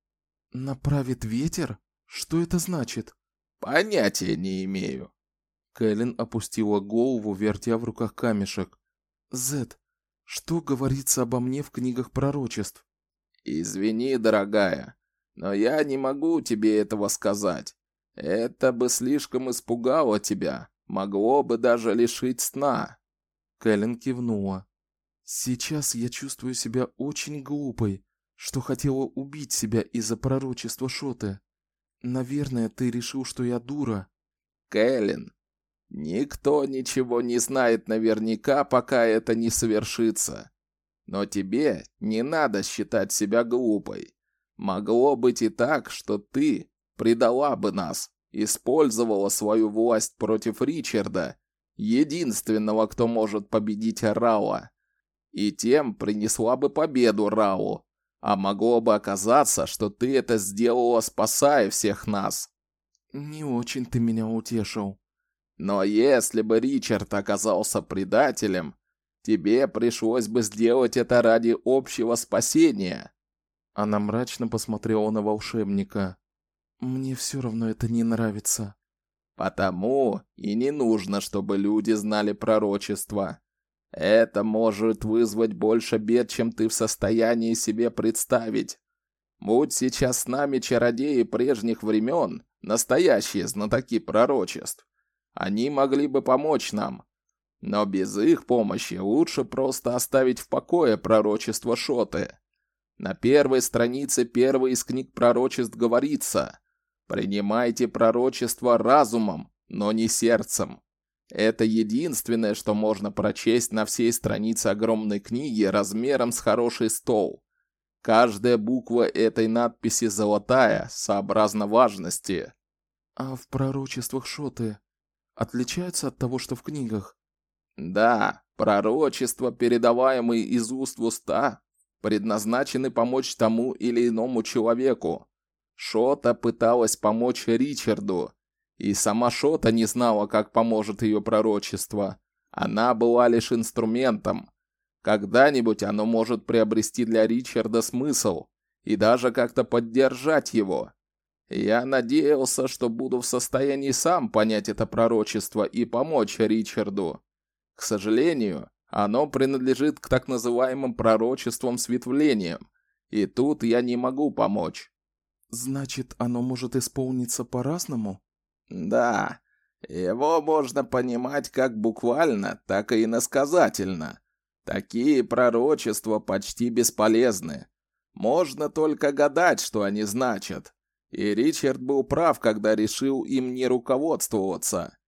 Направит ветер? Что это значит? Понятия не имею. Кэлен опустила голову, вертя в руках камешек. Зет, что говорится обо мне в книгах пророчеств? Извини, дорогая, но я не могу тебе этого сказать. Это бы слишком испугало тебя, могло бы даже лишить сна. Кэлен кивнула. Сейчас я чувствую себя очень глупой, что хотела убить себя из-за пророчества Шоты. Наверное, ты решил, что я дура. Кэлен, никто ничего не знает наверняка, пока это не совершится. Но тебе не надо считать себя глупой. Могло быть и так, что ты предала бы нас, использовала свою власть против Ричарда, единственного, кто может победить Рауа, и тем принесла бы победу Рау, а могло бы оказаться, что ты это сделала, спасая всех нас. Не очень ты меня утешил. Но если бы Ричард оказался предателем, тебе пришлось бы сделать это ради общего спасения. Она мрачно посмотрела на волшебника. Мне все равно это не нравится. Потому и не нужно, чтобы люди знали пророчество. Это может вызвать больше бед, чем ты в состоянии себе представить. Будь сейчас с нами чародеи прежних времен, настоящие знатоки пророчеств. Они могли бы помочь нам. Но без их помощи лучше просто оставить в покое пророчество Шоты. На первой странице первой из книг пророчеств говорится «Принимайте пророчество разумом, но не сердцем». Это единственное, что можно прочесть на всей странице огромной книги размером с хороший стол. Каждая буква этой надписи золотая, сообразно важности. А в пророчествах Шоты отличаются от того, что в книгах? Да, пророчества, передаваемые из уст в уста, предназначены помочь тому или иному человеку. Шота пыталась помочь Ричарду, и сама Шота не знала, как поможет ее пророчество. Она была лишь инструментом. Когда-нибудь оно может приобрести для Ричарда смысл и даже как-то поддержать его. Я надеялся, что буду в состоянии сам понять это пророчество и помочь Ричарду. К сожалению, оно принадлежит к так называемым пророчествам-светвлениям, и тут я не могу помочь. Значит, оно может исполниться по-разному? Да, его можно понимать как буквально, так и иносказательно. Такие пророчества почти бесполезны. Можно только гадать, что они значат. И Ричард был прав, когда решил им не руководствоваться.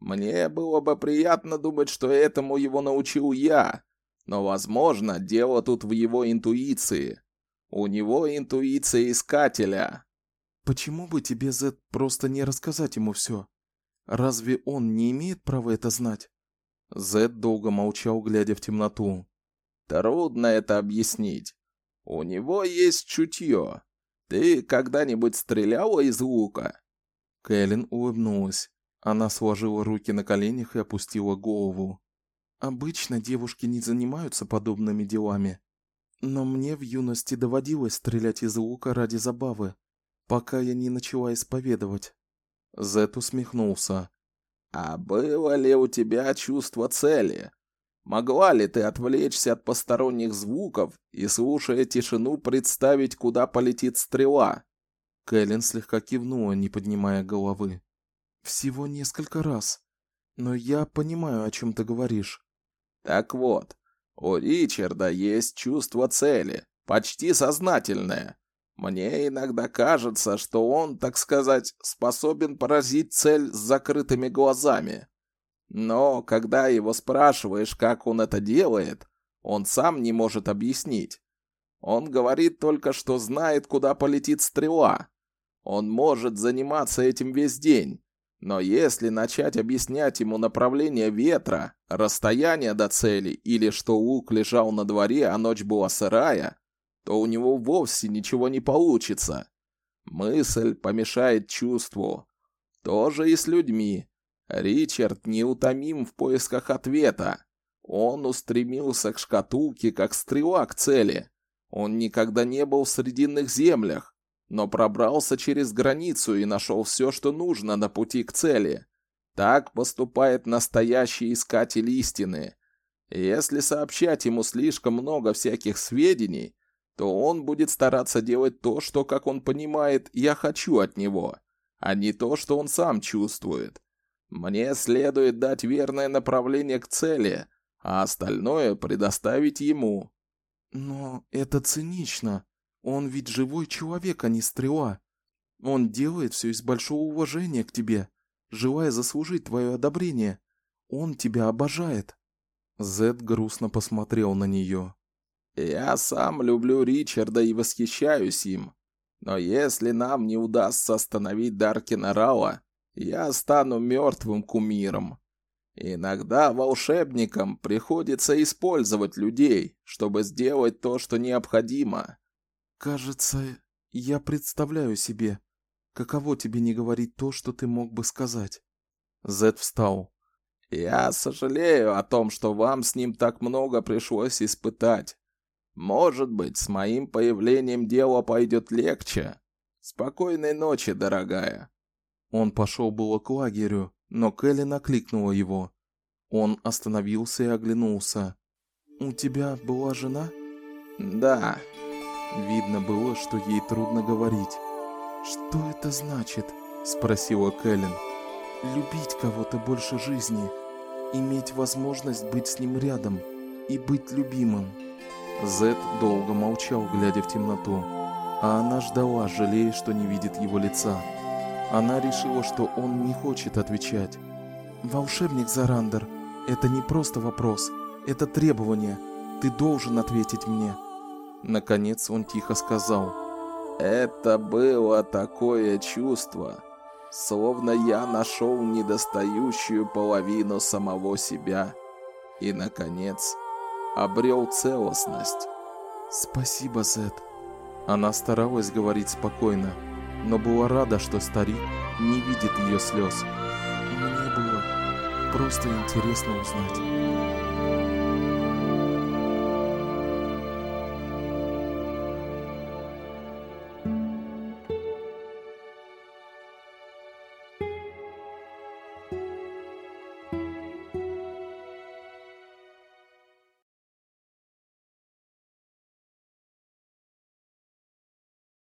Мне было бы приятно думать, что этому его научил я, но, возможно, дело тут в его интуиции. У него интуиция искателя. Почему бы тебе, Зет, просто не рассказать ему все? Разве он не имеет права это знать? Зет долго молчал, глядя в темноту. Трудно это объяснить. У него есть чутье. Ты когда-нибудь стреляла из лука? Кэлен улыбнулась. Она сложила руки на коленях и опустила голову. Обычно девушки не занимаются подобными делами, но мне в юности доводилось стрелять из лука ради забавы, пока я не начала исповедовать. Зет усмехнулся. А было ли у тебя чувство цели? Могла ли ты отвлечься от посторонних звуков и, слушая тишину, представить, куда полетит стрела? Кэлен слегка кивнула, не поднимая головы. Всего несколько раз. Но я понимаю, о чем ты говоришь. Так вот, у Ричарда есть чувство цели, почти сознательное. Мне иногда кажется, что он, так сказать, способен поразить цель с закрытыми глазами. Но когда его спрашиваешь, как он это делает, он сам не может объяснить. Он говорит только, что знает, куда полетит стрела. Он может заниматься этим весь день, Но если начать объяснять ему направление ветра, расстояние до цели или что лук лежал на дворе, а ночь была сырая, то у него вовсе ничего не получится. Мысль помешает чувству. Тоже и с людьми. Ричард неутомим в поисках ответа. Он устремился к шкатулке, как стрела к цели. Он никогда не был в Срединных землях, но пробрался через границу и нашел все, что нужно на пути к цели. Так поступает настоящий искатель истины. Если сообщать ему слишком много всяких сведений, то он будет стараться делать то, что, как он понимает, я хочу от него, а не то, что он сам чувствует. Мне следует дать верное направление к цели, а остальное предоставить ему. Но это цинично. Он ведь живой человек, а не стрела. Он делает все из большого уважения к тебе, желая заслужить твое одобрение. Он тебя обожает. Зед грустно посмотрел на нее. Я сам люблю Ричарда и восхищаюсь им. Но если нам не удастся остановить Даркина Рауа, я стану мертвым кумиром. Иногда волшебникам приходится использовать людей, чтобы сделать то, что необходимо. Кажется, я представляю себе, каково тебе не говорить то, что ты мог бы сказать. Зед встал. Я сожалею о том, что вам с ним так много пришлось испытать. Может быть, с моим появлением дело пойдет легче. Спокойной ночи, дорогая. Он пошел было к лагерю, но Келли накликнула его. Он остановился и оглянулся. «У тебя была жена?» «Да». Видно было, что ей трудно говорить. «Что это значит?» – спросила Кэлен. «Любить кого-то больше жизни, иметь возможность быть с ним рядом и быть любимым». Зед долго молчал, глядя в темноту, а она ждала, жалея, что не видит его лица. Она решила, что он не хочет отвечать. «Волшебник Зарандер, это не просто вопрос, это требование. Ты должен ответить мне». Наконец он тихо сказал. «Это было такое чувство, словно я нашел недостающую половину самого себя и, наконец, обрел целостность». «Спасибо, Зет». Она старалась говорить спокойно, но была рада, что старик не видит ее слез. Мне было просто интересно узнать.